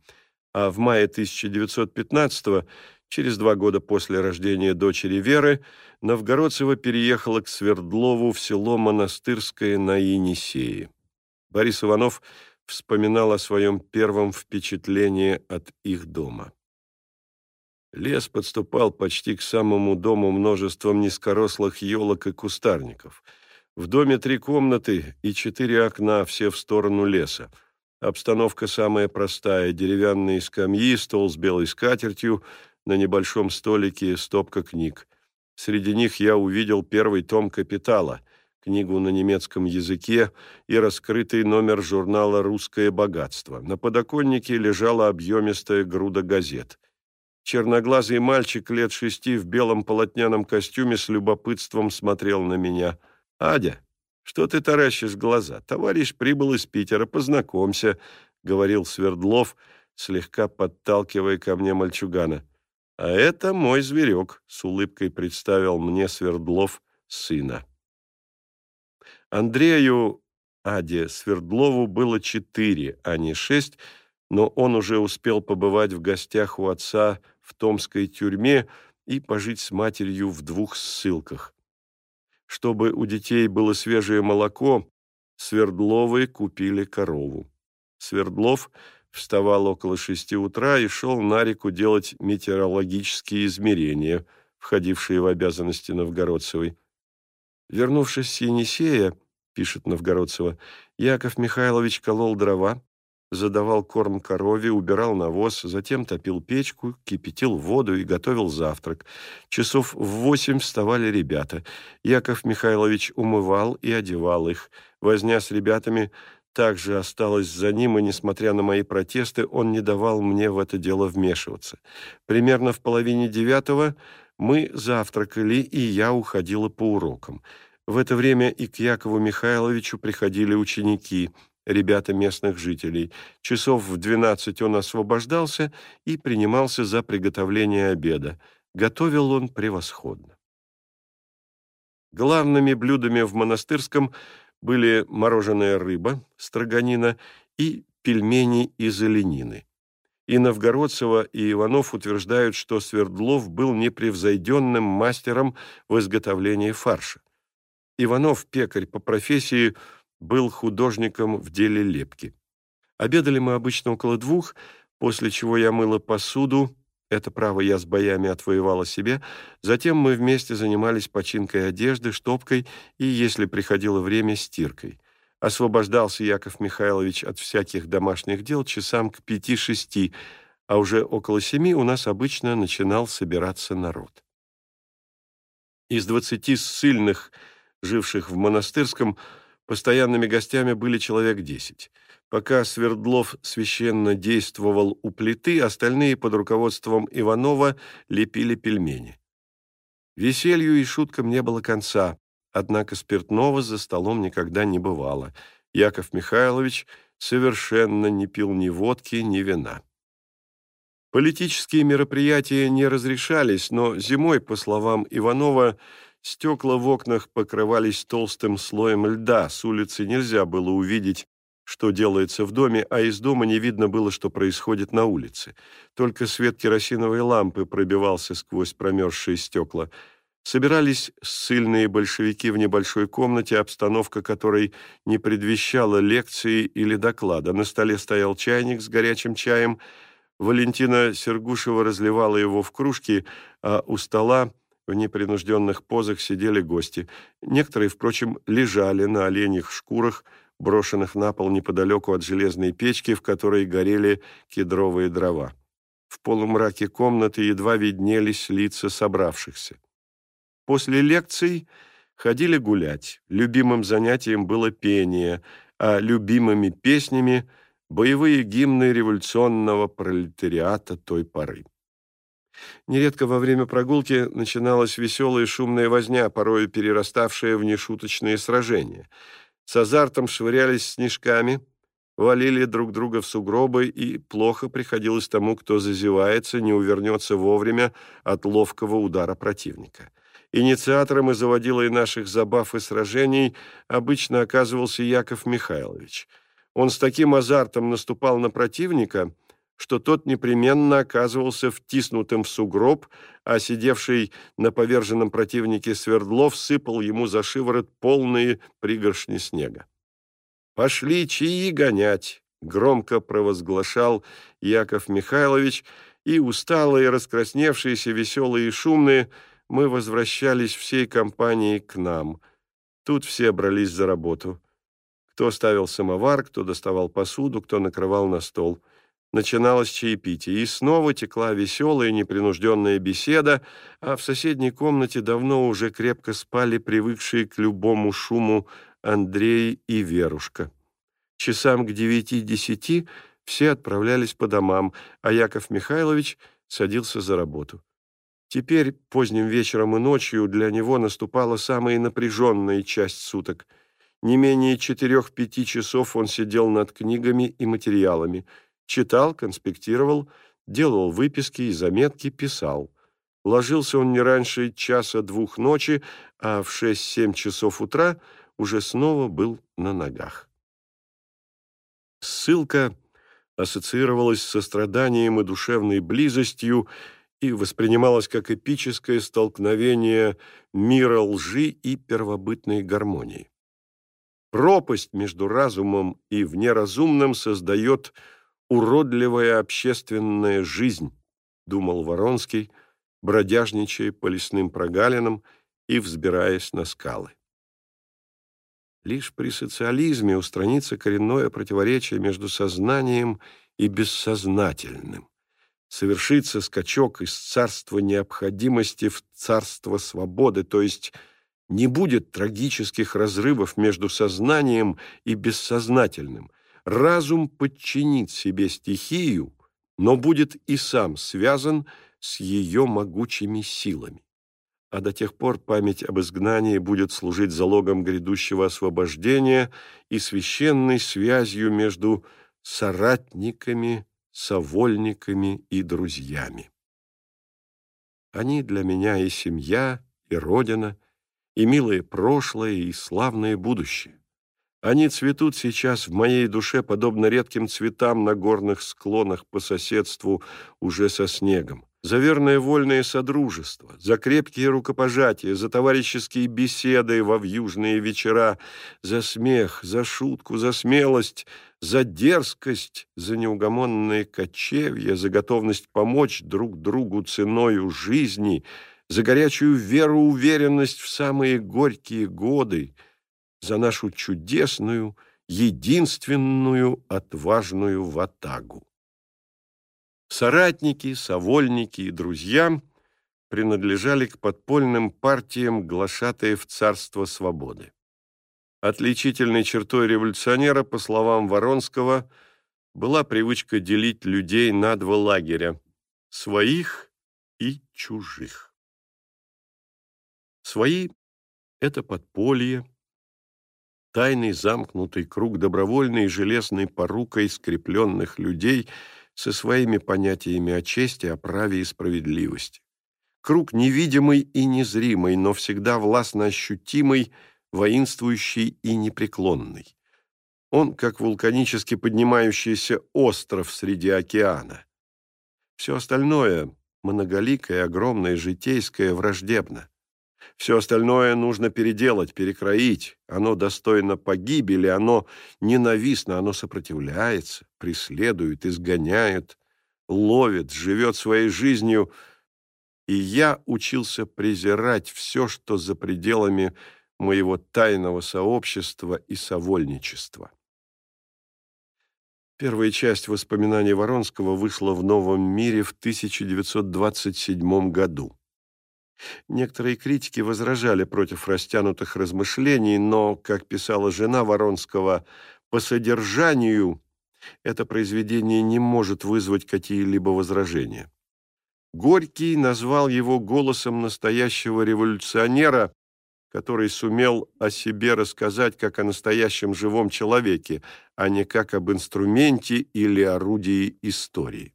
а в мае 1915 через два года после рождения дочери Веры, Новгородцева переехала к Свердлову в село Монастырское на Енисее. Борис Иванов вспоминал о своем первом впечатлении от их дома. Лес подступал почти к самому дому множеством низкорослых елок и кустарников. В доме три комнаты и четыре окна, все в сторону леса. Обстановка самая простая. Деревянные скамьи, стол с белой скатертью, на небольшом столике стопка книг. Среди них я увидел первый том «Капитала», книгу на немецком языке и раскрытый номер журнала «Русское богатство». На подоконнике лежала объемистая груда газет. Черноглазый мальчик лет шести в белом полотняном костюме с любопытством смотрел на меня. «Адя, что ты таращишь глаза? Товарищ прибыл из Питера, познакомься», — говорил Свердлов, слегка подталкивая ко мне мальчугана. «А это мой зверек», — с улыбкой представил мне Свердлов сына. Андрею Аде Свердлову было четыре, а не шесть, но он уже успел побывать в гостях у отца в Томской тюрьме и пожить с матерью в двух ссылках. Чтобы у детей было свежее молоко, Свердловы купили корову. Свердлов вставал около шести утра и шел на реку делать метеорологические измерения, входившие в обязанности Новгородцевой. Вернувшись с Енисея, пишет Новгородцева, Яков Михайлович колол дрова, задавал корм корове, убирал навоз, затем топил печку, кипятил воду и готовил завтрак. Часов в восемь вставали ребята. Яков Михайлович умывал и одевал их. Возня с ребятами также осталась за ним, и, несмотря на мои протесты, он не давал мне в это дело вмешиваться. Примерно в половине девятого мы завтракали, и я уходила по урокам. В это время и к Якову Михайловичу приходили ученики – ребята местных жителей. Часов в двенадцать он освобождался и принимался за приготовление обеда. Готовил он превосходно. Главными блюдами в монастырском были мороженая рыба, строганина и пельмени из оленины. И Новгородцева, и Иванов утверждают, что Свердлов был непревзойденным мастером в изготовлении фарша. Иванов, пекарь по профессии, был художником в деле лепки. Обедали мы обычно около двух, после чего я мыла посуду, это право я с боями отвоевала себе, затем мы вместе занимались починкой одежды, штопкой и, если приходило время, стиркой. Освобождался Яков Михайлович от всяких домашних дел часам к пяти-шести, а уже около семи у нас обычно начинал собираться народ. Из двадцати ссыльных, живших в монастырском, Постоянными гостями были человек десять. Пока Свердлов священно действовал у плиты, остальные под руководством Иванова лепили пельмени. Веселью и шуткам не было конца, однако спиртного за столом никогда не бывало. Яков Михайлович совершенно не пил ни водки, ни вина. Политические мероприятия не разрешались, но зимой, по словам Иванова, Стекла в окнах покрывались толстым слоем льда, с улицы нельзя было увидеть, что делается в доме, а из дома не видно было, что происходит на улице. Только свет керосиновой лампы пробивался сквозь промерзшие стекла. Собирались ссыльные большевики в небольшой комнате, обстановка которой не предвещала лекции или доклада. На столе стоял чайник с горячим чаем. Валентина Сергушева разливала его в кружки, а у стола в непринужденных позах сидели гости. Некоторые, впрочем, лежали на оленьих шкурах, брошенных на пол неподалеку от железной печки, в которой горели кедровые дрова. В полумраке комнаты едва виднелись лица собравшихся. После лекций ходили гулять. Любимым занятием было пение, а любимыми песнями – боевые гимны революционного пролетариата той поры. Нередко во время прогулки начиналась веселая шумная возня, порою перераставшая в нешуточные сражения. С азартом швырялись снежками, валили друг друга в сугробы, и плохо приходилось тому, кто зазевается, не увернется вовремя от ловкого удара противника. Инициатором и заводилой наших забав и сражений обычно оказывался Яков Михайлович. Он с таким азартом наступал на противника – что тот непременно оказывался втиснутым в сугроб, а сидевший на поверженном противнике Свердлов сыпал ему за шиворот полные пригоршни снега. «Пошли чаи гонять!» — громко провозглашал Яков Михайлович, и усталые, раскрасневшиеся, веселые и шумные, мы возвращались всей компанией к нам. Тут все брались за работу. Кто ставил самовар, кто доставал посуду, кто накрывал на стол — Начиналось чаепитие, и снова текла веселая непринужденная беседа, а в соседней комнате давно уже крепко спали привыкшие к любому шуму Андрей и Верушка. Часам к девяти-десяти все отправлялись по домам, а Яков Михайлович садился за работу. Теперь, поздним вечером и ночью, для него наступала самая напряженная часть суток. Не менее четырех-пяти часов он сидел над книгами и материалами – Читал, конспектировал, делал выписки и заметки, писал. Ложился он не раньше часа-двух ночи, а в шесть-семь часов утра уже снова был на ногах. Ссылка ассоциировалась со страданием и душевной близостью и воспринималась как эпическое столкновение мира лжи и первобытной гармонии. Пропасть между разумом и внеразумным создает уродливая общественная жизнь, думал Воронский, бродяжничая по лесным прогалинам и взбираясь на скалы. Лишь при социализме устранится коренное противоречие между сознанием и бессознательным. Совершится скачок из царства необходимости в царство свободы, то есть не будет трагических разрывов между сознанием и бессознательным. Разум подчинит себе стихию, но будет и сам связан с ее могучими силами. А до тех пор память об изгнании будет служить залогом грядущего освобождения и священной связью между соратниками, совольниками и друзьями. Они для меня и семья, и родина, и милое прошлое, и славное будущее. Они цветут сейчас в моей душе, подобно редким цветам на горных склонах по соседству уже со снегом. За верное вольное содружество, за крепкие рукопожатия, за товарищеские беседы во вьюжные вечера, за смех, за шутку, за смелость, за дерзкость, за неугомонные кочевья, за готовность помочь друг другу ценою жизни, за горячую веру-уверенность в самые горькие годы — за нашу чудесную, единственную, отважную ватагу. Соратники, совольники и друзья принадлежали к подпольным партиям, глашатые в царство свободы. Отличительной чертой революционера, по словам Воронского, была привычка делить людей на два лагеря – своих и чужих. Свои – это подполье, тайный замкнутый круг добровольной и железной порукой скрепленных людей со своими понятиями о чести, о праве и справедливости. Круг невидимый и незримый, но всегда властно ощутимый, воинствующий и непреклонный. Он, как вулканически поднимающийся остров среди океана. Все остальное, многоликое, огромное, житейское, враждебно. Все остальное нужно переделать, перекроить. Оно достойно погибели, оно ненавистно, оно сопротивляется, преследует, изгоняет, ловит, живет своей жизнью. И я учился презирать все, что за пределами моего тайного сообщества и совольничества. Первая часть воспоминаний Воронского вышла в «Новом мире» в 1927 году. Некоторые критики возражали против растянутых размышлений, но, как писала жена Воронского, по содержанию это произведение не может вызвать какие-либо возражения. Горький назвал его голосом настоящего революционера, который сумел о себе рассказать как о настоящем живом человеке, а не как об инструменте или орудии истории.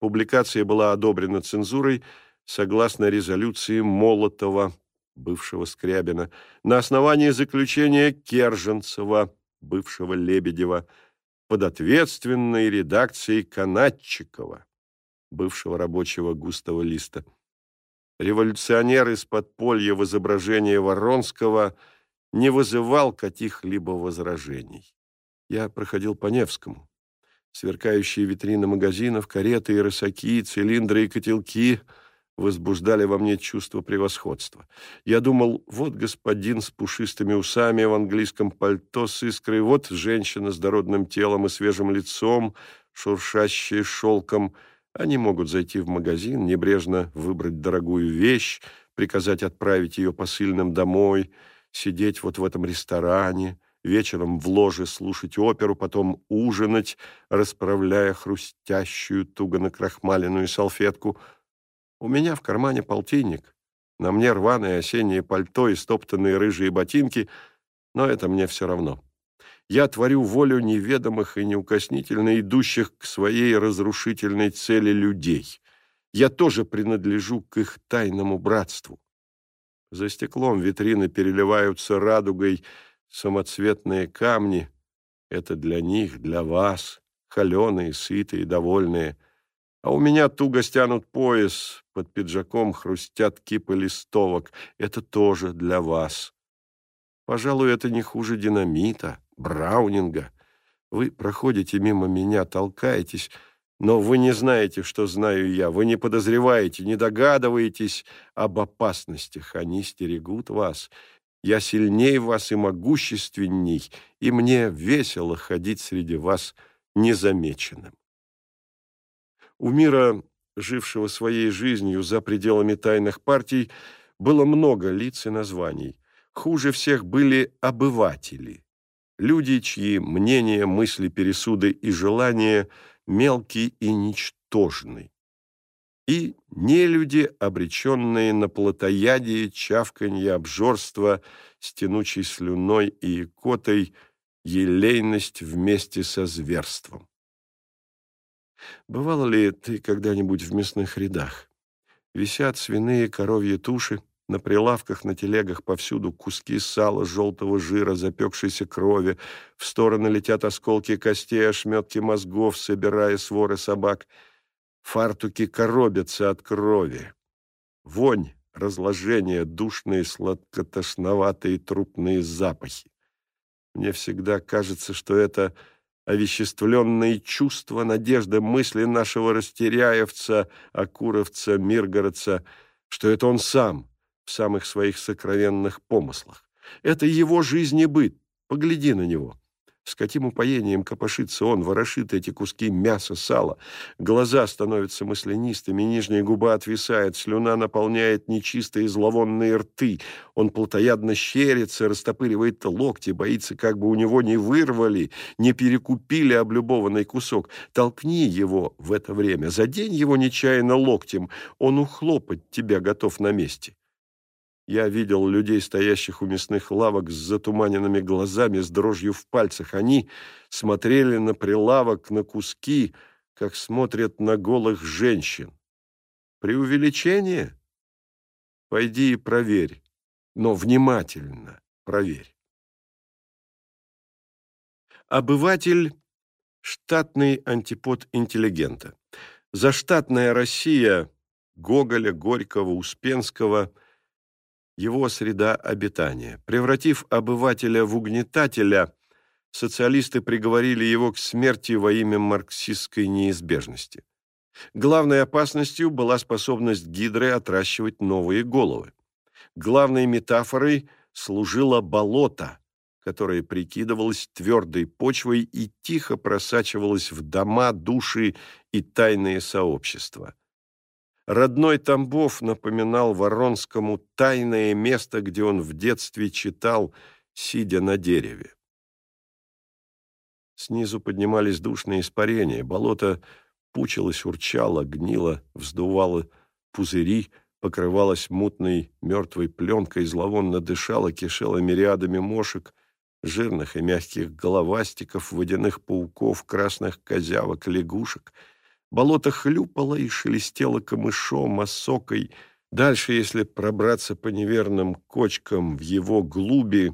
Публикация была одобрена цензурой – согласно резолюции Молотова, бывшего Скрябина, на основании заключения Керженцева, бывшего Лебедева, под ответственной редакцией Канатчикова, бывшего рабочего Густава Листа. Революционер из подполья в изображении Воронского не вызывал каких-либо возражений. Я проходил по Невскому. Сверкающие витрины магазинов, кареты и рысаки, цилиндры и котелки — возбуждали во мне чувство превосходства. Я думал, вот господин с пушистыми усами в английском пальто с искрой, вот женщина с дородным телом и свежим лицом, шуршащая шелком. Они могут зайти в магазин, небрежно выбрать дорогую вещь, приказать отправить ее посыльным домой, сидеть вот в этом ресторане, вечером в ложе слушать оперу, потом ужинать, расправляя хрустящую, туго накрахмаленную салфетку — у меня в кармане полтинник, на мне рваное осеннее пальто и стоптанные рыжие ботинки, но это мне все равно. Я творю волю неведомых и неукоснительно идущих к своей разрушительной цели людей. Я тоже принадлежу к их тайному братству. За стеклом витрины переливаются радугой самоцветные камни. Это для них, для вас, холеные, сытые, довольные. А у меня туго стянут пояс, под пиджаком хрустят кипы листовок. Это тоже для вас. Пожалуй, это не хуже динамита, браунинга. Вы проходите мимо меня, толкаетесь, но вы не знаете, что знаю я. Вы не подозреваете, не догадываетесь об опасностях. Они стерегут вас. Я сильней вас и могущественней, и мне весело ходить среди вас незамеченным. У мира, жившего своей жизнью за пределами тайных партий, было много лиц и названий. Хуже всех были обыватели, люди, чьи мнения, мысли, пересуды и желания мелкие и ничтожны и нелюди, обреченные на плотоядие, чавканье, обжорство с тянучей слюной и икотой, елейность вместе со зверством. Бывало ли ты когда-нибудь в мясных рядах? Висят свиные коровьи туши, на прилавках, на телегах повсюду куски сала, желтого жира, запекшейся крови, в стороны летят осколки костей, ошметки мозгов, собирая своры собак — Фартуки коробятся от крови. Вонь, разложение, душные, сладко-тошноватые трупные запахи. Мне всегда кажется, что это овеществленные чувства, надежды, мысли нашего растеряевца, окуровца, миргородца, что это он сам в самых своих сокровенных помыслах. Это его жизнь и быт. Погляди на него. С каким упоением копошится он, ворошит эти куски мяса, сала. Глаза становятся маслянистыми, нижняя губа отвисает, слюна наполняет нечистые зловонные рты. Он плотоядно щерится, растопыривает локти, боится, как бы у него не вырвали, не перекупили облюбованный кусок. Толкни его в это время, задень его нечаянно локтем, он ухлопать тебя готов на месте. Я видел людей, стоящих у мясных лавок с затуманенными глазами, с дрожью в пальцах. Они смотрели на прилавок, на куски, как смотрят на голых женщин. Преувеличение? Пойди и проверь, но внимательно проверь. Обыватель – штатный антипод интеллигента. Заштатная Россия Гоголя, Горького, Успенского – его среда обитания. Превратив обывателя в угнетателя, социалисты приговорили его к смерти во имя марксистской неизбежности. Главной опасностью была способность Гидры отращивать новые головы. Главной метафорой служило болото, которое прикидывалось твердой почвой и тихо просачивалось в дома, души и тайные сообщества. Родной Тамбов напоминал Воронскому тайное место, где он в детстве читал, сидя на дереве. Снизу поднимались душные испарения, болото пучилось, урчало, гнило, вздувало пузыри, покрывалось мутной мертвой пленкой, зловонно дышало, кишело мириадами мошек, жирных и мягких головастиков, водяных пауков, красных козявок, лягушек — Болото хлюпало и шелестело камышом, осокой. Дальше, если пробраться по неверным кочкам в его глуби,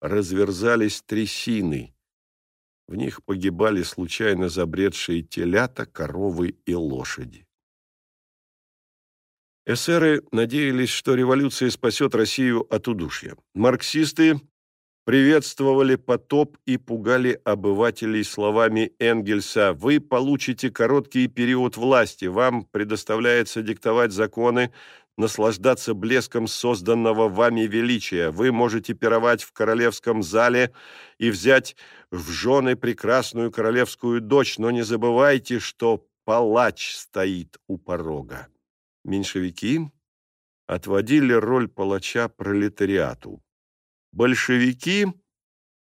разверзались трясины. В них погибали случайно забредшие телята, коровы и лошади. Эсеры надеялись, что революция спасет Россию от удушья. Марксисты приветствовали потоп и пугали обывателей словами Энгельса «Вы получите короткий период власти, вам предоставляется диктовать законы, наслаждаться блеском созданного вами величия. Вы можете пировать в королевском зале и взять в жены прекрасную королевскую дочь, но не забывайте, что палач стоит у порога». Меньшевики отводили роль палача пролетариату. Большевики,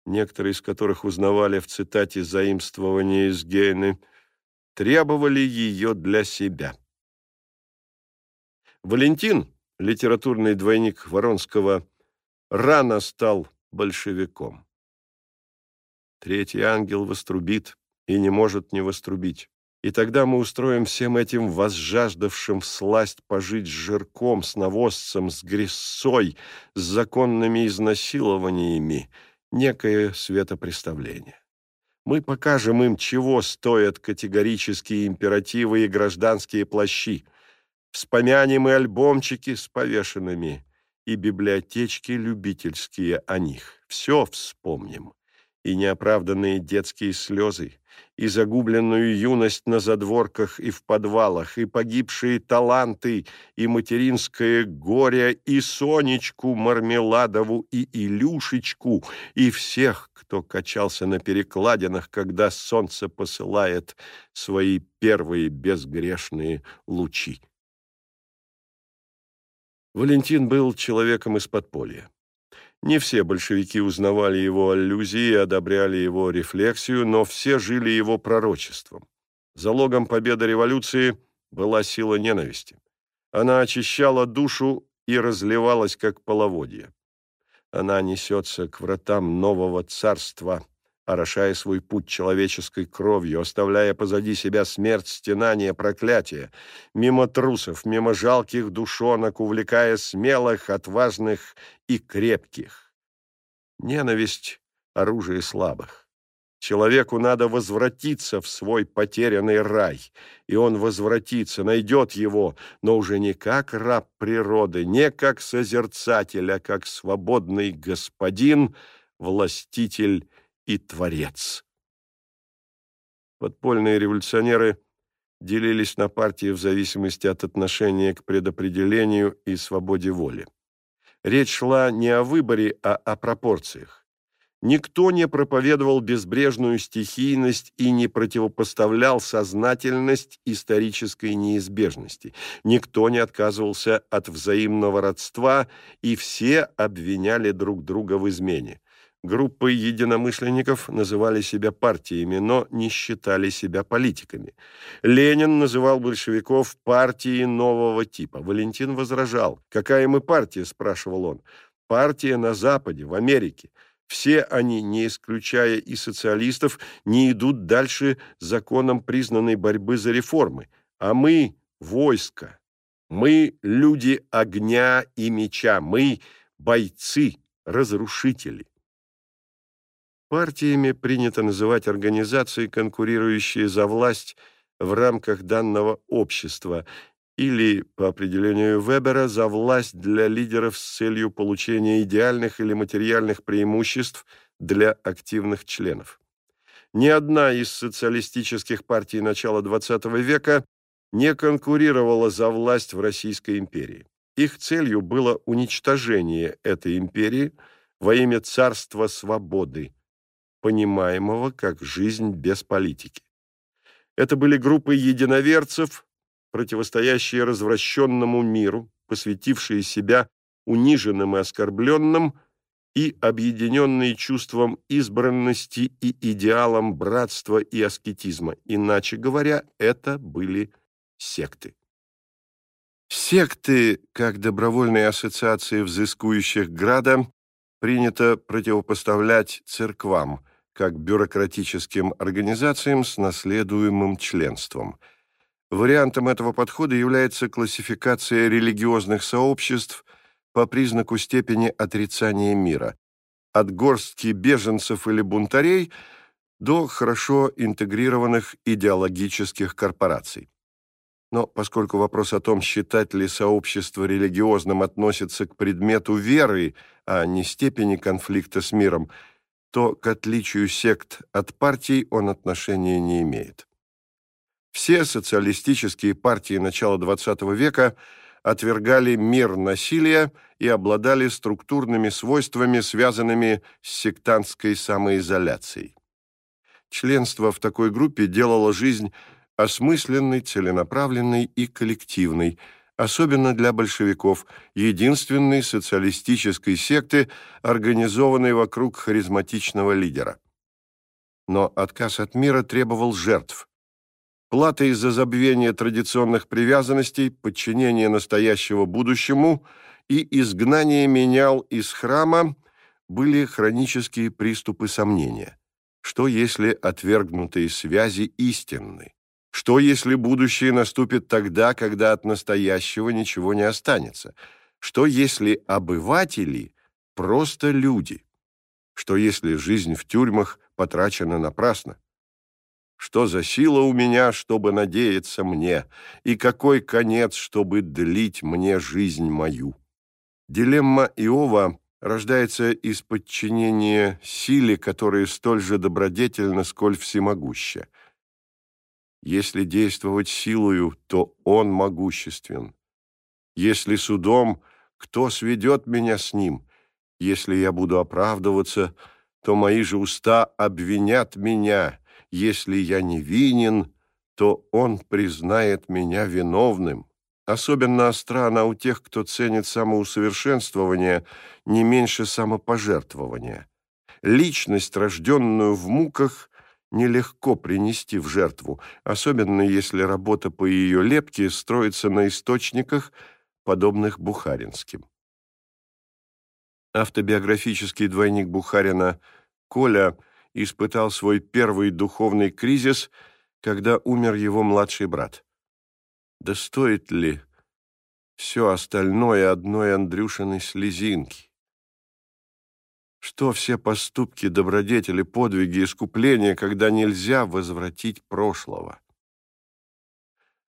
некоторые из которых узнавали в цитате заимствования из Гейны, требовали ее для себя. Валентин, литературный двойник Воронского, рано стал большевиком. Третий ангел вострубит и не может не вострубить. И тогда мы устроим всем этим возжаждавшим сласть пожить с жирком, с навозцем, с гряссой, с законными изнасилованиями некое светопреставление. Мы покажем им, чего стоят категорические императивы и гражданские плащи. Вспомянем и альбомчики с повешенными, и библиотечки любительские о них. Все вспомним и неоправданные детские слезы, и загубленную юность на задворках и в подвалах, и погибшие таланты, и материнское горе, и Сонечку Мармеладову, и Илюшечку, и всех, кто качался на перекладинах, когда солнце посылает свои первые безгрешные лучи. Валентин был человеком из подполья. Не все большевики узнавали его аллюзии и одобряли его рефлексию, но все жили его пророчеством. Залогом победы революции была сила ненависти. Она очищала душу и разливалась, как половодье. Она несется к вратам нового царства, орошая свой путь человеческой кровью, оставляя позади себя смерть, стенание, проклятие, мимо трусов, мимо жалких душонок, увлекая смелых, отважных и крепких. Ненависть — оружие слабых. Человеку надо возвратиться в свой потерянный рай, и он возвратится, найдет его, но уже не как раб природы, не как созерцатель, а как свободный господин, властитель и творец. Подпольные революционеры делились на партии в зависимости от отношения к предопределению и свободе воли. Речь шла не о выборе, а о пропорциях. Никто не проповедовал безбрежную стихийность и не противопоставлял сознательность исторической неизбежности. Никто не отказывался от взаимного родства, и все обвиняли друг друга в измене. Группы единомышленников называли себя партиями, но не считали себя политиками. Ленин называл большевиков партией нового типа. Валентин возражал. «Какая мы партия?» – спрашивал он. «Партия на Западе, в Америке. Все они, не исключая и социалистов, не идут дальше законом признанной борьбы за реформы. А мы – войско. Мы – люди огня и меча. Мы – бойцы, разрушители. Партиями принято называть организации, конкурирующие за власть в рамках данного общества или, по определению Вебера, за власть для лидеров с целью получения идеальных или материальных преимуществ для активных членов. Ни одна из социалистических партий начала XX века не конкурировала за власть в Российской империи. Их целью было уничтожение этой империи во имя царства свободы, понимаемого как жизнь без политики. Это были группы единоверцев, противостоящие развращенному миру, посвятившие себя униженным и оскорбленным и объединенные чувством избранности и идеалом братства и аскетизма. Иначе говоря, это были секты. Секты, как добровольные ассоциации взыскующих града, принято противопоставлять церквам, как бюрократическим организациям с наследуемым членством. Вариантом этого подхода является классификация религиозных сообществ по признаку степени отрицания мира, от горстки беженцев или бунтарей до хорошо интегрированных идеологических корпораций. Но поскольку вопрос о том, считать ли сообщество религиозным, относится к предмету веры, а не степени конфликта с миром – то к отличию сект от партий он отношения не имеет. Все социалистические партии начала XX века отвергали мир насилия и обладали структурными свойствами, связанными с сектантской самоизоляцией. Членство в такой группе делало жизнь осмысленной, целенаправленной и коллективной – особенно для большевиков, единственной социалистической секты, организованной вокруг харизматичного лидера. Но отказ от мира требовал жертв. Платой за забвение традиционных привязанностей, подчинение настоящего будущему и изгнание менял из храма были хронические приступы сомнения. Что если отвергнутые связи истинны? Что, если будущее наступит тогда, когда от настоящего ничего не останется? Что, если обыватели – просто люди? Что, если жизнь в тюрьмах потрачена напрасно? Что за сила у меня, чтобы надеяться мне, и какой конец, чтобы длить мне жизнь мою? Дилемма Иова рождается из подчинения силе, которая столь же добродетельна, сколь всемогуща. Если действовать силою, то он могуществен. Если судом, кто сведет меня с ним? Если я буду оправдываться, то мои же уста обвинят меня. Если я невинен, то он признает меня виновным. Особенно остра она у тех, кто ценит самоусовершенствование не меньше самопожертвования. Личность, рожденную в муках, нелегко принести в жертву, особенно если работа по ее лепке строится на источниках, подобных бухаринским. Автобиографический двойник Бухарина Коля испытал свой первый духовный кризис, когда умер его младший брат. Да стоит ли все остальное одной Андрюшиной слезинки? Что все поступки, добродетели, подвиги, искупления, когда нельзя возвратить прошлого?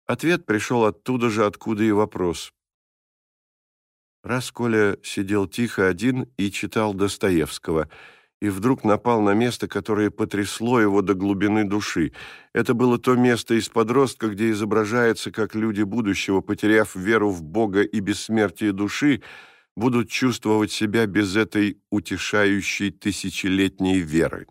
Ответ пришел оттуда же, откуда и вопрос. Раз Коля сидел тихо один и читал Достоевского – и вдруг напал на место, которое потрясло его до глубины души. Это было то место из подростка, где изображается, как люди будущего, потеряв веру в Бога и бессмертие души, будут чувствовать себя без этой утешающей тысячелетней веры.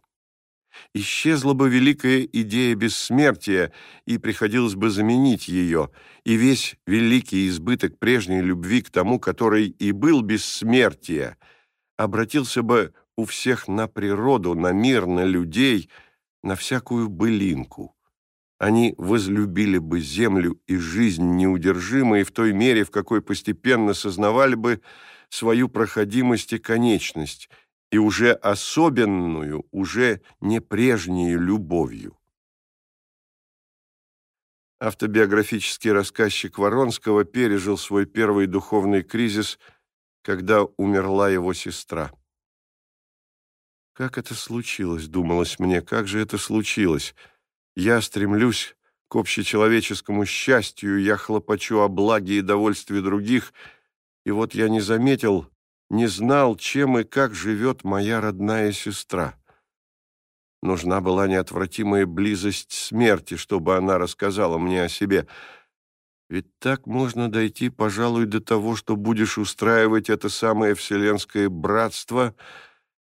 Исчезла бы великая идея бессмертия, и приходилось бы заменить ее, и весь великий избыток прежней любви к тому, который и был бессмертие, обратился бы у всех на природу, на мир, на людей, на всякую былинку. Они возлюбили бы землю и жизнь неудержимой в той мере, в какой постепенно сознавали бы свою проходимость и конечность, и уже особенную, уже не прежнюю любовью. Автобиографический рассказчик Воронского пережил свой первый духовный кризис, когда умерла его сестра. Как это случилось, думалось мне, как же это случилось? Я стремлюсь к общечеловеческому счастью, я хлопочу о благе и довольстве других, и вот я не заметил, не знал, чем и как живет моя родная сестра. Нужна была неотвратимая близость смерти, чтобы она рассказала мне о себе. Ведь так можно дойти, пожалуй, до того, что будешь устраивать это самое вселенское братство —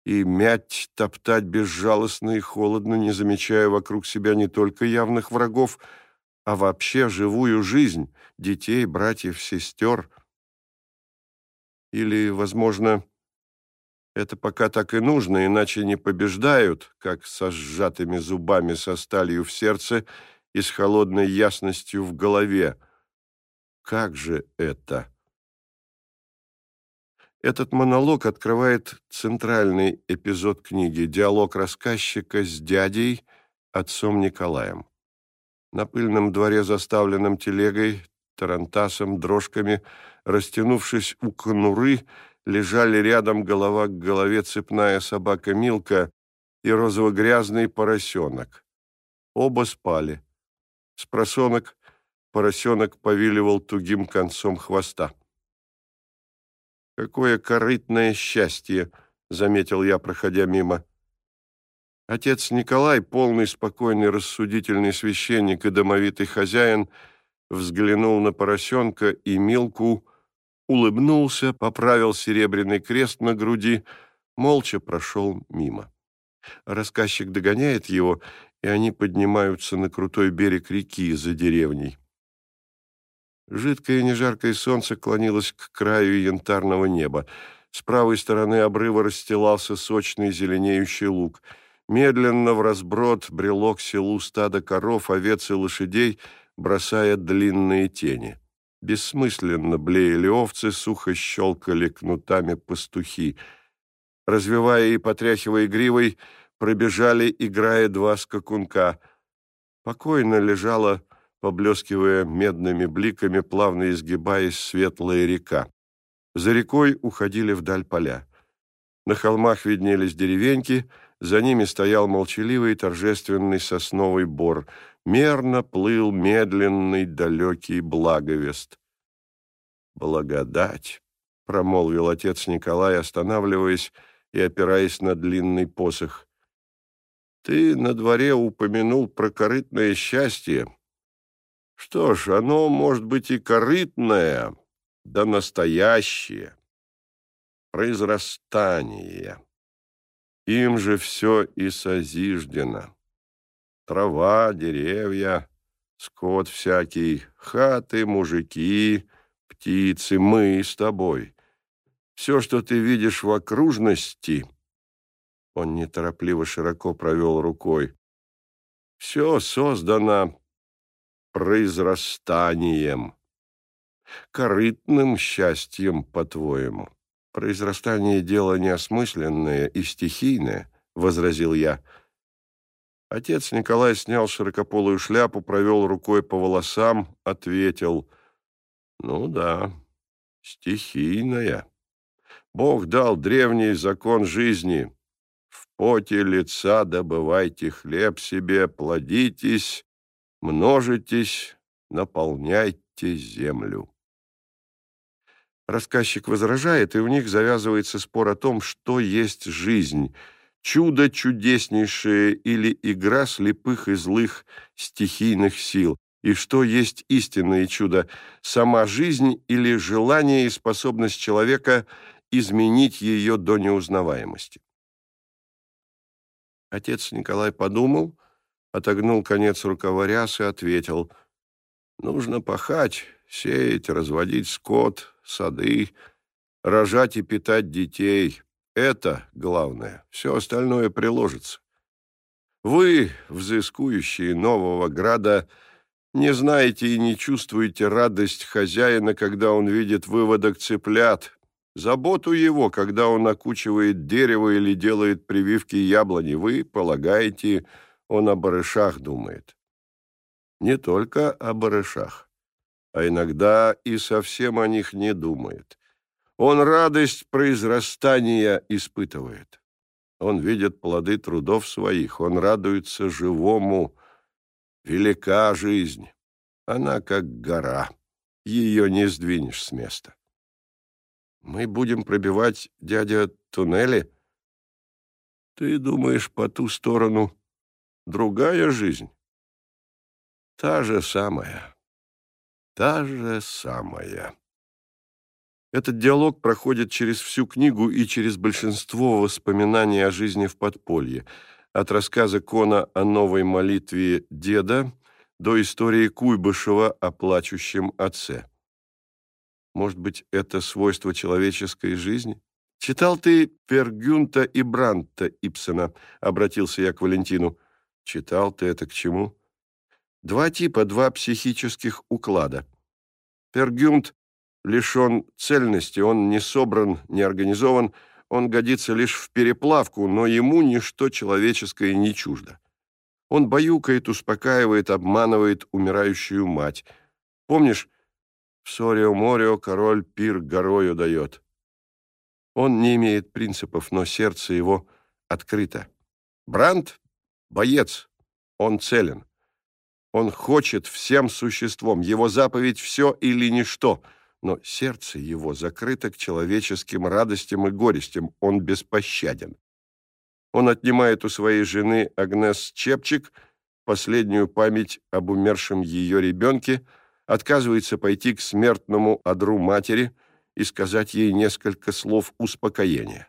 и мять, топтать безжалостно и холодно, не замечая вокруг себя не только явных врагов, а вообще живую жизнь детей, братьев, сестер. Или, возможно, это пока так и нужно, иначе не побеждают, как со сжатыми зубами, со сталью в сердце и с холодной ясностью в голове. Как же это? Этот монолог открывает центральный эпизод книги «Диалог рассказчика с дядей, отцом Николаем». На пыльном дворе, заставленном телегой, тарантасом, дрожками, растянувшись у конуры, лежали рядом голова к голове цепная собака Милка и розово-грязный поросенок. Оба спали. С просонок поросенок повиливал тугим концом хвоста. «Какое корытное счастье!» — заметил я, проходя мимо. Отец Николай, полный, спокойный, рассудительный священник и домовитый хозяин, взглянул на поросенка и Милку, улыбнулся, поправил серебряный крест на груди, молча прошел мимо. Рассказчик догоняет его, и они поднимаются на крутой берег реки за деревней. Жидкое нежаркое солнце клонилось к краю янтарного неба. С правой стороны обрыва расстилался сочный зеленеющий луг. Медленно в разброд брело к селу стадо коров, овец и лошадей, бросая длинные тени. Бессмысленно блеяли овцы, сухо щелкали кнутами пастухи. Развивая и потряхивая гривой, пробежали, играя два скакунка. Покойно лежала поблескивая медными бликами, плавно изгибаясь светлая река. За рекой уходили вдаль поля. На холмах виднелись деревеньки, за ними стоял молчаливый торжественный сосновый бор. Мерно плыл медленный далекий благовест. Благодать. промолвил отец Николай, останавливаясь и опираясь на длинный посох. Ты на дворе упомянул про корытное счастье. Что ж, оно может быть и корытное, да настоящее. Произрастание. Им же все и созиждено. Трава, деревья, скот всякий, хаты, мужики, птицы, мы с тобой. Все, что ты видишь в окружности, он неторопливо широко провел рукой. Все создано произрастанием, корытным счастьем, по-твоему. Произрастание — дело неосмысленное и стихийное, — возразил я. Отец Николай снял широкополую шляпу, провел рукой по волосам, ответил. Ну да, стихийная. Бог дал древний закон жизни. В поте лица добывайте хлеб себе, плодитесь, множитесь, наполняйте землю. Рассказчик возражает, и у них завязывается спор о том, что есть жизнь, чудо чудеснейшее или игра слепых и злых стихийных сил, и что есть истинное чудо, сама жизнь или желание и способность человека изменить ее до неузнаваемости. Отец Николай подумал, отогнул конец рукава рясы и ответил, «Нужно пахать, сеять, разводить скот, сады, рожать и питать детей. Это главное. Все остальное приложится. Вы, взыскующие нового града, не знаете и не чувствуете радость хозяина, когда он видит выводок цыплят, заботу его, когда он окучивает дерево или делает прививки яблони. Вы полагаете, он о барышах думает. Не только о барышах а иногда и совсем о них не думает. Он радость произрастания испытывает. Он видит плоды трудов своих, он радуется живому. Велика жизнь. Она как гора. Ее не сдвинешь с места. Мы будем пробивать, дядя, туннели? Ты думаешь, по ту сторону другая жизнь? Та же самая та же самая. Этот диалог проходит через всю книгу и через большинство воспоминаний о жизни в подполье, от рассказа Кона о новой молитве деда до истории Куйбышева о плачущем отце. Может быть, это свойство человеческой жизни? Читал ты Пергюнта и Бранта Ипсона, обратился я к Валентину. Читал ты это к чему? Два типа, два психических уклада. Пергюнт лишен цельности, он не собран, не организован, он годится лишь в переплавку, но ему ничто человеческое не чуждо. Он баюкает, успокаивает, обманывает умирающую мать. Помнишь, в Сорио-Морио король пир горою дает. Он не имеет принципов, но сердце его открыто. Бранд — боец, он целен. Он хочет всем существом, его заповедь все или ничто, но сердце его закрыто к человеческим радостям и горестям, он беспощаден. Он отнимает у своей жены Агнес Чепчик последнюю память об умершем ее ребенке, отказывается пойти к смертному одру матери и сказать ей несколько слов успокоения.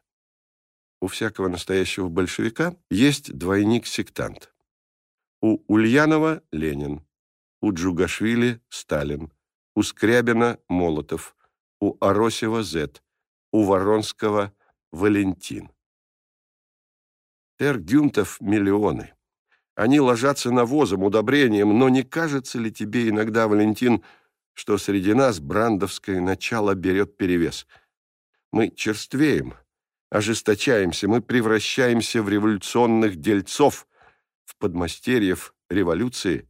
У всякого настоящего большевика есть двойник-сектант. У Ульянова – Ленин, у Джугашвили – Сталин, у Скрябина – Молотов, у Аросева – Зет, у Воронского – Валентин. Эргюнтов – миллионы. Они ложатся навозом, удобрением, но не кажется ли тебе иногда, Валентин, что среди нас брандовское начало берет перевес? Мы черствеем, ожесточаемся, мы превращаемся в революционных дельцов – в подмастерьев революции,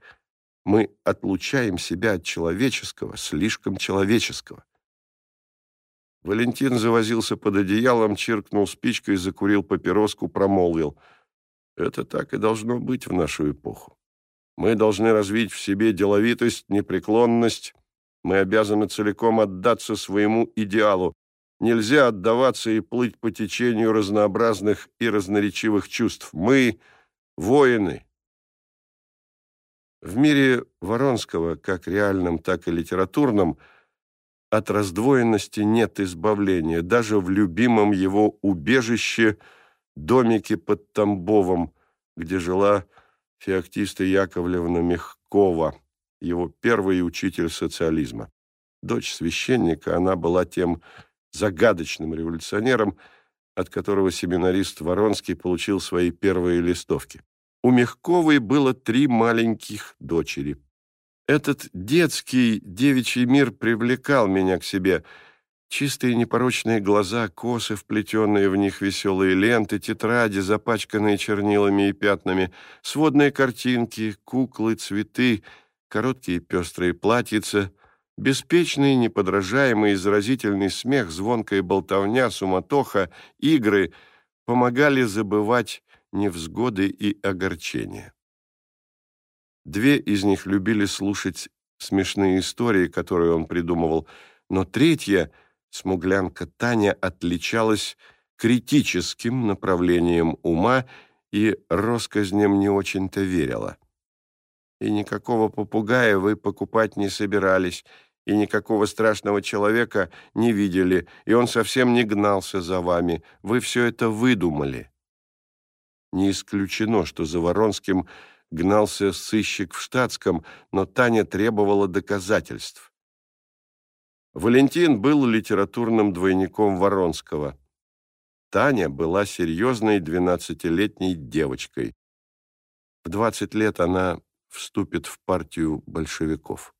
мы отлучаем себя от человеческого, слишком человеческого. Валентин завозился под одеялом, чиркнул спичкой, закурил папироску, промолвил. Это так и должно быть в нашу эпоху. Мы должны развить в себе деловитость, непреклонность. Мы обязаны целиком отдаться своему идеалу. Нельзя отдаваться и плыть по течению разнообразных и разноречивых чувств. Мы – воины. В мире Воронского, как реальном, так и литературном, от раздвоенности нет избавления. Даже в любимом его убежище, домике под Тамбовом, где жила Феоктиста Яковлевна Мягкова, его первый учитель социализма. Дочь священника, она была тем загадочным революционером, от которого семинарист Воронский получил свои первые листовки. У Мягковой было три маленьких дочери. Этот детский девичий мир привлекал меня к себе. Чистые непорочные глаза, косы, вплетенные в них веселые ленты, тетради, запачканные чернилами и пятнами, сводные картинки, куклы, цветы, короткие пестрые платьица — Беспечный, неподражаемый, заразительный смех, звонкая болтовня, суматоха, игры помогали забывать невзгоды и огорчения. Две из них любили слушать смешные истории, которые он придумывал, но третья, смуглянка Таня, отличалась критическим направлением ума и россказням не очень-то верила. И никакого попугая вы покупать не собирались, и никакого страшного человека не видели, и он совсем не гнался за вами. Вы все это выдумали. Не исключено, что за Воронским гнался сыщик в штатском, но Таня требовала доказательств. Валентин был литературным двойником Воронского. Таня была серьезной двенадцатилетней девочкой. В двадцать лет она вступит в партию большевиков.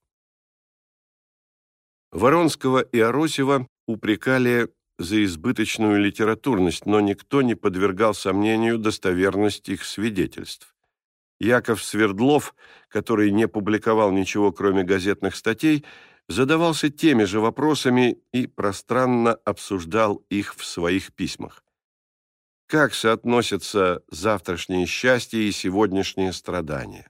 Воронского и Аросева упрекали за избыточную литературность, но никто не подвергал сомнению достоверность их свидетельств. Яков Свердлов, который не публиковал ничего, кроме газетных статей, задавался теми же вопросами и пространно обсуждал их в своих письмах. Как соотносятся завтрашнее счастье и сегодняшнее страдание?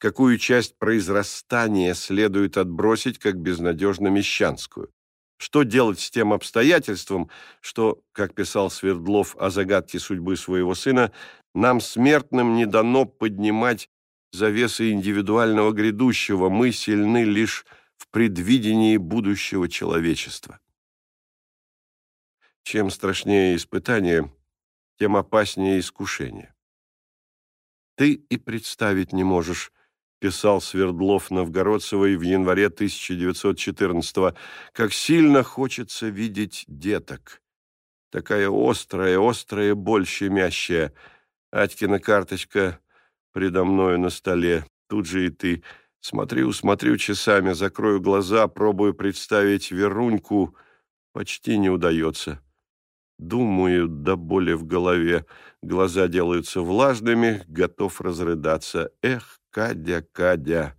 Какую часть произрастания следует отбросить как безнадежно мещанскую. Что делать с тем обстоятельством, что, как писал Свердлов о загадке судьбы своего сына, нам, смертным, не дано поднимать завесы индивидуального грядущего, мы сильны лишь в предвидении будущего человечества. Чем страшнее испытание, тем опаснее искушение. Ты и представить не можешь, писал Свердлов Новгородцевой в январе 1914-го, как сильно хочется видеть деток. Такая острая, острая боль щемящая. Атькина карточка предо мною на столе. Тут же и ты. Смотрю, смотрю часами, закрою глаза, пробую представить Веруньку. Почти не удается. Думаю до боли в голове. Глаза делаются влажными, готов разрыдаться. Эх, Кадя, Кадя,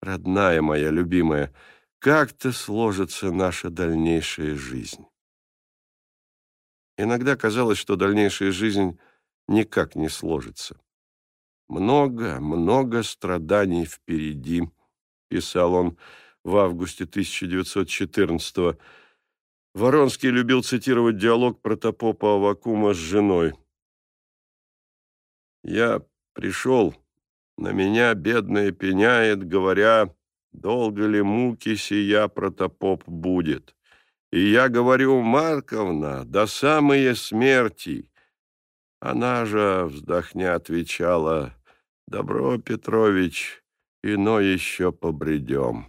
родная моя любимая, как-то сложится наша дальнейшая жизнь. Иногда казалось, что дальнейшая жизнь никак не сложится. Много, много страданий впереди, писал он в августе 1914 -го. Воронский любил цитировать диалог протопопа Авакума с женой. «Я пришел, на меня бедная пеняет, говоря, долго ли муки сия протопоп будет. И я говорю, Марковна, до самой смерти. Она же, вздохня, отвечала, Добро, Петрович, ино еще побредем.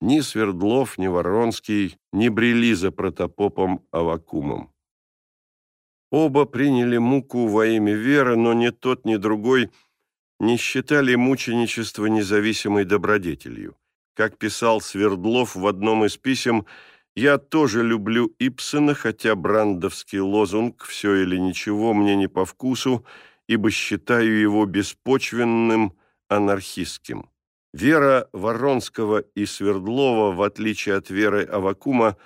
Ни Свердлов, ни Воронский не брели за протопопом Авакумом. Оба приняли муку во имя веры, но ни тот, ни другой – не считали мученичество независимой добродетелью. Как писал Свердлов в одном из писем, «Я тоже люблю Ипсона, хотя брандовский лозунг «все или ничего» мне не по вкусу, ибо считаю его беспочвенным, анархистским». Вера Воронского и Свердлова, в отличие от веры Авакума,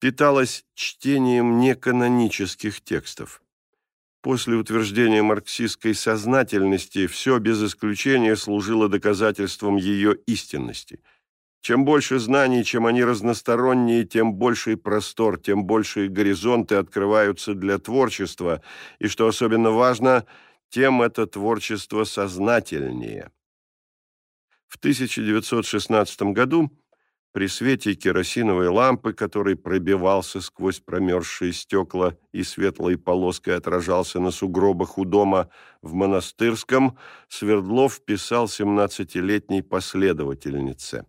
питалась чтением неканонических текстов. После утверждения марксистской сознательности все без исключения служило доказательством ее истинности. Чем больше знаний, чем они разносторонние, тем больший простор, тем большие горизонты открываются для творчества, и, что особенно важно, тем это творчество сознательнее. В 1916 году при свете керосиновой лампы, который пробивался сквозь промерзшие стекла и светлой полоской отражался на сугробах у дома в Монастырском, Свердлов писал 17-летней последовательнице.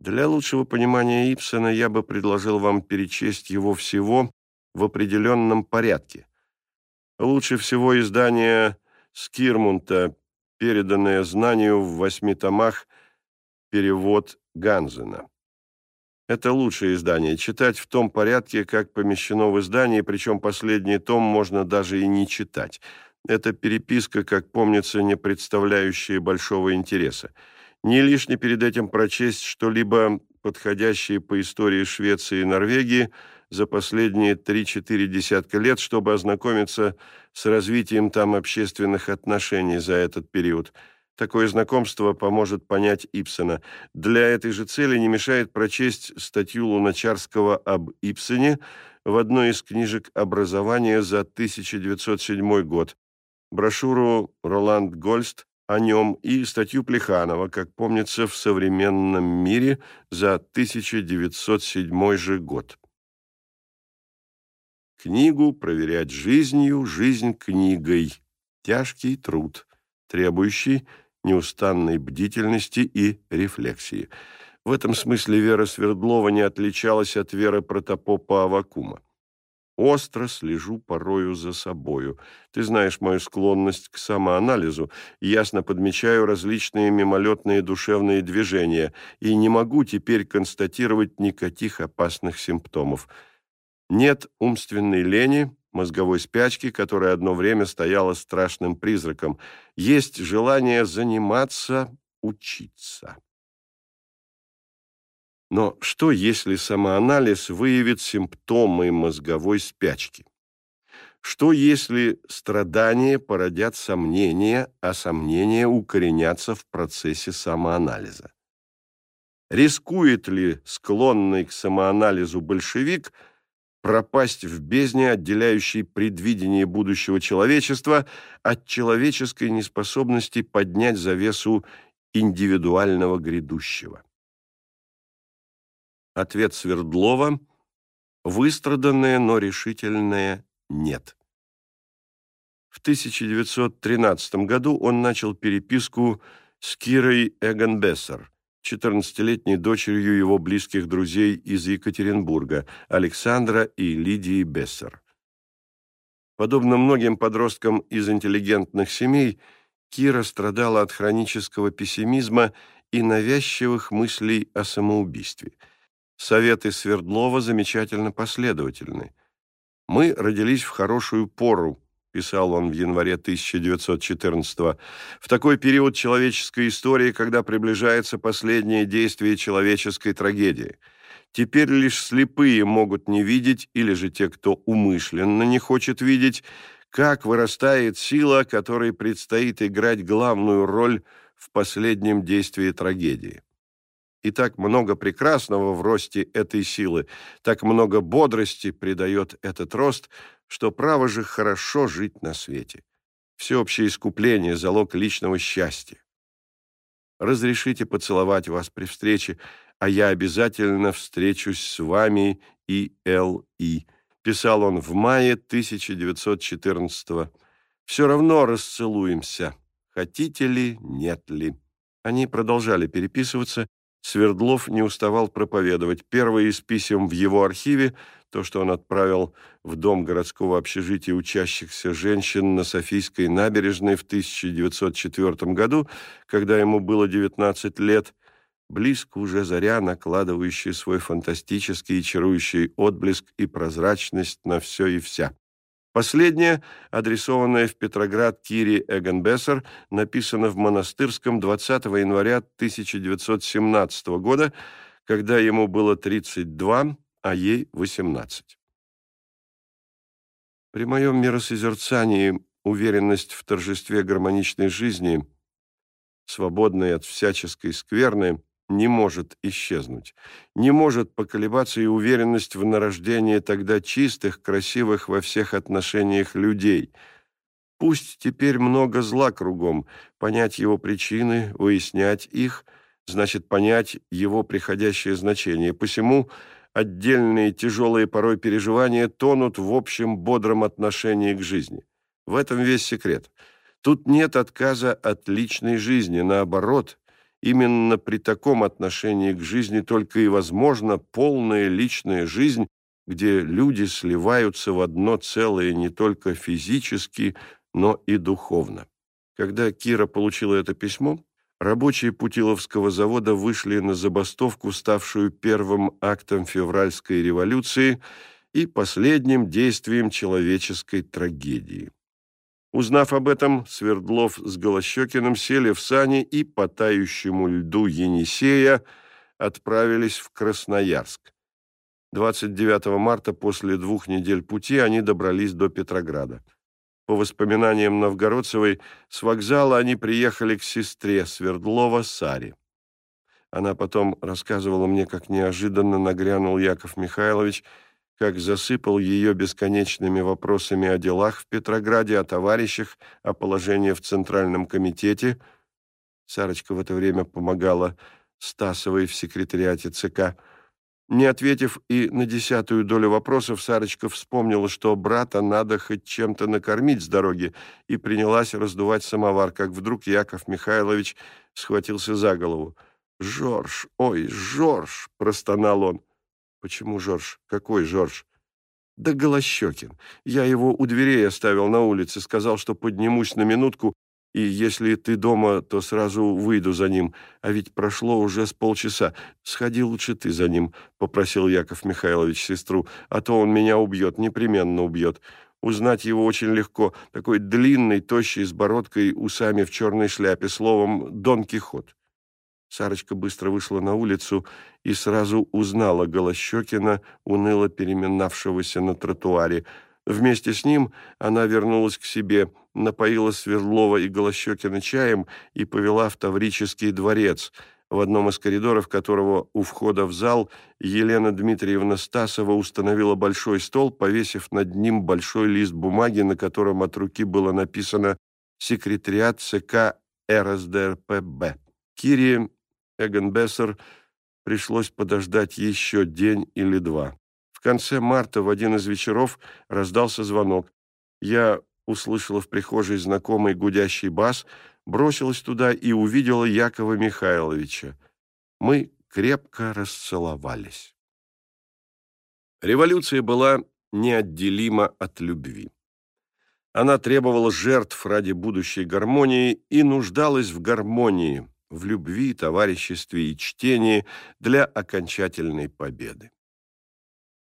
Для лучшего понимания Ипсона я бы предложил вам перечесть его всего в определенном порядке. Лучше всего издание Скирмунта, переданное знанию в восьми томах, перевод Ганзена. Это лучшее издание. Читать в том порядке, как помещено в издании, причем последний том можно даже и не читать. Это переписка, как помнится, не представляющая большого интереса. Не лишне перед этим прочесть что-либо подходящее по истории Швеции и Норвегии за последние 3-4 десятка лет, чтобы ознакомиться с развитием там общественных отношений за этот период – Такое знакомство поможет понять Ипсона. Для этой же цели не мешает прочесть статью Луначарского об Ипсоне в одной из книжек образования за 1907 год, брошюру «Роланд Гольст» о нем и статью Плеханова, как помнится, в «Современном мире» за 1907 же год. Книгу проверять жизнью, жизнь книгой. Тяжкий труд, требующий неустанной бдительности и рефлексии. В этом смысле Вера Свердлова не отличалась от веры протопопа Авакума. Остро слежу порою за собою. Ты знаешь мою склонность к самоанализу, ясно подмечаю различные мимолетные душевные движения и не могу теперь констатировать никаких опасных симптомов. Нет умственной лени, мозговой спячки, которая одно время стояла страшным призраком. Есть желание заниматься, учиться. Но что, если самоанализ выявит симптомы мозговой спячки? Что, если страдания породят сомнения, а сомнения укоренятся в процессе самоанализа? Рискует ли склонный к самоанализу большевик – пропасть в бездне, отделяющей предвидение будущего человечества от человеческой неспособности поднять завесу индивидуального грядущего. Ответ Свердлова – выстраданное, но решительное «нет». В 1913 году он начал переписку с Кирой Эгенбессер – 14-летней дочерью его близких друзей из Екатеринбурга, Александра и Лидии Бессер. Подобно многим подросткам из интеллигентных семей, Кира страдала от хронического пессимизма и навязчивых мыслей о самоубийстве. Советы Свердлова замечательно последовательны. «Мы родились в хорошую пору», писал он в январе 1914 -го. в такой период человеческой истории, когда приближается последнее действие человеческой трагедии. Теперь лишь слепые могут не видеть, или же те, кто умышленно не хочет видеть, как вырастает сила, которой предстоит играть главную роль в последнем действии трагедии. И так много прекрасного в росте этой силы, так много бодрости придает этот рост, что право же хорошо жить на свете. Всеобщее искупление – залог личного счастья. Разрешите поцеловать вас при встрече, а я обязательно встречусь с вами и Л.И. Писал он в мае 1914 -го. Все равно расцелуемся. Хотите ли, нет ли. Они продолжали переписываться, Свердлов не уставал проповедовать. Первое из писем в его архиве, то, что он отправил в дом городского общежития учащихся женщин на Софийской набережной в 1904 году, когда ему было 19 лет, близко уже заря, накладывающая свой фантастический и чарующий отблеск и прозрачность на все и вся. Последнее, адресованное в Петроград Кире Эгенбессер, написано в Монастырском 20 января 1917 года, когда ему было 32, а ей 18. При моем миросозерцании уверенность в торжестве гармоничной жизни, свободной от всяческой скверны, не может исчезнуть. Не может поколебаться и уверенность в нарождении тогда чистых, красивых во всех отношениях людей. Пусть теперь много зла кругом, понять его причины, выяснять их, значит понять его приходящее значение. Посему отдельные тяжелые порой переживания тонут в общем бодром отношении к жизни. В этом весь секрет. Тут нет отказа от личной жизни, наоборот, именно при таком отношении к жизни только и возможна полная личная жизнь, где люди сливаются в одно целое не только физически, но и духовно. Когда Кира получила это письмо, рабочие Путиловского завода вышли на забастовку, ставшую первым актом февральской революции и последним действием человеческой трагедии. Узнав об этом, Свердлов с Голощекиным сели в сани и по тающему льду Енисея отправились в Красноярск. 29 марта после двух недель пути они добрались до Петрограда. По воспоминаниям Новгородцевой, с вокзала они приехали к сестре Свердлова Саре. Она потом рассказывала мне, как неожиданно нагрянул Яков Михайлович – как засыпал ее бесконечными вопросами о делах в Петрограде, о товарищах, о положении в Центральном комитете. Сарочка в это время помогала Стасовой в секретариате ЦК. Не ответив и на десятую долю вопросов, Сарочка вспомнила, что брата надо хоть чем-то накормить с дороги, и принялась раздувать самовар, как вдруг Яков Михайлович схватился за голову. «Жорж! Ой, Жорж!» — простонал он. «Почему Жорж? Какой Жорж?» «Да Голощекин. Я его у дверей оставил на улице, сказал, что поднимусь на минутку, и если ты дома, то сразу выйду за ним. А ведь прошло уже с полчаса. Сходи лучше ты за ним», — попросил Яков Михайлович сестру, «а то он меня убьет, непременно убьет. Узнать его очень легко. Такой длинный, тощий, с бородкой, усами в черной шляпе, словом, Дон Кихот». Сарочка быстро вышла на улицу и сразу узнала Голощекина, уныло переминавшегося на тротуаре. Вместе с ним она вернулась к себе, напоила Свердлова и Голощекина чаем и повела в Таврический дворец, в одном из коридоров которого у входа в зал Елена Дмитриевна Стасова установила большой стол, повесив над ним большой лист бумаги, на котором от руки было написано «Секретариат ЦК РСДРПБ». Кире Эгенбессер пришлось подождать еще день или два. В конце марта в один из вечеров раздался звонок. Я услышала в прихожей знакомый гудящий бас, бросилась туда и увидела Якова Михайловича. Мы крепко расцеловались. Революция была неотделима от любви. Она требовала жертв ради будущей гармонии и нуждалась в гармонии, в любви, товариществе и чтении для окончательной победы.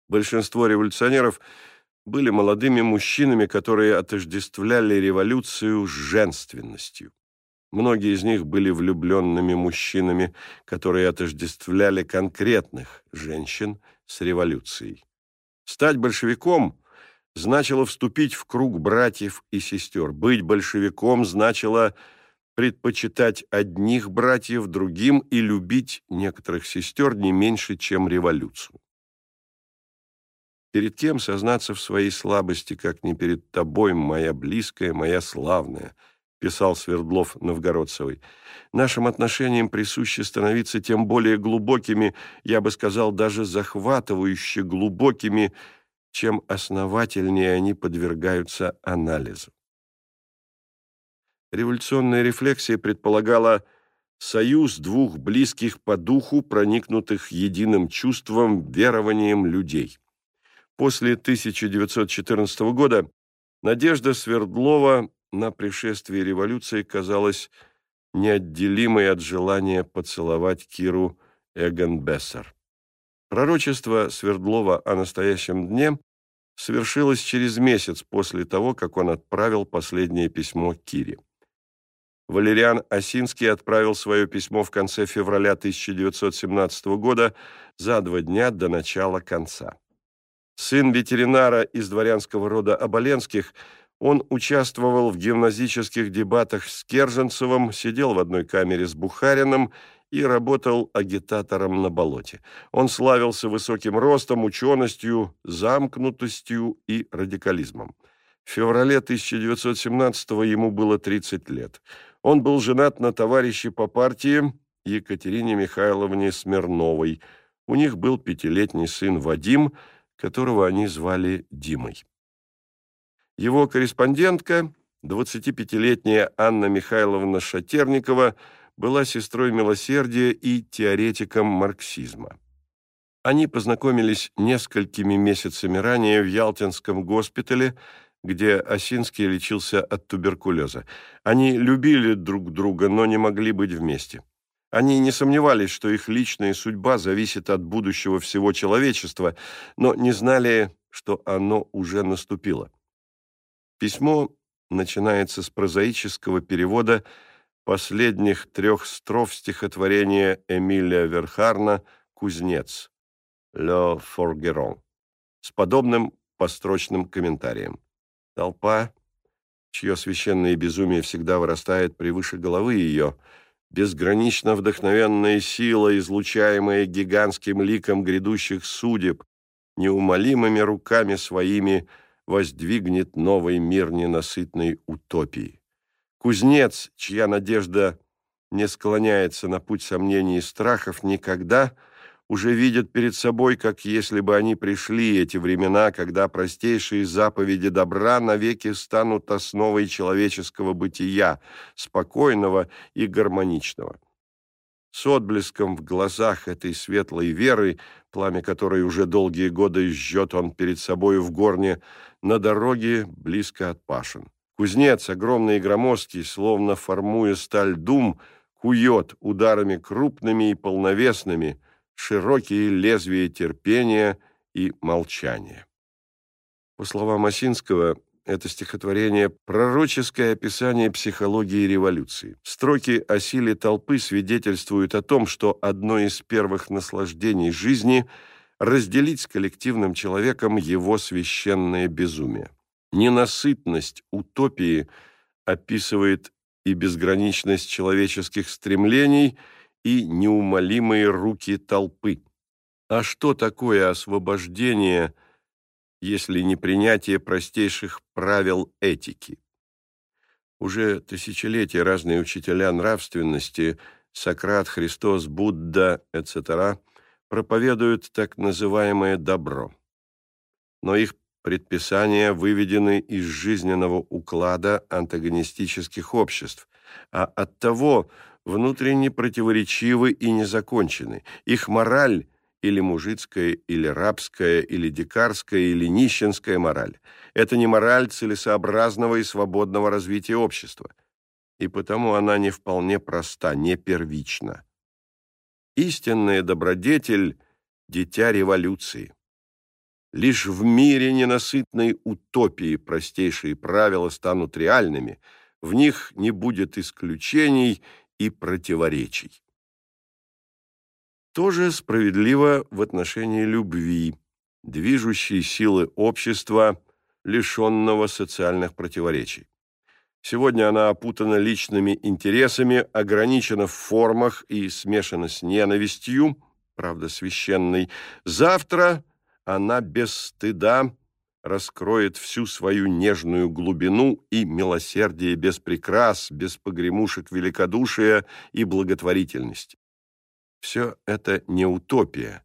Большинство революционеров были молодыми мужчинами, которые отождествляли революцию с женственностью. Многие из них были влюбленными мужчинами, которые отождествляли конкретных женщин с революцией. Стать большевиком значило вступить в круг братьев и сестер. Быть большевиком значило – предпочитать одних братьев другим и любить некоторых сестер не меньше, чем революцию. Перед кем сознаться в своей слабости, как не перед тобой, моя близкая, моя славная, писал Свердлов Новгородцевой. Нашим отношениям присуще становиться тем более глубокими, я бы сказал, даже захватывающе глубокими, чем основательнее они подвергаются анализу. Революционная рефлексия предполагала союз двух близких по духу, проникнутых единым чувством, верованием людей. После 1914 года надежда Свердлова на пришествие революции казалась неотделимой от желания поцеловать Киру Эгенбессер. Пророчество Свердлова о настоящем дне совершилось через месяц после того, как он отправил последнее письмо Кире. Валериан Осинский отправил свое письмо в конце февраля 1917 года за два дня до начала конца. Сын ветеринара из дворянского рода Оболенских, он участвовал в гимназических дебатах с Керженцевым, сидел в одной камере с Бухарином и работал агитатором на болоте. Он славился высоким ростом, ученостью, замкнутостью и радикализмом. В феврале 1917-го ему было 30 лет. Он был женат на товарище по партии Екатерине Михайловне Смирновой. У них был пятилетний сын Вадим, которого они звали Димой. Его корреспондентка, 25-летняя Анна Михайловна Шатерникова, была сестрой милосердия и теоретиком марксизма. Они познакомились несколькими месяцами ранее в Ялтинском госпитале, где Осинский лечился от туберкулеза. Они любили друг друга, но не могли быть вместе. Они не сомневались, что их личная судьба зависит от будущего всего человечества, но не знали, что оно уже наступило. Письмо начинается с прозаического перевода последних трех строф стихотворения Эмилия Верхарна «Кузнец» «Le Forgeron» с подобным построчным комментарием. Толпа, чье священное безумие всегда вырастает превыше головы ее, безгранично вдохновенная сила, излучаемая гигантским ликом грядущих судеб, неумолимыми руками своими – воздвигнет новый мир ненасытной утопии. Кузнец, чья надежда не склоняется на путь сомнений и страхов, никогда уже видит перед собой, как если бы они пришли эти времена, когда простейшие заповеди добра навеки станут основой человеческого бытия, спокойного и гармоничного. С отблеском в глазах этой светлой веры, пламя которой уже долгие годы жжет он перед собой в горне, на дороге близко от Пашин. Кузнец, огромный и громоздкий, словно формуя сталь дум, кует ударами крупными и полновесными широкие лезвия терпения и молчания. По словам Осинского, это стихотворение – пророческое описание психологии революции. Строки о силе толпы свидетельствуют о том, что одно из первых наслаждений жизни – разделить с коллективным человеком его священное безумие. Ненасытность утопии описывает и безграничность человеческих стремлений, и неумолимые руки толпы. А что такое освобождение, если не принятие простейших правил этики? Уже тысячелетия разные учителя нравственности, Сократ, Христос, Будда, etc., проповедуют так называемое добро. Но их предписания выведены из жизненного уклада антагонистических обществ, а оттого внутренне противоречивы и незакончены. Их мораль или мужицкая, или рабская, или дикарская, или нищенская мораль. Это не мораль целесообразного и свободного развития общества. И потому она не вполне проста, не первична. Истинная добродетель – дитя революции. Лишь в мире ненасытной утопии простейшие правила станут реальными, в них не будет исключений и противоречий. Тоже справедливо в отношении любви, движущей силы общества, лишенного социальных противоречий. Сегодня она опутана личными интересами, ограничена в формах и смешана с ненавистью, правда, священной. Завтра она без стыда раскроет всю свою нежную глубину и милосердие без прикрас, без погремушек великодушия и благотворительности. Все это не утопия,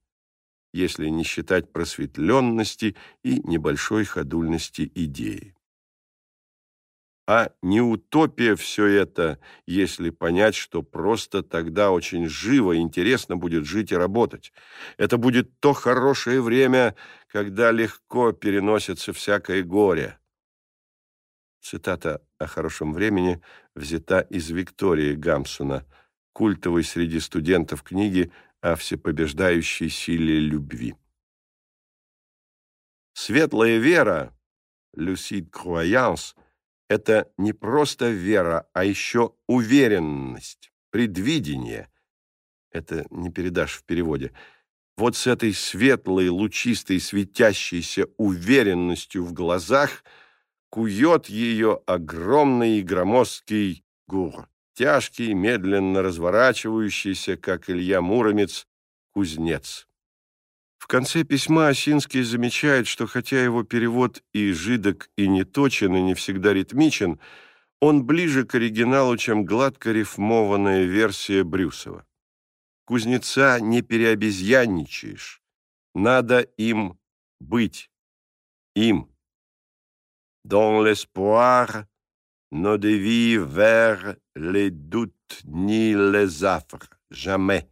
если не считать просветленности и небольшой ходульности идеи. А не утопия все это, если понять, что просто тогда очень живо и интересно будет жить и работать. Это будет то хорошее время, когда легко переносится всякое горе. Цитата о хорошем времени взята из Виктории Гамсона, культовой среди студентов книги о всепобеждающей силе любви. Светлая вера, lucide croyance, это не просто вера, а еще уверенность, предвидение. Это не передашь в переводе. Вот с этой светлой, лучистой, светящейся уверенностью в глазах кует ее огромный и громоздкий гур. тяжкий, медленно разворачивающийся, как Илья Муромец, кузнец. В конце письма Осинский замечает, что хотя его перевод и жидок, и неточен, и не всегда ритмичен, он ближе к оригиналу, чем гладко рифмованная версия Брюсова. Кузнеца не переобезьянничаешь, надо им быть, им. Dans l'espoir, nos devis vers les doutes ni les affres, jamais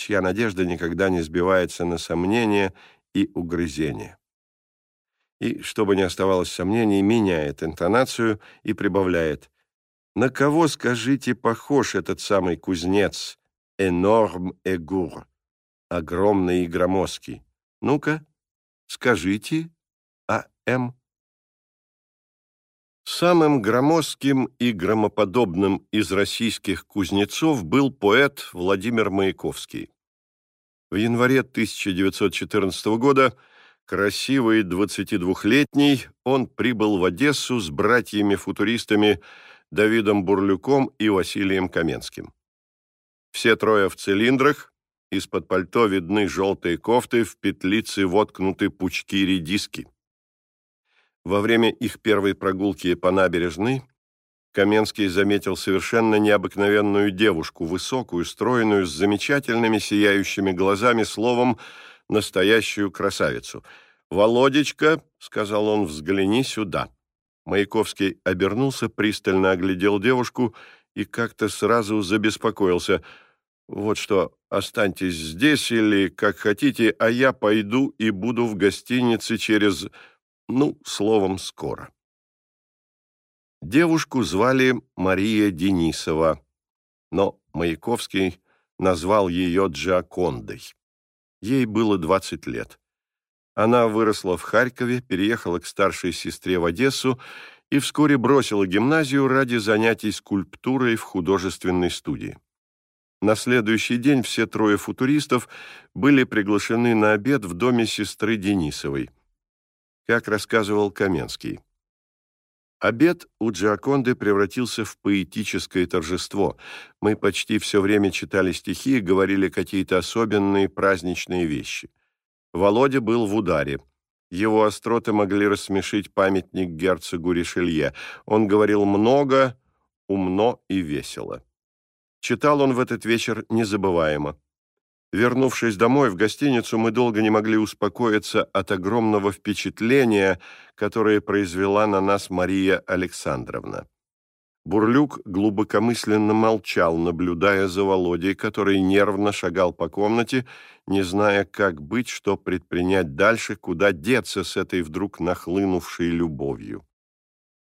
чья надежда никогда не сбивается на сомнения и угрызения. И, чтобы не оставалось сомнений, меняет интонацию и прибавляет «На кого, скажите, похож этот самый кузнец, Энорм Эгур, огромный и громоздкий? Ну-ка, скажите, А.М.» Самым громоздким и громоподобным из российских кузнецов был поэт Владимир Маяковский. В январе 1914 года, красивый 22-летний, он прибыл в Одессу с братьями-футуристами Давидом Бурлюком и Василием Каменским. Все трое в цилиндрах, из-под пальто видны желтые кофты, в петлице воткнуты пучки редиски. Во время их первой прогулки по набережной Каменский заметил совершенно необыкновенную девушку, высокую, стройную, с замечательными сияющими глазами, словом, настоящую красавицу. «Володечка», — сказал он, — «взгляни сюда». Маяковский обернулся, пристально оглядел девушку и как-то сразу забеспокоился. «Вот что, останьтесь здесь или как хотите, а я пойду и буду в гостинице через ну, словом, скоро. Девушку звали Мария Денисова, но Маяковский назвал ее Джакондой. Ей было 20 лет. Она выросла в Харькове, переехала к старшей сестре в Одессу и вскоре бросила гимназию ради занятий скульптурой в художественной студии. На следующий день все трое футуристов были приглашены на обед в доме сестры Денисовой – как рассказывал Каменский. Обед у Джиаконды превратился в поэтическое торжество. Мы почти все время читали стихи и говорили какие-то особенные праздничные вещи. Володя был в ударе. Его остроты могли рассмешить памятник герцогу Ришелье. Он говорил много, умно и весело. Читал он в этот вечер незабываемо. Вернувшись домой в гостиницу, мы долго не могли успокоиться от огромного впечатления, которое произвела на нас Мария Александровна. Бурлюк глубокомысленно молчал, наблюдая за Володей, который нервно шагал по комнате, не зная, как быть, что предпринять дальше, куда деться с этой вдруг нахлынувшей любовью.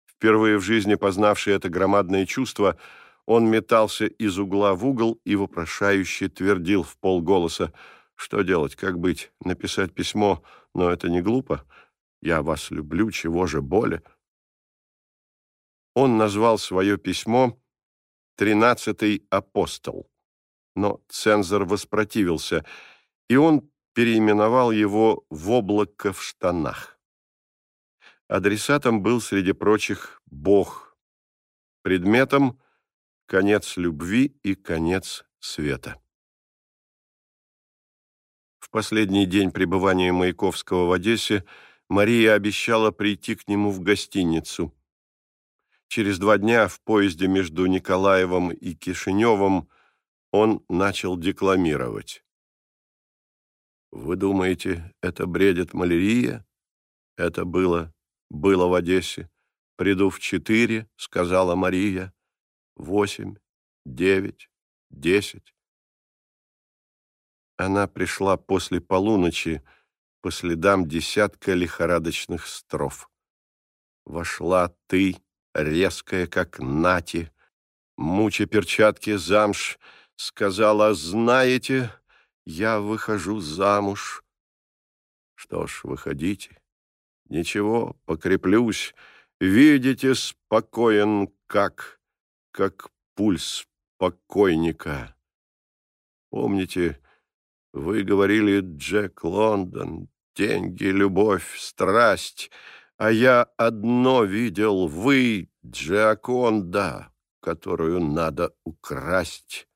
Впервые в жизни познавший это громадное чувство – он метался из угла в угол и вопрошающе твердил в полголоса, что делать, как быть, написать письмо, но это не глупо. Я вас люблю, чего же боли. Он назвал свое письмо «Тринадцатый апостол», но цензор воспротивился, и он переименовал его в «Облако в штанах». Адресатом был, среди прочих, Бог. Предметом — конец любви и конец света. В последний день пребывания Маяковского в Одессе Мария обещала прийти к нему в гостиницу. Через два дня в поезде между Николаевым и Кишиневым он начал декламировать. «Вы думаете, это бредит малярия? Это было, было в Одессе. Приду в четыре, — сказала Мария восемь, девять, десять. Она пришла после полуночи по следам десятка лихорадочных строф. Вошла ты, резкая, как нати, муча перчатки замш, сказала, знаете, я выхожу замуж. Что ж, выходите. Ничего, покреплюсь. Видите, спокоен как как пульс покойника. Помните, вы говорили, Джек Лондон, деньги, любовь, страсть, а я одно видел, вы, Джаконда, которую надо украсть.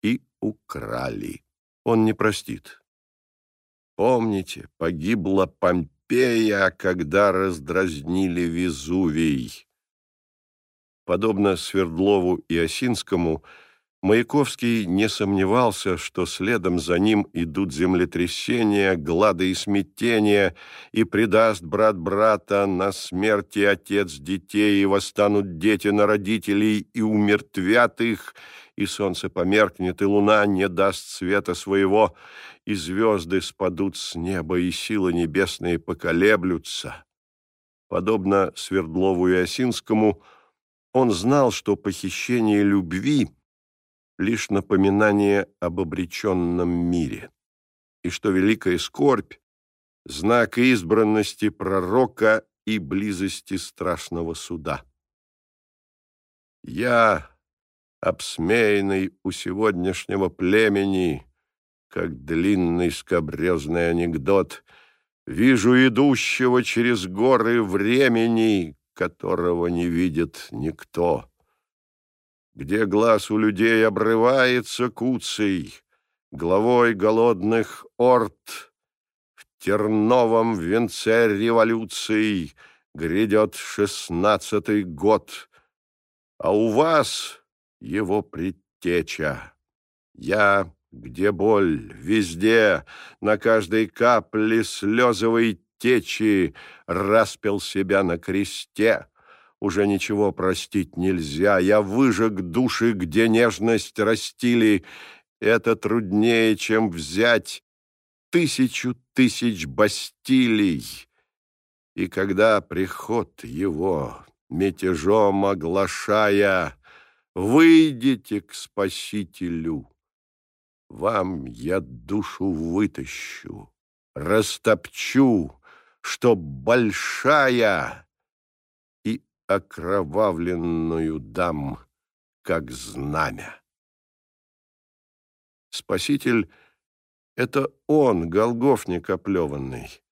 И украли. Он не простит. Помните, погибла Помпея, когда раздразнили Везувий. Подобно Свердлову и Осинскому, Маяковский не сомневался, что следом за ним идут землетрясения, глады и смятения, и предаст брат брата на смерти отец детей, и восстанут дети на родителей, и умертвят их, и солнце померкнет, и луна не даст света своего, и звезды спадут с неба, и силы небесные поколеблются. Подобно Свердлову и Осинскому, он знал, что похищение любви — лишь напоминание об обреченном мире, и что великая скорбь — знак избранности пророка и близости страшного суда. Я, обсмеянный у сегодняшнего племени, как длинный скобрезный анекдот, вижу идущего через горы времени, которого не видит никто где глаз у людей обрывается куцей, главой голодных орд, в терновом венце революции грядет шестнадцатый год, а у вас его предтеча. Я, где боль, везде, на каждой капле слезовой течи распил себя на кресте, уже ничего простить нельзя. Я выжег души, где нежность растили. Это труднее, чем взять тысячу тысяч бастилий. И когда приход его, мятежом оглашая, выйдете к Спасителю, вам я душу вытащу, растопчу, чтоб большая окровавленную дам, как знамя. Спаситель — это он, голгофник оплеванный.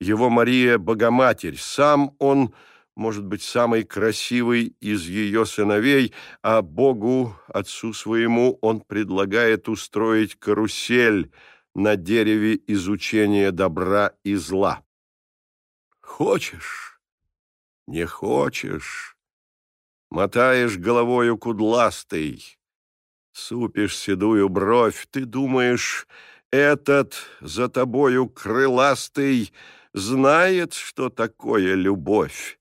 Его Мария — Богоматерь, сам он, может быть, самый красивый из ее сыновей, а Богу, отцу своему, он предлагает устроить карусель на дереве изучения добра и зла. Хочешь? Не хочешь? Мотаешь головою кудластый, супишь седую бровь. Ты думаешь, этот за тобою крыластый знает, что такое любовь?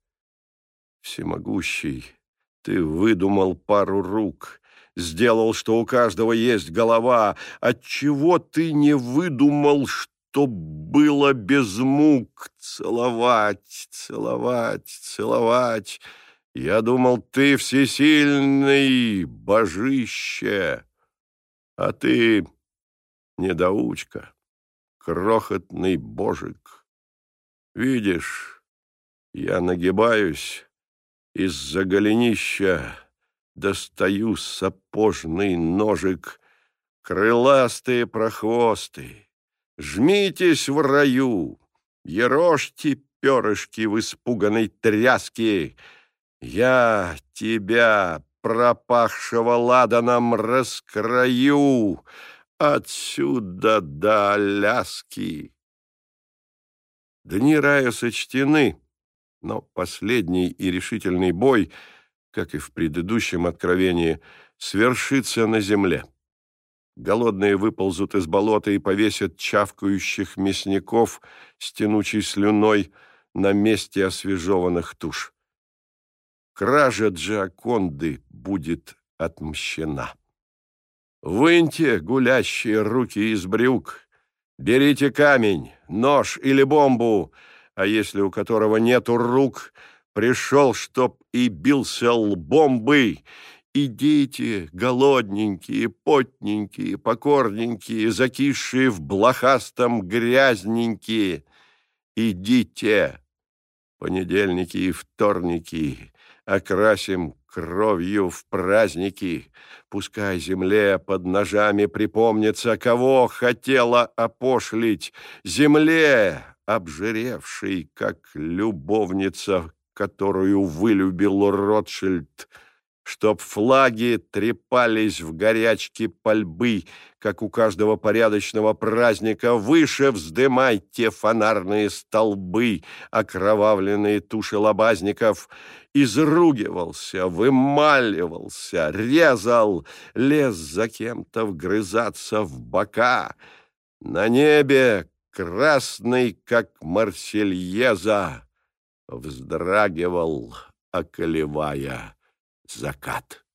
Всемогущий, ты выдумал пару рук, сделал, что у каждого есть голова. Отчего ты не выдумал, что чтоб было без мук целовать, целовать, целовать. Я думал, ты всесильный, божище, а ты недоучка, крохотный божик. Видишь, я нагибаюсь из-за голенища, достаю сапожный ножик, крыластые прохвосты. Жмитесь в раю, ерошьте перышки в испуганной тряске. Я тебя, пропахшего ладаном, раскрою отсюда до Аляски. Дни рая сочтены, но последний и решительный бой, как и в предыдущем откровении, свершится на земле. Голодные выползут из болота и повесят чавкающих мясников с тянучей слюной на месте освежеванных туш. Кража Джаконды будет отмщена. Выньте гулящие руки из брюк, берите камень, нож или бомбу, а если у которого нету рук, пришел, чтоб и бился лбомбы, Идите, голодненькие, потненькие, покорненькие, закисшие в блохастом грязненькие. Идите, понедельники и вторники, окрасим кровью в праздники. Пускай земле под ножами припомнится, кого хотела опошлить. Земле, обжиревшей, как любовница, которую вылюбил Ротшильд, чтоб флаги трепались в горячке пальбы, как у каждого порядочного праздника, выше вздымайте фонарные столбы, окровавленные туши лобазников, изругивался, вымаливался, резал, лез за кем-то вгрызаться в бока. На небе красный, как Марсельеза, вздрагивал, околевая закат.